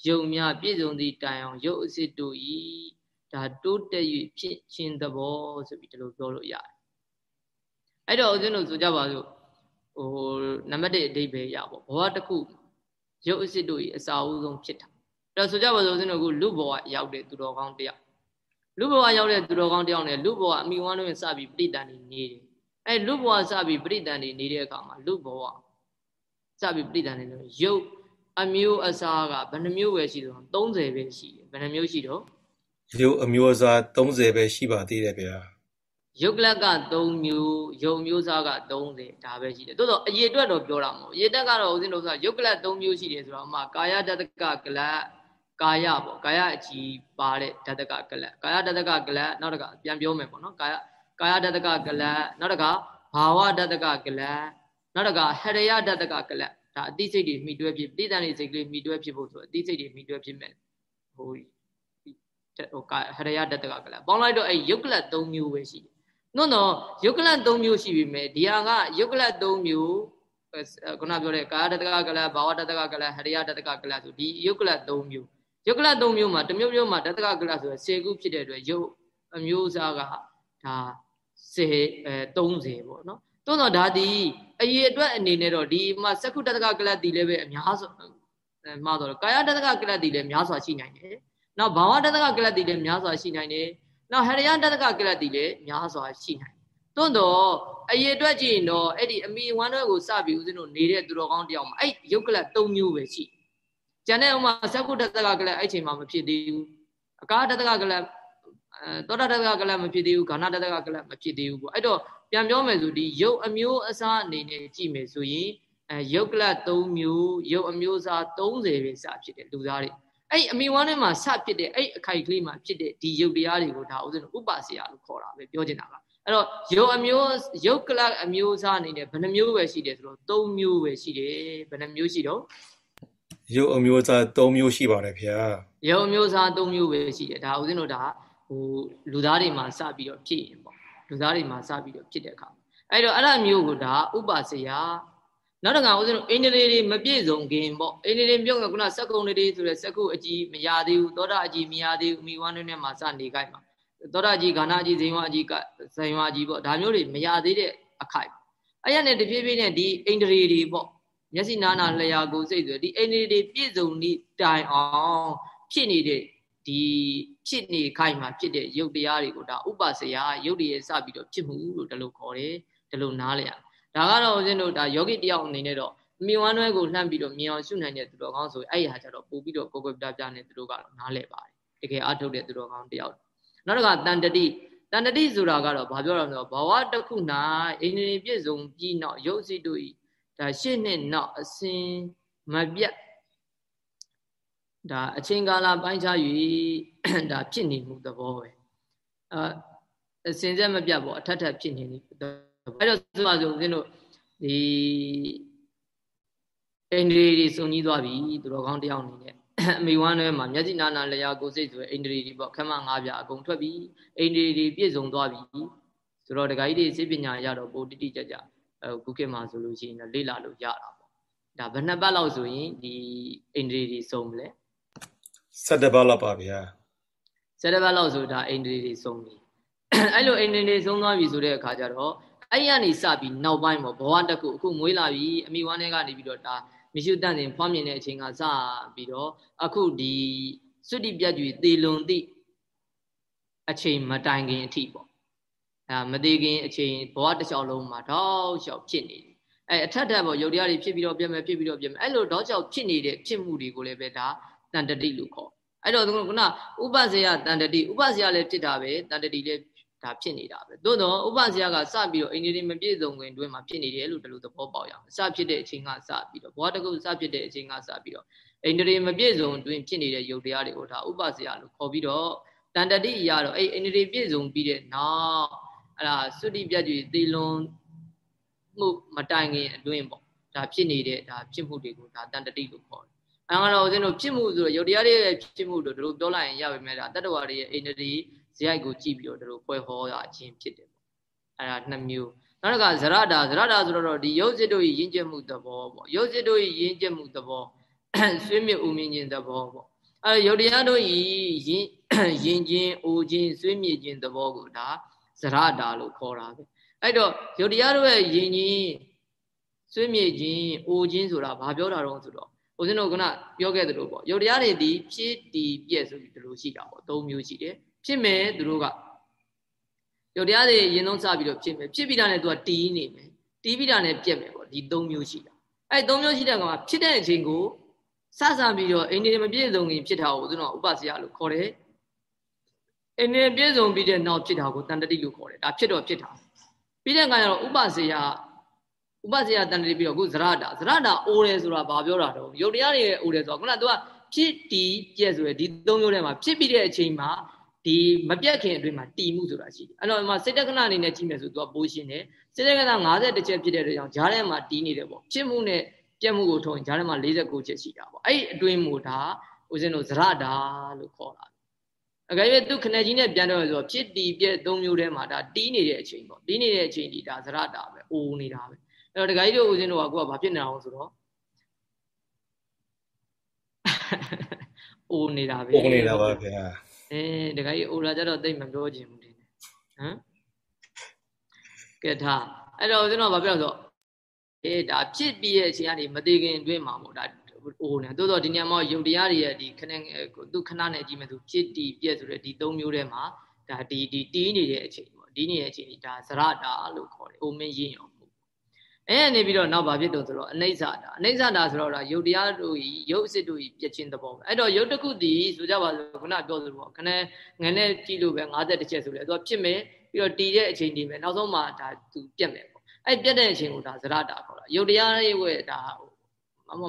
ယုံများပြည့်စုံသည့်တိုင်အောင်ရုပ်အစစ်တို့ဤဒါတိုးတက်၍ဖြစ်ခြင်းသဘောဆိုပြီးဒီလိုပြောလို့ရတယ်အဲ့တော့ဦးဇင်းတို့ဆိုကြပါစို့ဟိုနံပါတ်1အဓိပ္ပာယ်ရပေါ့ဘောဓကုရုပ်အစစ်တို့ဤအစာအုပ်ဆုံးဖြစ်တာအဲ့ တော့ဆိုကြပါစို့ဦးဇင်းတို့ကလူဘဝရောက်တဲ့သူတော်ကောင်းတယောက်လူဘဝရောက်တဲ့သူတော်ကောင်းတယောက်နဲ့လူဘဝအမိဝမ်းတို့စပြီးပြိတ္တန်နေနေတယ်အဲလူဘဝစပြီးပြိတ္တန်နေနေတဲ့အခါမှာလူဘဝစပြီးပြိတ္တန်နေလို့ရုပ်အမျိုးအစားကဘယ်နှမျိုးပဲရှိတော့30ပဲရှိတယ်ဘယ်နှမျိုးရှိတော့ရုပ်အမျိုးအစား30ပဲရှိပါသေးတယ်ဗျာရုပ်ကလက3မျိုးရုပ်မျိုးစားက30ဒါပဲရှိတယ်တိုးတော့အရေအတွက်တော့ပြောတာမဟုတ်အရေတက်ကတော့ဦးဇင်းတို့ဆိုရုပ်ကလ3မျိုးရှိတယ်ဆိုတော့အမှကာယတတကကလ ကာယပေါ့ကာယအကြည်ပါတဲ့ဓာတကကလတ်ကာယဓာတကကလတ်နောက်တကပြန်ပြောမယ်ပေါ့နော်ကာယကာယဓာတကကလတ်နောက်တကဘာဝဓာတကကလတ်နောက်တကဟရယဓာတကကလတ်ဒါအတိစိတ်တွေမိတွဲဖြစ်တိတန်လေးစိတ်ကလေးမိတွဲဖြစ်ဖို့ဆိုအတိစိတ်တွေမိတွဲဖြစ်မယ်ဟိုဟိုဟရယဓာတကကလတ်ပေါင်းလိုက်တော့အဲယုတ်ကလတ်၃မျိုးပဲရှိတယ်။နှုတ်တော့ယုတ်ကလတ်၃မျိုးရှိပြီမဲ့ဒီဟာကယုတ်ကလတ်၃မျိုးခုနပြောတဲ့ကာယတတကကလဘာဝတတကကလဟရိယတတကကလဆိုဒီယုတ်ကလ၃မျိုး ယုတ်ကလ၃မျိုးမှာတစ်မျိုးမျိုးမှာတတကကလဆို10ခုဖြစ်တဲ့အတွက်ယုတ်အမျိုးအစားကဒါ10အဲ30ပေါ့နော်တွန်းတော့ဒါဒီအရေးအတွက်အနေနဲ့တော့ဒီမှာစက္ခုတတကကလတ်တီလည်းပဲအများဆိုမှားတော့ကာယတတကကလတ်တီလည်းများစွာရှိနိုင်တယ်နောက်ဘာဝတတကကလတ်တီလည်းများစွာရှိနိုင်တယ်နောက်ဟရိယတတကကလတ်တီလည်းများစွာရှိနိုင်တယ်တွန်းတော့အရေးအတွက်ကြည့်ရင်တော့အဲ့ဒီအမိဝမ်းတွဲကိုစပြီးဦးဇင်းတို့နေတဲ့သူတော်ကောင်းတယောက်မှာအဲ့ယုတ်ကလတ်၃မျိုးပဲရှိ ကျန်တဲ့ဥမာစက္ခုတတကကလတ်အဲ့ချိန်မှာမဖြစ်သေးဘူးအကာတတကကလတ်အဲသောတာတတကကလတ်မဖြစ်သေးဘူးဂါဏတတကကလတ်မဖြစ်သေးဘူးပေါ့အဲ့တော့ပြန်ပြောမယ်ဆိုဒီရုပ်အမျိုးအစားအနေနဲ့ကြည့်မယ်ဆိုရင်အဲရုပ်ကလတ်၃မျိုးရုပ်အမျိုးအစား30ပဲစဖြစ်တယ်လူသားတွေအဲ့အမိဝမ်းထဲမှာစဖြစ်တဲ့အဲ့အခိုက်ကလေးမှာဖြစ်တဲ့ဒီရုပ်တရားတွေကိုဒါဥစဉ်ဥပစေယလို့ခေါ်တာပဲပြောချင်တာကအဲ့တော့ရုပ်အမျိုးရုပ်ကလတ်အမျိုးအစားအနေနဲ့ဘယ်နှမျိုးပဲရှိတယ်ဆိုတော့၃မျိုးပဲရှိတယ်ဘယ်နှမျိုးရှိတော့ ရုပ်အမျိုးအစား၃မျိုးရှိပါတယ်ဗျာရုပ်အမျိုးအစား၃မျိုးပဲရှိတယ်ဒါဥစဉ်တို့ဒါဟိုလူသားတွေမှာစပြီးတော့ဖြစ်ရင်ပေါ့လူသားတွေမှာစပြီးတော့ဖြစ်တဲ့အခါအဲ့တော့အဲ့ဒါမျိုးကိုဒါဥပါစေယနောက်တစ်ခါဦးဇင်းတို့အိန္ဒြေတွေမပြည့်စုံခင်ပေါ့အိန္ဒြေတွေပြုံးကခုနစက္ကုံတွေဆိုတဲ့စက္ကုအကြီးမရသေးဘူးသောတာအကြီးမရသေးဘူးမိဝမ်းတွေနဲ့မှာစနေခိုက်မှာသောတာကြီးခန္ဓာကြီးဇိမ်ဝအကြီးကဇိမ်ဝအကြီးပေါ့ဒါမျိုးတွေမရသေးတဲ့အခိုက်အဲ့ရနဲ့တဖြည်းဖြည်းနဲ့ဒီအိန္ဒြေတွေပေါ့ မျက်စိနာနာလျာကိုစိတ်ဆိုဒီအိန္ဒြေတွေပြည့်စုံနေတိုင်အောင်ဖြစ်နေတဲ့ဒီဖြစ်နေခိုင်မှာဖြစ်တဲ့ရုပ်တရားတွေကိုဒါဥပ္ပစယရုပ်တွေစပြီးတော့ဖြစ်မှုလို့ဒီလိုခေါ်တယ်ဒီလိုနားလည်ရဒါကတော့ဦးဇင်းတို့ဒါယောဂီတယောက်အနေနဲ့တော့မြင်ဝမ်းတွဲကိုလှမ်းပြီးတော့မြင်အောင်ရှုနိုင်တဲ့သူတော်ကောင်းဆိုအဲ့ဒီဟာကြတော့ပို့ပြီးတော့ကိုယ်ကိုယ်ပြပြနေသူတို့ကတော့နားလည်ပါတယ်တကယ်အထုတ်တဲ့သူတော်ကောင်းတယောက်နောက်တစ်ခါတန်တတိတန်တတိဆိုတာကတော့ဘာပြောရမလဲဘဝတစ်ခု၌အင်းကြီးပြည့်စုံပြီးနောက်ရုပ်စိတ်တို့ဤ ဒါရှင်းနဲ့နောက်အစဉ်မပြတ်ဒါအချိန်ကာလပိုင်းခြား၍ဒါဖြစ်နေမှုသဘောပဲအဲအစဉ်ဆက်မပြတ်ပေါ့အထက်ထက်ဖြစ်နေနေအဲ့တော့ဆိုပါဆိုဦးဇင်းတို့ဒီအိန္ဒြေတွေစုံကြီးသွားပြီသူတော်ကောင်းတယောက်အနေနဲ့အမိဝမ်းထဲမှာမျက်စိနာနာလျာကိုယ်စိတ်ဆိုအိန္ဒြေတွေပေါ့ခမငါးပြအကုန်ထွက်ပြီအိန္ဒြေတွေပြည့်စုံသွားပြီဆိုတော့ဒကာကြီးတွေစိပညာရတော့ပိုတိတိကျကျ အခုခေတ်မှာဆိုလို့ရှိရင်လေ့လာလို့ရတာပေါ့ဒါဘယ်နှစ်ပတ်လောက်ဆိုရင်ဒီအိန္ဒြေတွေစုံမလဲ17ပတ်လောက်ပါဗျာ17ပတ်လောက်ဆိုတာအိန္ဒြေတွေစုံပြီအဲ့လိုအိန္ဒြေတွေစုံသွားပြီဆိုတဲ့အခါကျတော့အဲ့ရနေစပြီးနောက်ပိုင်းပေါ့ဘဝတစ်ခုအခုမွေးလာပြီအမိဝမ်းထဲကနေပြီးတော့ဒါမရှိတန့်စင်ဖွားမြင်တဲ့အချိန်ကစပြီးတော့အခုဒီစွတိပြတ်ကြီးသေလွန်သည့်အချိန်မတိုင်ခင်အထိပေါ့ အဲမသေးခင်အချိန်ဘဝတစ်လျှောက်လုံးမှာတောက်လျှောက်ဖြစ်နေတယ်အဲအထက်ထက်ပေါ့ယုတ်တရားတွေဖြစ်ပြီးတော့ပြတ်မယ်ဖြစ်ပြီးတော့ပြတ်မယ်အဲ့လိုတောက်လျှောက်ဖြစ်နေတဲ့ဖြစ်မှုတွေကိုလည်းပဲဒါတန်တတိလို့ခေါ်အဲ့တော့ခုနဥပဇေယတန်တတိဥပဇေယလည်းဖြစ်တာပဲတန်တတိလည်းဒါဖြစ်နေတာပဲသို့တော့ဥပဇေယကစပြီးတော့အိန္ဒိယမပြည့်စုံခင်တွင်မှာဖြစ်နေတယ်လို့ဒီလိုသဘောပေါက်ရအောင်စဖြစ်တဲ့အချိန်ကစပြီးတော့ဘောတကုစဖြစ်တဲ့အချိန်ကစပြီးတော့အိန္ဒိယမပြည့်စုံတွင်ဖြစ်နေတဲ့ယုတ်တရားတွေကိုဒါဥပဇေယလို့ခေါ်ပြီးတော့တန်တတိရတော့အဲ့အိန္ဒိယပြည့်စုံပြီးတဲ့နောက် အဲ့ဒါစွတိပြတ်ကြီးသေလွန်မှုမတိုင်ခင်အတွင်းပေါ့ဒါဖြစ်နေတဲ့ဒါဖြစ်မှုတွေကိုဒါတန်တတိလို့ခေါ်တယ်အဲကတော့ဦးဇင်းတို့ဖြစ်မှုဆိုတော့ယုတ်တရားတွေရဲ့ဖြစ်မှုတို့တို့ပြောလိုက်ရင်ရပါမယ်ဒါတတ္တဝါတွေရဲ့အိန္ဒြေဇယိုက်ကိုကြည့်ပြီးတော့တို့ဖွဲဟောတာအချင်းဖြစ်တယ်ပေါ့အဲဒါနှစ်မျိုးနောက်တစ်ခါဇရတာဇရတာဆိုတော့ဒီယုတ်စစ်တို့ရဲ့ယဉ်ကျေးမှုသဘောပေါ့ယုတ်စစ်တို့ရဲ့ယဉ်ကျေးမှုသဘောဆွေးမြေ့ဦးမြင့်ခြင်းသဘောပေါ့အဲယုတ်တရားတို့ဤယဉ်ယဉ်ချင်းအိုချင်းဆွေးမြေ့ခြင်းသဘောကိုဒါ ဇရတာလို့ခေါ်တာပဲအဲ့တော့ယုတ်တရားတို့ရဲ့ယဉ်ချင်းဆွေးမြေ့ခြင်းအိုချင်းဆိုတာဘာပြောတာတော့ဆိုတော့ဦးဇင်းတို့ကပြောခဲ့သလိုပေါ့ယုတ်တရားတွေဒီဖြစ်တည်ပြည့်ဆိုပြီးဒီလိုရှိတာပေါ့၃မျိုးရှိတယ်ဖြစ်မယ်သူတို့ကယုတ်တရားတွေရင်သုံးစပြီးတော့ဖြစ်မယ်ဖြစ်ပြီးတာနဲ့သူကတီးနေမယ်တီးပြီးတာနဲ့ပြက်မယ်ပေါ့ဒီ၃မျိုးရှိတာအဲ့၃မျိုးရှိတဲ့ကောင်ကဖြစ်တဲ့အချိန်ကိုစစပြီးတော့အိန္ဒိယမပြည့်စုံခင်ဖြစ်တာကိုဦးဇင်းတို့ဥပစယလို့ခေါ်တယ် အိန္ဒိယပြည့်စုံပြီးတဲ့နောက်ဖြစ်တာကိုတန်တတိလို့ခေါ်တယ်ဒါဖြစ်တော့ဖြစ်တာပြီးတဲ့အခါကျတော့ဥပစယဥပဇေယတန်တိပြီးတော့အခုဇရတာဇရတာအိုးတယ်ဆိုတာဘာပြောတာတော့ယုတ်တရားတွေအိုးတယ်ဆိုတော့ခုနက तू ကဖြစ်တီးပြက်ဆိုရယ်ဒီသုံးမျိုးထဲမှာဖြစ်ပြီးတဲ့အချိန်မှာဒီမပြတ်ခင်အတွင်းမှာတီမှုဆိုတာရှိတယ်အဲ့တော့ဒီမှာစိတ်တက္ကနာအနေနဲ့ကြည့်မယ်ဆို तू ကပိုးရှင်းတယ်စိတ်တက္ကနာ50ချက်ဖြစ်တဲ့အတွက်ကြောင့်ဂျားထဲမှာတီးနေတယ်ပေါ့ဖြစ်မှုနဲ့ပြက်မှုကိုထုံဂျားထဲမှာ49ချက်ရှိတာပေါ့အဲ့ဒီအတွင်းမူဒါဦးဇင်းတို့ဇရတာလို့ခေါ်တာ အကယ်၍သူခနဲ့ကြီးနဲ့ပြန်တော့ဆိုဖြစ်တီပြက်သုံးမျိုးထဲမှာဒါတီးနေတဲ့အချိန်ပေါ့တီးနေတဲ့အချိန်ဒီဒါဇရတာပဲအိုးနေတာပဲအဲ့တော့ဒကာကြီးတို့ဦးဇင်းတို့ကကိုကဘာဖြစ်နေအောင်ဆိုတော့အိုးနေတာပဲအိုးနေတာပါဗျာအဲဒကာကြီးအိုးလာကြတော့တိတ်မပြောချင်ဘူးတင်ဟမ်ကဲထားအဲ့တော့ဦးဇင်းတို့ကဘာပြောဆိုဒါဖြစ်ပြီးရဲ့အချိန်ကနေမသေးခင်အတွင်းမှာပေါ့ဒါ ဟိုနေတိုးတော့ဒီညမှာယုတ်တရားတွေရဲ့ဒီခဏသူခဏနဲ့ကြည့်မယ်သူဖြစ်တည်ပြက်ဆိုတဲ့ဒီ၃မျိုးထဲမှာဒါဒီဒီတီးနေတဲ့အချိန်ပေါ့ဒီနေတဲ့အချိန်ဒါဇရတာလို့ခေါ်တယ်။အိုမင်းရင်ရောအဲနေပြီးတော့နောက်ဘာဖြစ်တော့ဆိုတော့အနိစ္စတာအနိစ္စတာဆိုတော့ဒါယုတ်တရားတို့ဤယုတ်အစစ်တို့ဤပြည့်ချင်းသဘောပဲအဲ့တော့ယုတ်တစ်ခုတည်ဆိုကြပါစို့ခုနပြောသလိုပေါ့ခဏငနဲ့ကြည့်လို့ပဲ50ချက်ဆိုလေသူကဖြစ်မယ်ပြီးတော့တည်တဲ့အချိန်တည်မယ်နောက်ဆုံးမှဒါသူပြက်မယ်ပေါ့အဲ့ပြက်တဲ့အချိန်ကိုဒါဇရတာခေါ်တာယုတ်တရားရဲ့ဒါမ မ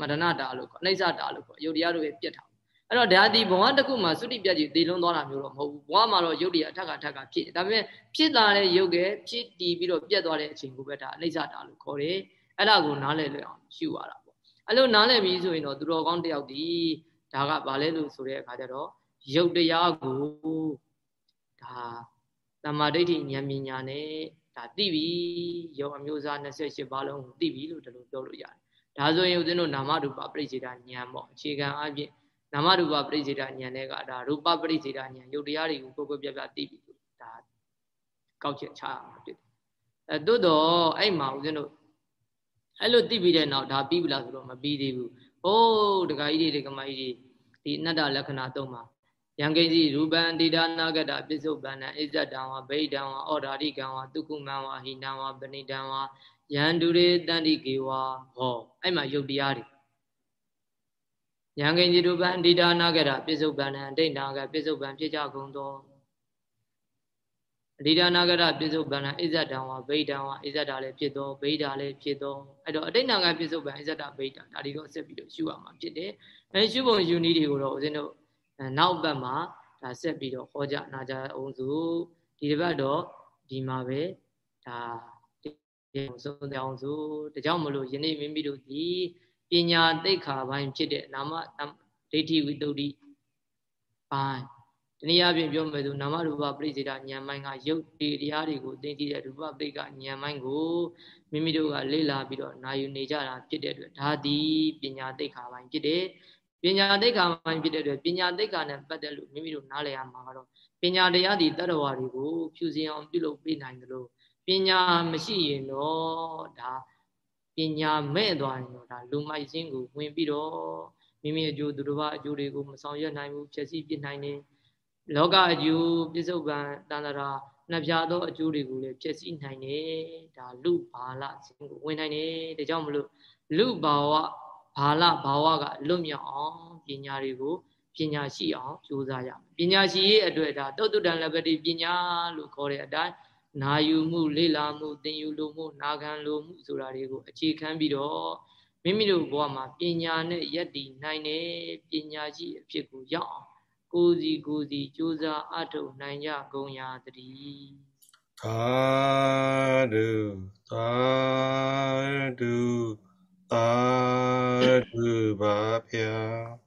မဒနာတာလို့ခေါ်အနိစ္စတာလို့ခေါ်ယုတ်တရားတို့ရဲ့ပြက်တာအဲ့တော့ဒါဒီဘဝတစ်ခုမှာသုတိပြတ်ကြီးသေလွန်သွားတာမျိုးတော့မဟုတ်ဘူးဘဝမှာတော့ယုတ်တရားအထက်ကထက်ကဖြစ်ဒါပေမဲ့ဖြစ်လာတဲ့ယုတ်ကဖြစ်တည်ပြီးတော့ပြတ်သွားတဲ့အချိန်ကိုပဲဒါအနိစ္စတာလို့ခေါ်တယ်အဲ့ဒါကိုနားလည်လွယ်အောင်ရှုရတာပေါ့အဲ့လိုနားလည်ပြီးဆိုရင်တော့သူတော်ကောင်းတယောက်ဒီဒါကဘာလဲလို့ဆိုတဲ့အခါကျတော့ယုတ်တရားကိုဒါတမာဒိဋ္ဌိဉာဏ်ပညာနဲ့ဒါသိပြီယုတ်အမျိုးအစား28ပါးလုံးကိုသိပြီလို့ဒီလိုပြောလို့ရတယ် ဒါဆိုရင်ဦးဇင်းတို့နာမရူပပြိစေတာဉာဏ်ပေါ့အခြေခံအပြင်နာမရူပပရိစေတဉာဏ်နဲ့ကဒါရူပပရိစေတဉာဏ်ယုတ်တရားတွေကိုကိုယ်ကိုယ်ပြပြသိပြီဒါကောက်ချက်ချရမှာဖြစ်တယ်အဲသို့တော့အဲ့မှာဦးဇင်းတို့အဲ့လိုသိပြီးတဲ့နောက်ဒါပြီးပြီလားဆိုတော့မပြီးသေးဘူး။အိုးဒကာကြီးတွေဒကမကြီးတွေဒီအနတ္တလက္ခဏာသုံးပါယံကိစီရူပံတိဒါနာဂတပစ္စုပန်နံဣဇတံဝဗိဒံဝဩဓာရိကံဝတုကုမံဝဟိနံဝပဏိတံဝ ယန္တုရေတန္တိကေဝဟောအဲ့မှာယုတ်တရားတွေယံကိဉ္စီရူပံဒိဒါနာကရပိစုပန်ံဒိဋ္ဌာကပိစုပန်ဖြစ်ကြကုန်သောအဓိဒါနာကရပိစုပန်ံဣဇတံဝဗိဒံဝဣဇတာလည်းဖြစ်သောဗိဒာလည်းဖြစ်သောအဲ့တော့အဋိဋ္ဌာကပိစုပန်ဣဇတာဗိဒာဒါတွေတော့ဆက်ပြီးတော့ရှုရမှာဖြစ်တယ်အဲရှုပုံယူနည်းတွေကိုတော့ဦးဇင်းတို့နောက်ဘက်မှာဒါဆက်ပြီးတော့ဟောကြနာကြအောင်စုဒီတစ်ပတ်တော့ဒီမှာပဲဒါ ဆုံးအောင်စုဒါကြောင့်မလို့ယနေ့မိမိတို့ဒီပညာသိက္ခာပိုင်းဖြစ်တဲ့နာမဒိဋ္ဌိဝိတ္တုပိုင်းတနည်းအားဖြင့်ပြောမယ်ဆိုနာမရူပပရိစေတဉာဏ်ပိုင်းကရုပ်တရားတွေကိုသိသိတဲ့ရူပပရိကဉာဏ်ပိုင်းကိုမိမိတို့ကလေ့လာပြီးတော့နာယူနေကြတာဖြစ်တဲ့အတွက်ဒါသည်ပညာသိက္ခာပိုင်းဖြစ်တယ်ပညာသိက္ခာပိုင်းဖြစ်တဲ့အတွက်ပညာသိက္ခာနဲ့ပတ်သက်လို့မိမိတို့နားလည်ရမှာကတော့ပညာတရားဒီတတ္တဝါတွေကိုဖြူစင်အောင်ပြုလုပ်ပေးနိုင်တယ်လို့ ပညာမရှိရင်တော့ဒါပညာမဲ့သွားရင်တော့ဒါလူမိုက်ခြင်းကိုဝင်ပြီးတော့မိမိအကျိုးသူတစ်ပါးအကျိုးတွေကိုမဆောင်ရွက်နိုင်ဘူးဖြည့်ဆည်းပြနိုင်တယ်လောကအကျိုးပြစ္ဆုတ်ပံတန်တရာနှပြသောအကျိုးတွေကိုလည်းဖြည့်ဆည်းနိုင်တယ်ဒါလူဘာလခြင်းကိုဝင်နိုင်တယ်ဒါကြောင့်မလို့လူဘာဝဘာလဘာဝကလွတ်မြောက်အောင်ပညာတွေကိုပညာရှိအောင်ကြိုးစားရမယ်ပညာရှိရဲ့အတွက်ဒါတုတ်တုတ္တန်လပတိပညာလို့ခေါ်တဲ့အတိုင်း နာယူမှုလေ့လာမှုသင်ယူလိုမှုနာခံလိုမှုဆိုတာတွေကိုအခြေခံပြီးတော့မိမိတို့ဘဝမှာပညာနဲ့ယက်တည်နိုင်တဲ့ပညာရှိအဖြစ်ကိုရောက်အောင်ကိုယ်စီကိုယ်စီကြိုးစားအထောက်နိုင်ကြကုန်ရာတည်းသာဓုသာဓုသာဓုပါဗျာ